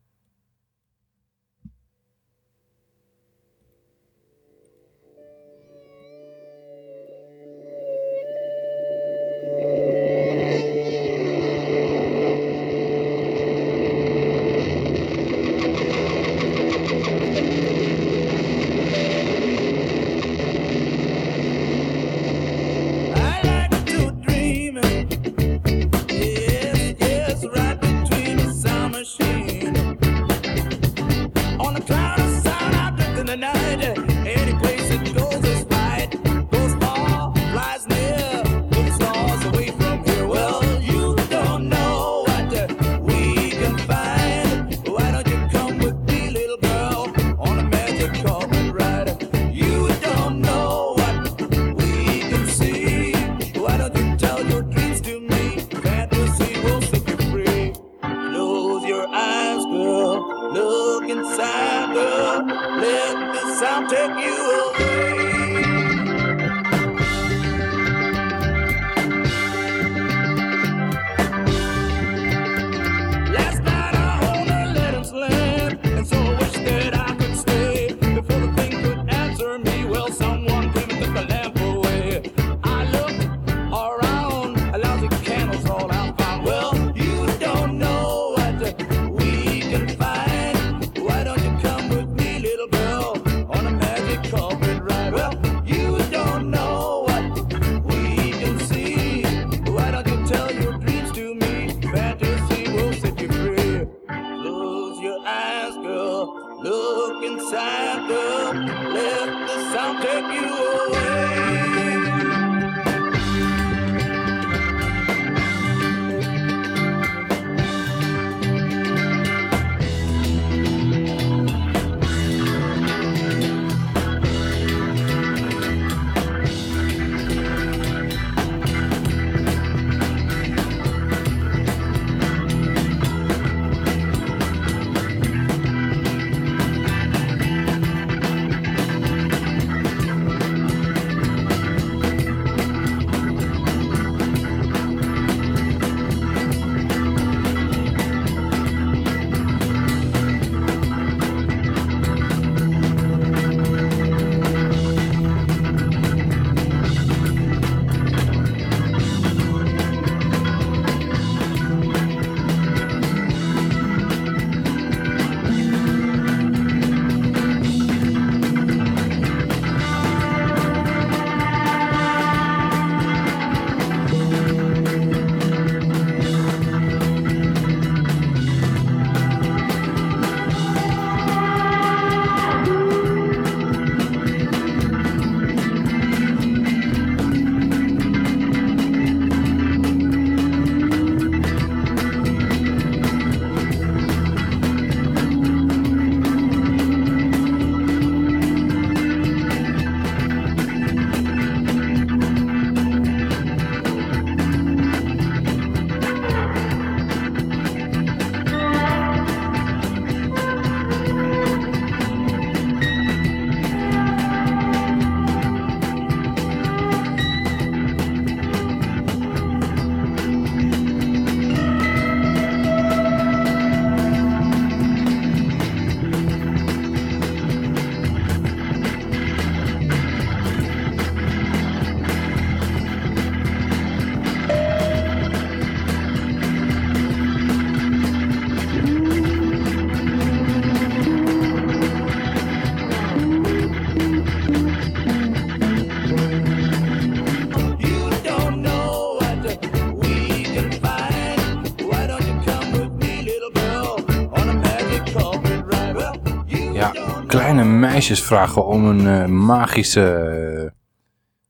Meisjes vragen om een eh, magische eh,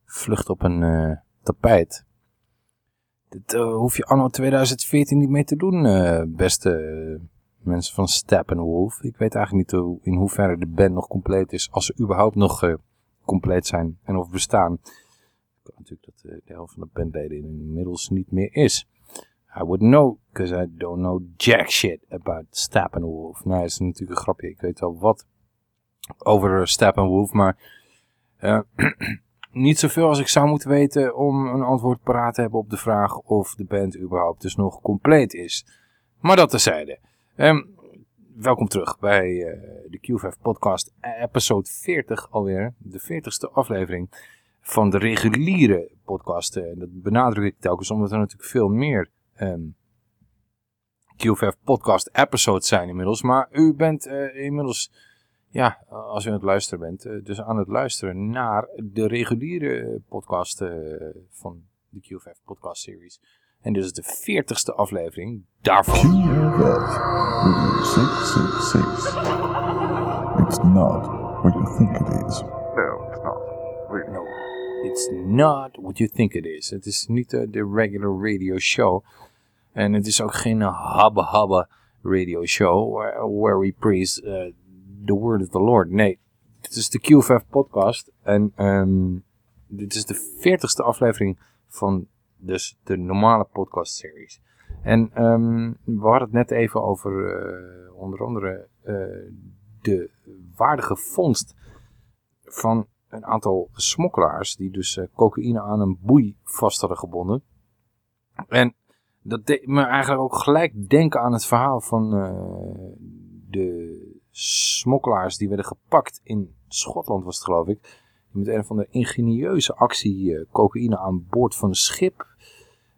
vlucht op een eh, tapijt. Dit hoef je anno 2014 niet mee te doen, beste mensen van Steppenwolf. Ik weet eigenlijk niet hoe, in hoeverre de band nog compleet is, als ze überhaupt nog compleet zijn en of bestaan. Ik natuurlijk dat de helft van de bandleden inmiddels niet meer is. I would know, because I don't know jack shit about Steppenwolf. Nou, is natuurlijk een grapje. Ik weet wel wat over eh, Steppenwolf, maar eh, niet zoveel als ik zou moeten weten om een antwoord paraat te hebben op de vraag of de band überhaupt dus nog compleet is. Maar dat terzijde. Ehm welkom terug bij eh, de Q5 podcast, episode 40 alweer. De 40ste aflevering van de reguliere podcast. En dat benadruk ik telkens omdat er natuurlijk veel meer ehm, Q5 podcast episodes zijn inmiddels. Maar u bent eh, inmiddels, ja, als u aan het luisteren bent, eh, dus aan het luisteren naar de reguliere podcast eh, van de Q5 podcast series. En dit is de 40ste aflevering daarvan. Six, six. It's not what you think it is. No, it's not. No, it's not what you think it is. Het is niet eh, de regular radio show. En het is ook geen habba habba radio show where, where we praise eh, the word of the Lord. Nee, dit is de Q5 podcast. En ehm, dit is de 40ste aflevering van dus de normale podcast series. En ehm, we hadden het net even over eh, onder andere eh, de waardige vondst van een aantal smokkelaars die dus eh, cocaïne aan een boei vast hadden gebonden. En dat deed me eigenlijk ook gelijk denken aan het verhaal van de smokkelaars die werden gepakt in Schotland was het geloof ik. Die met een van de ingenieuze actie eh, cocaïne aan boord van een schip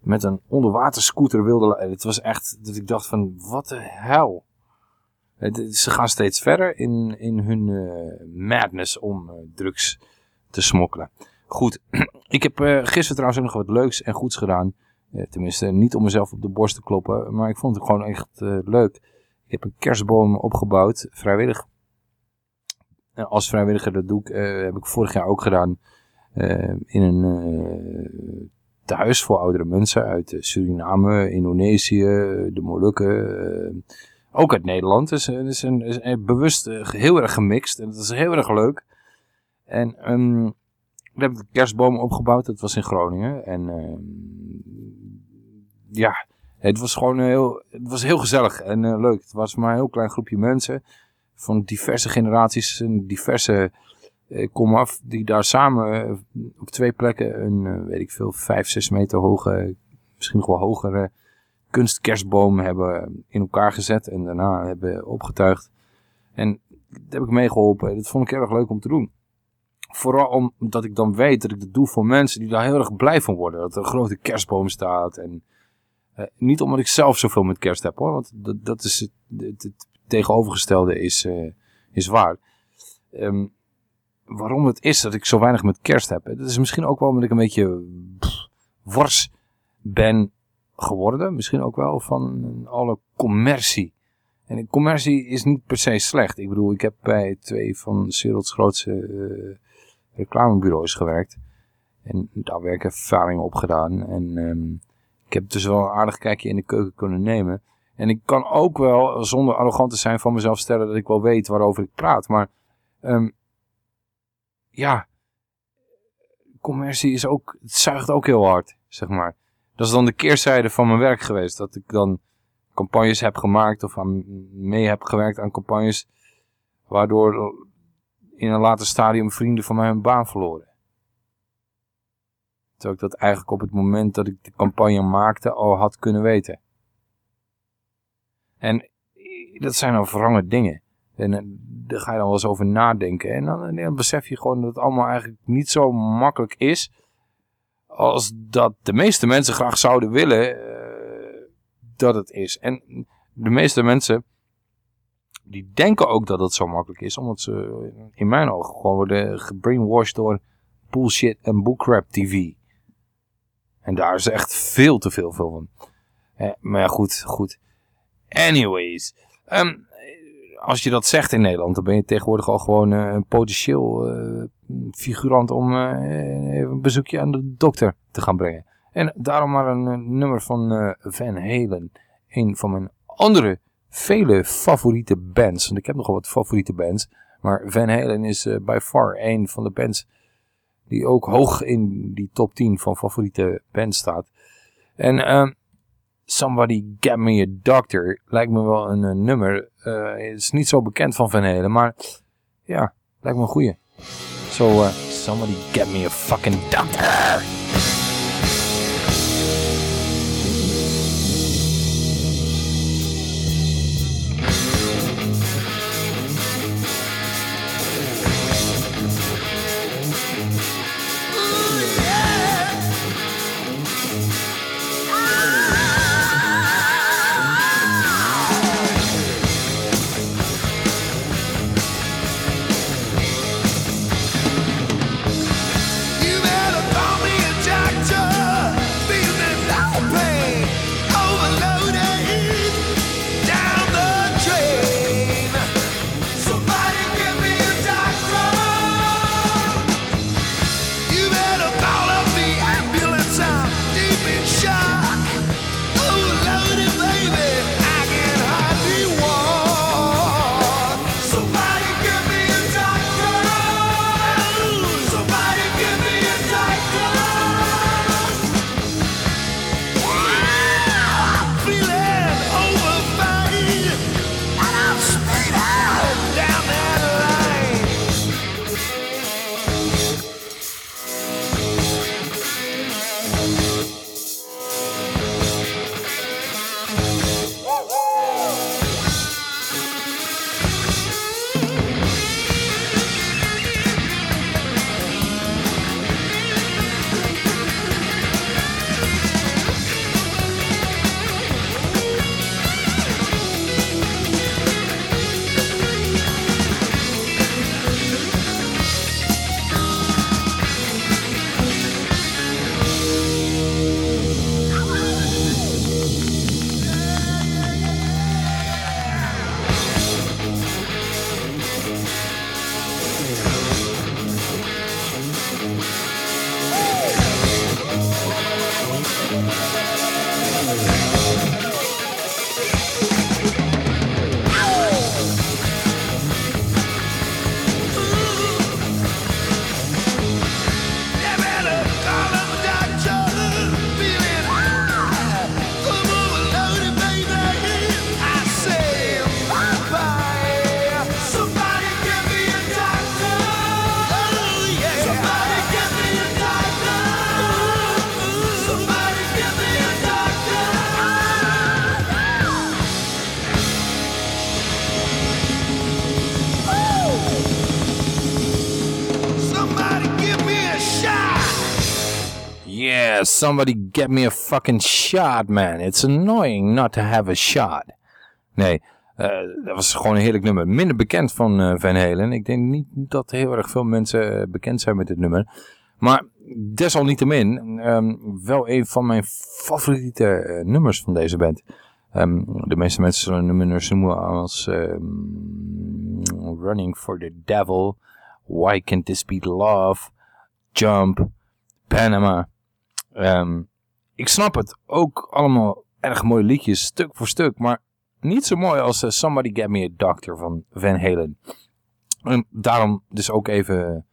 met een onderwaterscooter wilden. la- Het was echt dat ik dacht van wat de hel. Ze gaan steeds verder in, in hun eh, madness om eh, drugs te smokkelen. Goed, ik heb eh, gisteren trouwens nog wat leuks en goeds gedaan. Tenminste, niet om mezelf op de borst te kloppen, maar ik vond het gewoon echt leuk. Ik heb een kerstboom opgebouwd, vrijwillig. Eh, als vrijwilliger, dat doe ik, eh, heb ik vorig jaar ook gedaan. eh, in een thuis voor oudere mensen uit Suriname, Indonesië, de Molukken. ook uit Nederland. Dus het is, een, is een bewust heel erg gemixt. En dat is heel erg leuk. En ehm daar heb ik een kerstboom opgebouwd. Dat was in Groningen. En ehm, ja, het was gewoon heel, het was heel gezellig en eh, leuk. Het was maar een heel klein groepje mensen. Van diverse generaties en diverse eh, komaf. Die daar samen eh, op twee plekken een, eh, weet ik veel, vijf, zes meter hoge, misschien nog wel hogere kunstkerstboom hebben in elkaar gezet. En daarna hebben opgetuigd. En daar heb ik meegeholpen. Dat vond ik erg leuk om te doen. Vooral omdat ik dan weet dat ik dat doe voor mensen die daar heel erg blij van worden. Dat er een grote kerstboom staat. En eh, niet omdat ik zelf zoveel met kerst heb hoor. Want dat, dat is het, het, tegenovergestelde is, eh, is waar. Ehm, waarom het is dat ik zo weinig met kerst heb. Dat is misschien ook wel omdat ik een beetje pff, wars ben geworden. Misschien ook wel van alle commercie. En commercie is niet per se slecht. Ik bedoel, ik heb bij twee van werelds grootste eh, reclamebureaus gewerkt. En daar heb ik ervaringen op gedaan. En ehm, ik heb dus wel een aardig kijkje in de keuken kunnen nemen. En ik kan ook wel, zonder arrogant te zijn, van mezelf stellen dat ik wel weet waarover ik praat. Maar ehm, ja, commercie is ook, het zuigt ook heel hard, zeg maar. Dat is dan de keerzijde van mijn werk geweest. Dat ik dan campagnes heb gemaakt of aan, mee heb gewerkt aan campagnes. Waardoor in een later stadium vrienden van mij hun baan verloren. Terwijl ik dat eigenlijk op het moment dat ik de campagne maakte al had kunnen weten. En dat zijn dan verrange dingen. En eh, daar ga je dan wel eens over nadenken. En dan, en dan besef je gewoon dat het allemaal eigenlijk niet zo makkelijk is. Als dat de meeste mensen graag zouden willen eh, dat het is. En de meeste mensen die denken ook dat het zo makkelijk is. Omdat ze in mijn ogen gewoon worden gebrainwashed door bullshit en bullcrap tv. En daar is echt veel te veel van. Maar ja, goed, goed. Anyways. ehm, als je dat zegt in Nederland, dan ben je tegenwoordig al gewoon eh, een potentieel eh, figurant om eh, even een bezoekje aan de dokter te gaan brengen. En daarom maar een, nummer van Van Halen. Een van mijn andere vele favoriete bands. Want ik heb nogal wat favoriete bands. Maar Van Halen is by far een van de bands die ook hoog in die top 10 van favoriete bands staat. En ehm, Somebody Get Me a Doctor lijkt me wel een, nummer. Het is niet zo bekend van Van Halen, maar ja, lijkt me een goeie. Zo, eh, Somebody Get Me a Fucking Doctor. Somebody get me a fucking shot, man. It's annoying not to have a shot. Nee, eh, dat was gewoon een heerlijk nummer. Minder bekend van eh, Van Halen. Ik denk niet dat heel erg veel mensen eh, bekend zijn met dit nummer. Maar desalniettemin, ehm, wel een van mijn favoriete nummers van deze band. Ehm, de meeste mensen zullen nummers noemen als ehm, Running for the Devil, Why Can't This Be Love, Jump, Panama. Ehm, ik snap het. Ook allemaal erg mooie liedjes, stuk voor stuk. Maar niet zo mooi als eh, Somebody Get Me a Doctor van Van Halen. En daarom dus ook even...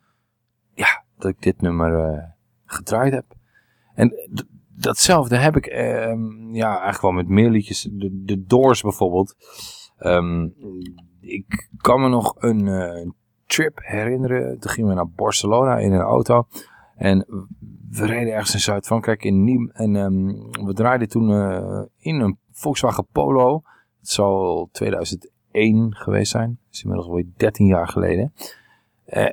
Ja, dat ik dit nummer eh, gedraaid heb. En datzelfde heb ik ehm, ja, eigenlijk wel met meer liedjes. De, Doors bijvoorbeeld. Ehm, ik kan me nog een eh, trip herinneren. Toen gingen we naar Barcelona in een auto. En we reden ergens in Zuid-Frankrijk in Nîmes. En ehm, we draaiden toen eh, in een Volkswagen Polo. Het zal 2001 geweest zijn. Dat is inmiddels alweer 13 jaar geleden. Eh,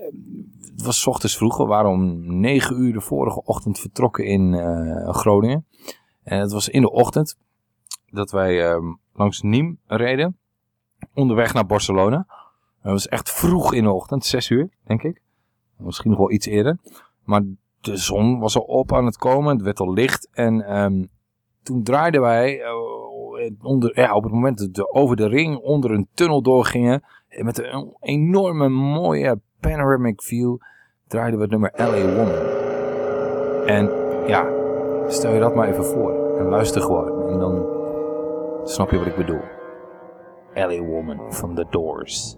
het was ochtends vroeg. We waren om 9 uur de vorige ochtend vertrokken in eh, Groningen. En het was in de ochtend dat wij ehm, langs Nîmes reden. Onderweg naar Barcelona. Het was echt vroeg in de ochtend, 6 uur, denk ik. Misschien nog wel iets eerder. Maar de zon was al op aan het komen. Het werd al licht. En ehm, toen draaiden wij eh, eh, onder, ja, op het moment dat we over de ring onder een tunnel doorgingen. en Met een enorme mooie panoramic view. Draaiden we het nummer LA Woman. En ja, stel je dat maar even voor. En luister gewoon. En dan snap je wat ik bedoel. LA Woman van The Doors.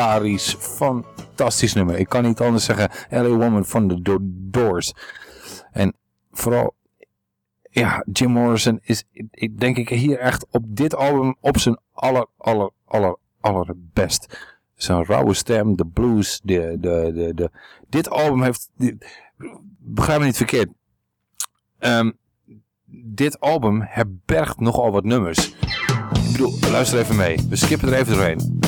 Legendarisch, fantastisch nummer. Ik kan niet anders zeggen. LA Woman van de Do- Doors. En vooral, ja, Jim Morrison is, ik denk ik, hier echt op dit album op zijn aller, aller, aller, allerbest. Zijn rauwe stem, de blues, de, de, de, de, dit album heeft, begrijp me niet verkeerd. Ehm, dit album herbergt nogal wat nummers. Ik bedoel, luister even mee. We skippen er even doorheen.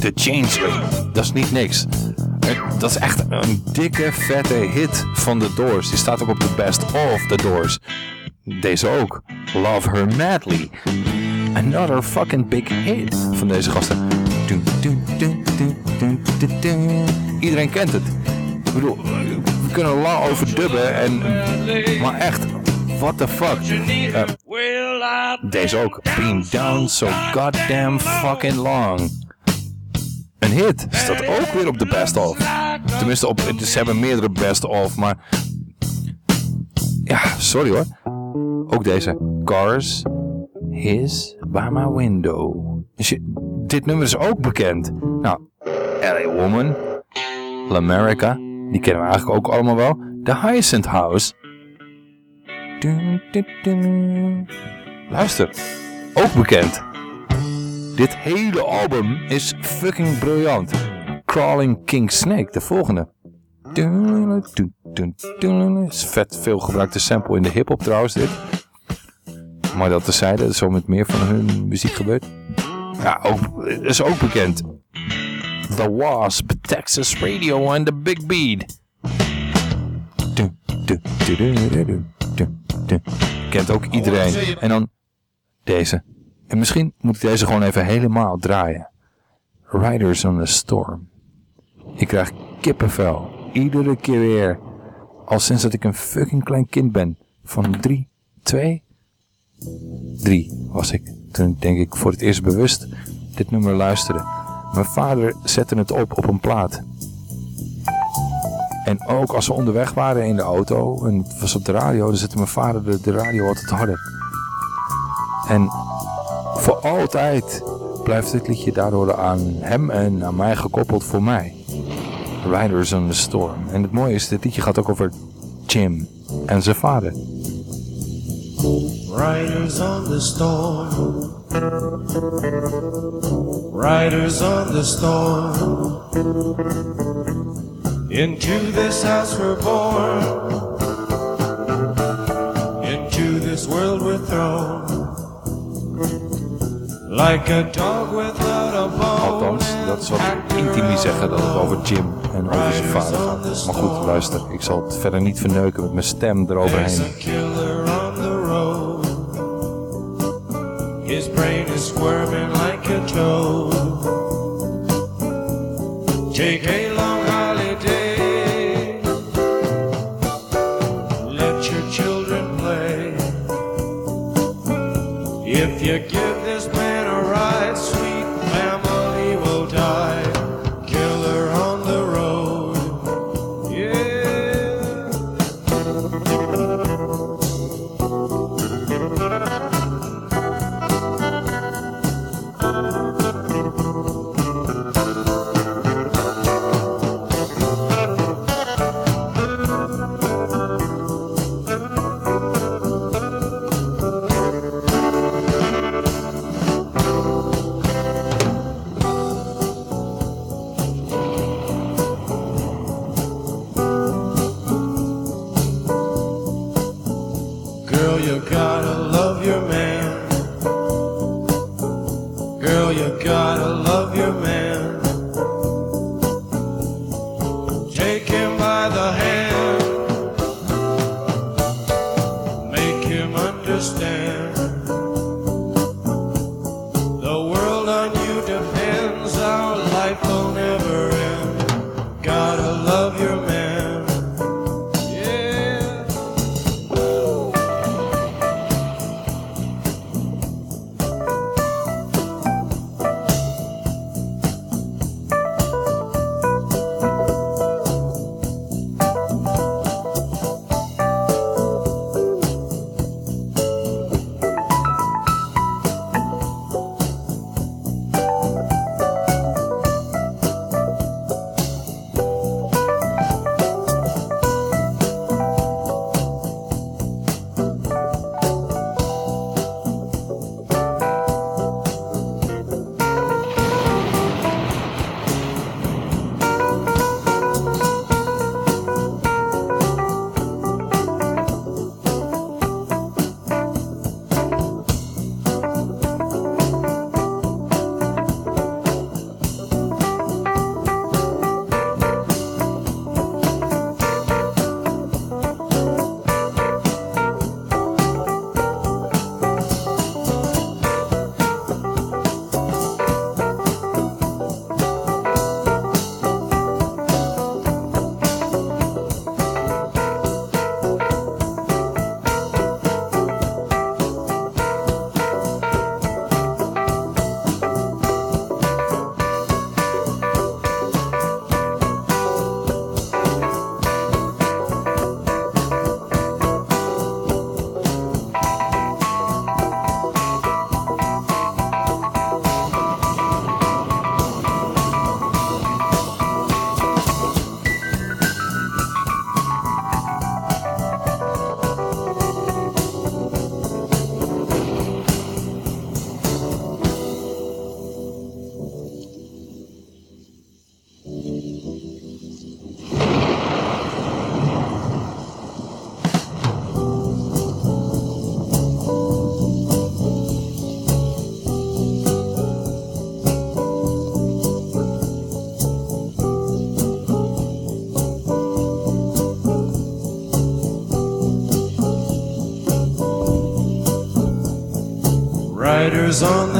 The Changeling, dat is niet niks. Dat is echt een dikke, vette hit van The Doors. Die staat ook op de Best of The Doors. Deze ook. Love Her Madly. Another fucking big hit van deze gasten. Dun, dun, dun, dun, dun, dun, dun. Iedereen kent het. Ik bedoel, we kunnen er lang over dubben en... Maar echt, what the fuck. Eh, deze ook. Been down so goddamn fucking long. Een hit. Staat ook weer op de best of. Tenminste, op, ze hebben meerdere best of, maar... Ja, sorry hoor. Ook deze. Cars. His by my window. Dus dit nummer is ook bekend. Nou, LA Woman. L'America. Die kennen we eigenlijk ook allemaal wel. The Hyacinth House. Luister. Ook bekend. Dit hele album is fucking briljant. Crawling King Snake, de volgende. Is vet veel gebruikte sample in de hip-hop trouwens, dit. Maar dat terzijde, dat is zo met meer van hun muziek gebeurt. Ja, ook, is ook bekend. The Wasp, Texas Radio and the Big dun. Kent ook iedereen. En dan deze. En misschien moet ik deze gewoon even helemaal draaien. Riders on the Storm. Ik krijg kippenvel. Iedere keer weer. Al sinds dat ik een fucking klein kind ben. Van drie, twee, drie was ik. Toen denk ik voor het eerst bewust dit nummer luisterde. Mijn vader zette het op op een plaat. En ook als we onderweg waren in de auto en het was op de radio, dan zette mijn vader de, de radio altijd harder. En voor altijd blijft dit liedje daardoor aan hem en aan mij gekoppeld voor mij. Riders on the Storm. En het mooie is, dit liedje gaat ook over Jim en zijn vader. Riders on the storm. Riders on the storm. Into this house we're born. Into this world we're thrown. Like a dog without a bone. Althans, dat is wat intimi zeggen dat het over Jim en over zijn vader gaat. Maar goed, luister, ik zal het verder niet verneuken met mijn stem eroverheen. His brain is squirming like a toad.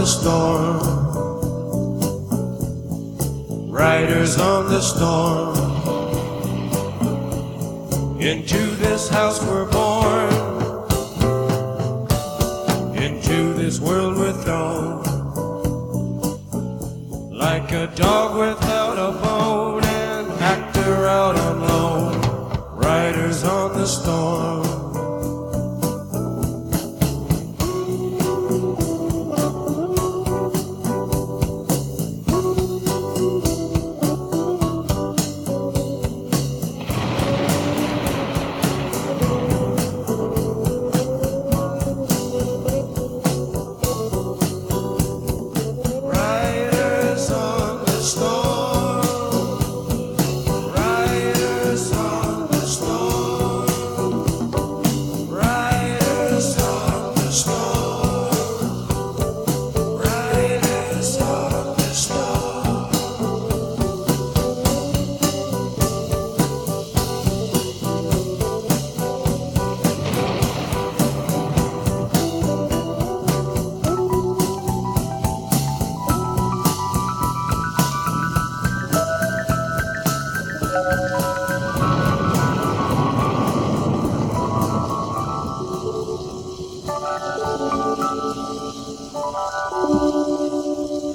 The storm. Riders on the storm. Into this house we're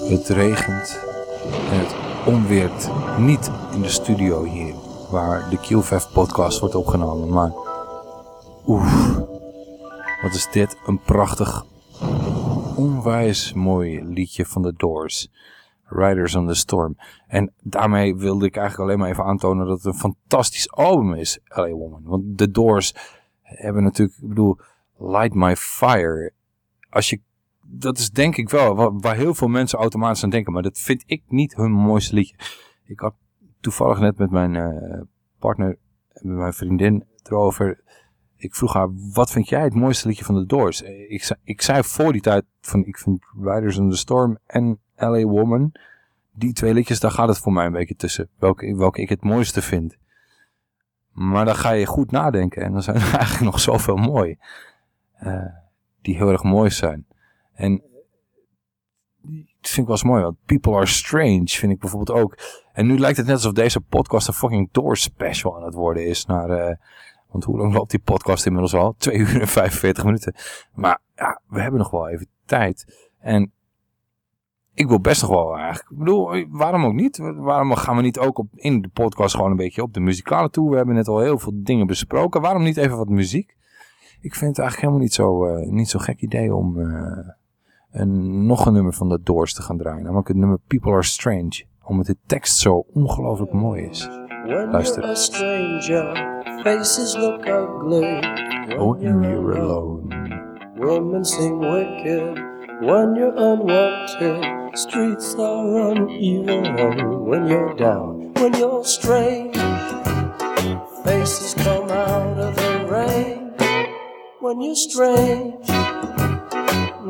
Het regent en het onweert niet in de studio hier, waar de QVF podcast wordt opgenomen. Maar oeh, wat is dit? Een prachtig, onwijs mooi liedje van de Doors. Riders on the Storm. En daarmee wilde ik eigenlijk alleen maar even aantonen dat het een fantastisch album is, LA Woman. Want de Doors hebben natuurlijk, ik bedoel, Light My Fire. Als je dat is denk ik wel waar, waar heel veel mensen automatisch aan denken. Maar dat vind ik niet hun mooiste liedje. Ik had toevallig net met mijn eh, partner, met mijn vriendin erover. Ik vroeg haar, wat vind jij het mooiste liedje van de Doors? Eh, Ik zei, ik zei voor die tijd, van, ik vind Riders on the Storm en LA Woman. Die twee liedjes, daar gaat het voor mij een beetje tussen. Welke, welke ik het mooiste vind. Maar dan ga je goed nadenken. En dan zijn er eigenlijk nog zoveel mooi. eh, die heel erg mooi zijn. En dat vind ik wel eens mooi, want People Are Strange vind ik bijvoorbeeld ook. En nu lijkt het net alsof deze podcast een fucking door special aan het worden is. Naar, eh, want hoe lang loopt die podcast inmiddels al? 2 uur en 45 minuten. Maar ja, we hebben nog wel even tijd. En ik wil best nog wel eigenlijk. Ik bedoel, waarom ook niet? Waarom gaan we niet ook op, in de podcast gewoon een beetje op de muzikale toe? We hebben net al heel veel dingen besproken. Waarom niet even wat muziek? Ik vind het eigenlijk helemaal niet zo, eh, niet zo gek idee om eh, een, nog een nummer van de Doors te gaan draaien. Namelijk het nummer People Are Strange. Omdat de tekst zo ongelooflijk mooi is. When Luister. a stranger, faces look ugly. And you're alone. Women seem wicked when you're unwanted. Streets are uneven when you're down. When you're strange, faces come out of the rain. When you're strange,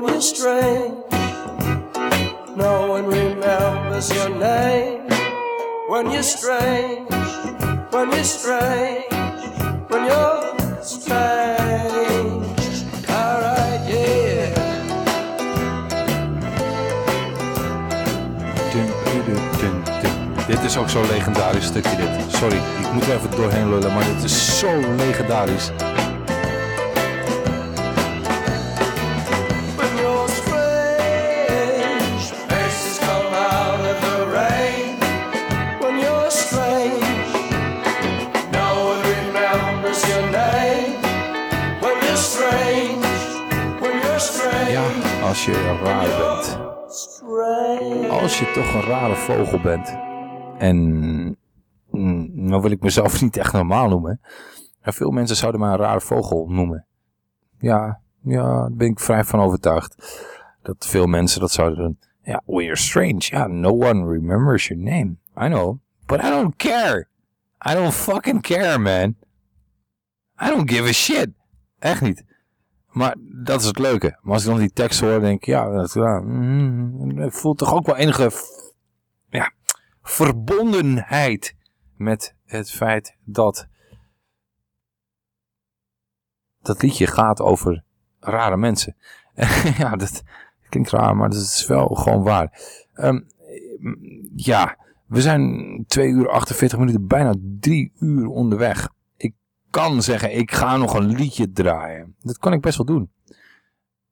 When no one remembers your name. When you're strange, when you're strange, when you're strange. Yeah. Dit is ook zo'n legendarisch stukje dit. Sorry, ik moet even doorheen lullen, maar dit is zo legendarisch. Als je raar bent. Als je toch een rare vogel bent. En mm, nou wil ik mezelf niet echt normaal noemen. Maar veel mensen zouden mij een rare vogel noemen. Ja, Ja, daar ben ik vrij van overtuigd. Dat veel mensen dat zouden doen. Ja, we're strange. Ja, no one remembers your name. I know. But I don't care. I don't fucking care, man. I don't give a shit. Echt niet. Maar dat is het leuke. Maar als ik dan die tekst hoor, denk ik, ja, dat ja, mm, het voelt toch ook wel enige ja, verbondenheid met het feit dat dat liedje gaat over rare mensen. ja, dat klinkt raar, maar dat is wel gewoon waar. Ehm, ja, we zijn 2 uur 48 minuten, bijna 3 uur onderweg. Kan zeggen, ik ga nog een liedje draaien. Dat kan ik best wel doen.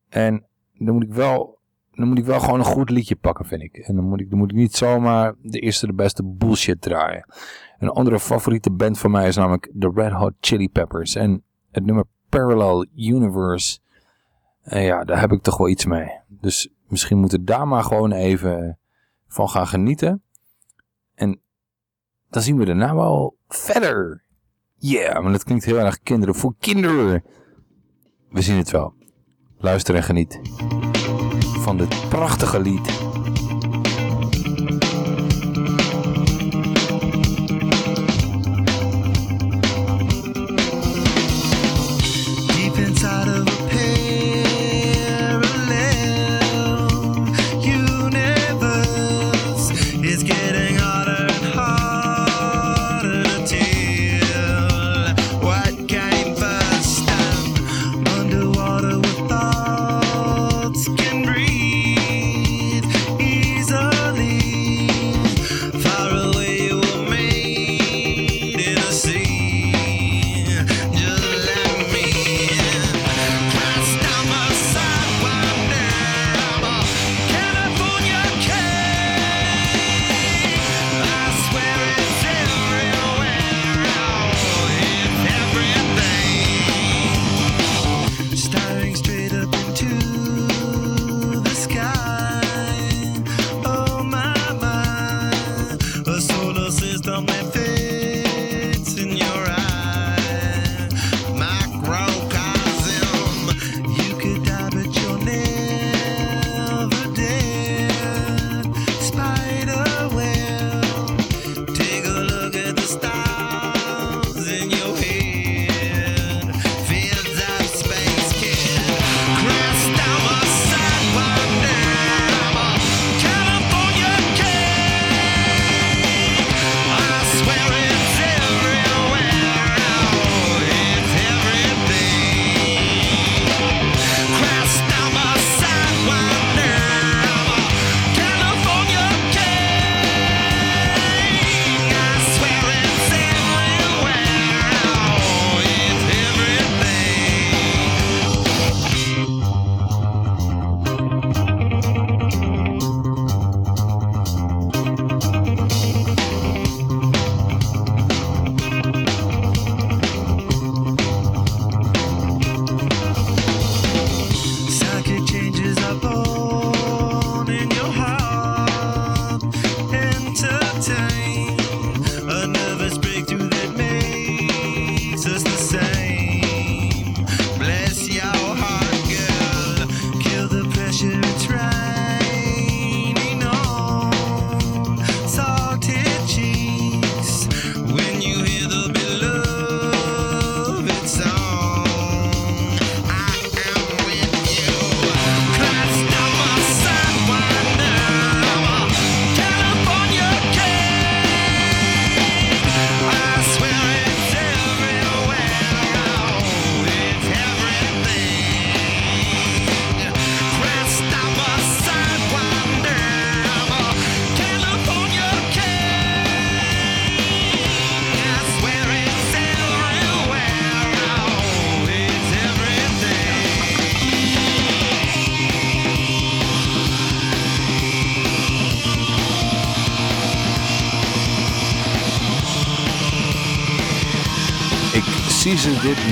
En dan moet ik wel, dan moet ik wel gewoon een goed liedje pakken, vind ik. En dan moet ik, dan moet ik niet zomaar de eerste de beste bullshit draaien. Een andere favoriete band van mij is namelijk The Red Hot Chili Peppers. En het nummer Parallel Universe, en ja, daar heb ik toch wel iets mee. Dus misschien moeten we daar maar gewoon even van gaan genieten. En dan zien we daarna wel verder. Yeah, maar dat klinkt heel erg kinderen voor kinderen. We zien het wel. Luister en geniet van dit prachtige lied.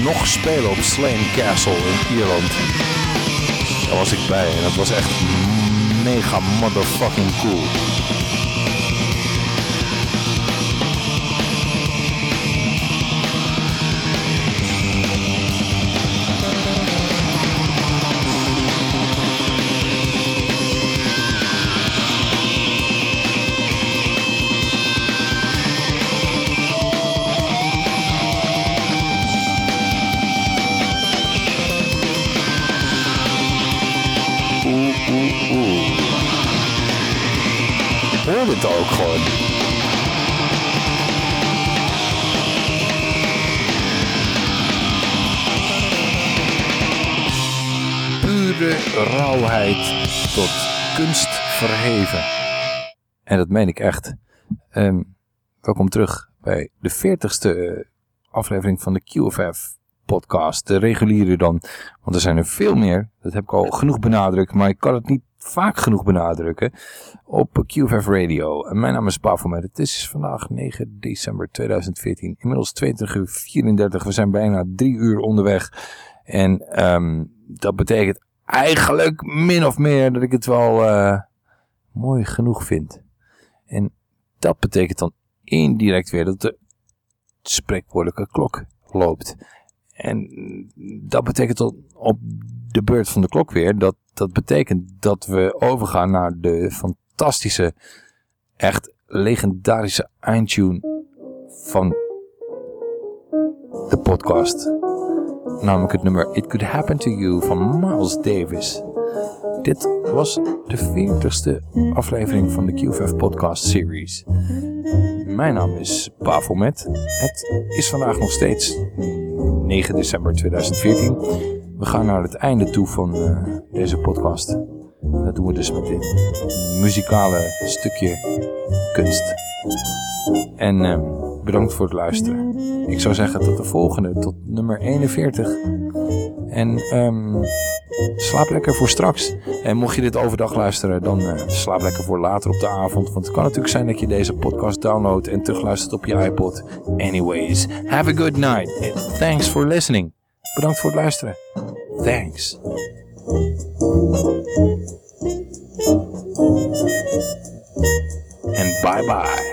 Nog spelen op Slane Castle in Ierland. Daar was ik bij en dat was echt mega motherfucking cool. Het ook gewoon. Pure rauwheid tot kunst verheven. En dat meen ik echt. Ehm, welkom terug bij de 40ste aflevering van de QFF podcast. De reguliere dan. Want er zijn er veel meer. Dat heb ik al genoeg benadrukt. Maar ik kan het niet vaak genoeg benadrukken. Op QFF Radio. Mijn naam is Bafomet. Het is vandaag 9 december 2014. Inmiddels 22 uur 34. We zijn bijna drie uur onderweg. En ehm, dat betekent eigenlijk min of meer dat ik het wel eh, mooi genoeg vind. En dat betekent dan indirect weer dat de spreekwoordelijke klok loopt. En dat betekent dan op de beurt van de klok weer, dat, dat betekent dat we overgaan naar de fantastische, echt legendarische eindtune van de podcast. Namelijk het nummer It Could Happen To You van Miles Davis. Dit was de 40ste aflevering van de QFF podcast series. Mijn naam is Bafomet. Het is vandaag nog steeds 9 december 2014. We gaan naar het einde toe van eh, deze podcast. Dat doen we dus met dit muzikale stukje kunst. En ehm, bedankt voor het luisteren. Ik zou zeggen tot de volgende, tot nummer 41. En ehm, slaap lekker voor straks. En mocht je dit overdag luisteren, dan eh, slaap lekker voor later op de avond. Want het kan natuurlijk zijn dat je deze podcast downloadt en terugluistert op je iPod. Anyways, have a good night. Thanks for listening. Bedankt voor het luisteren. Thanks. En bye bye.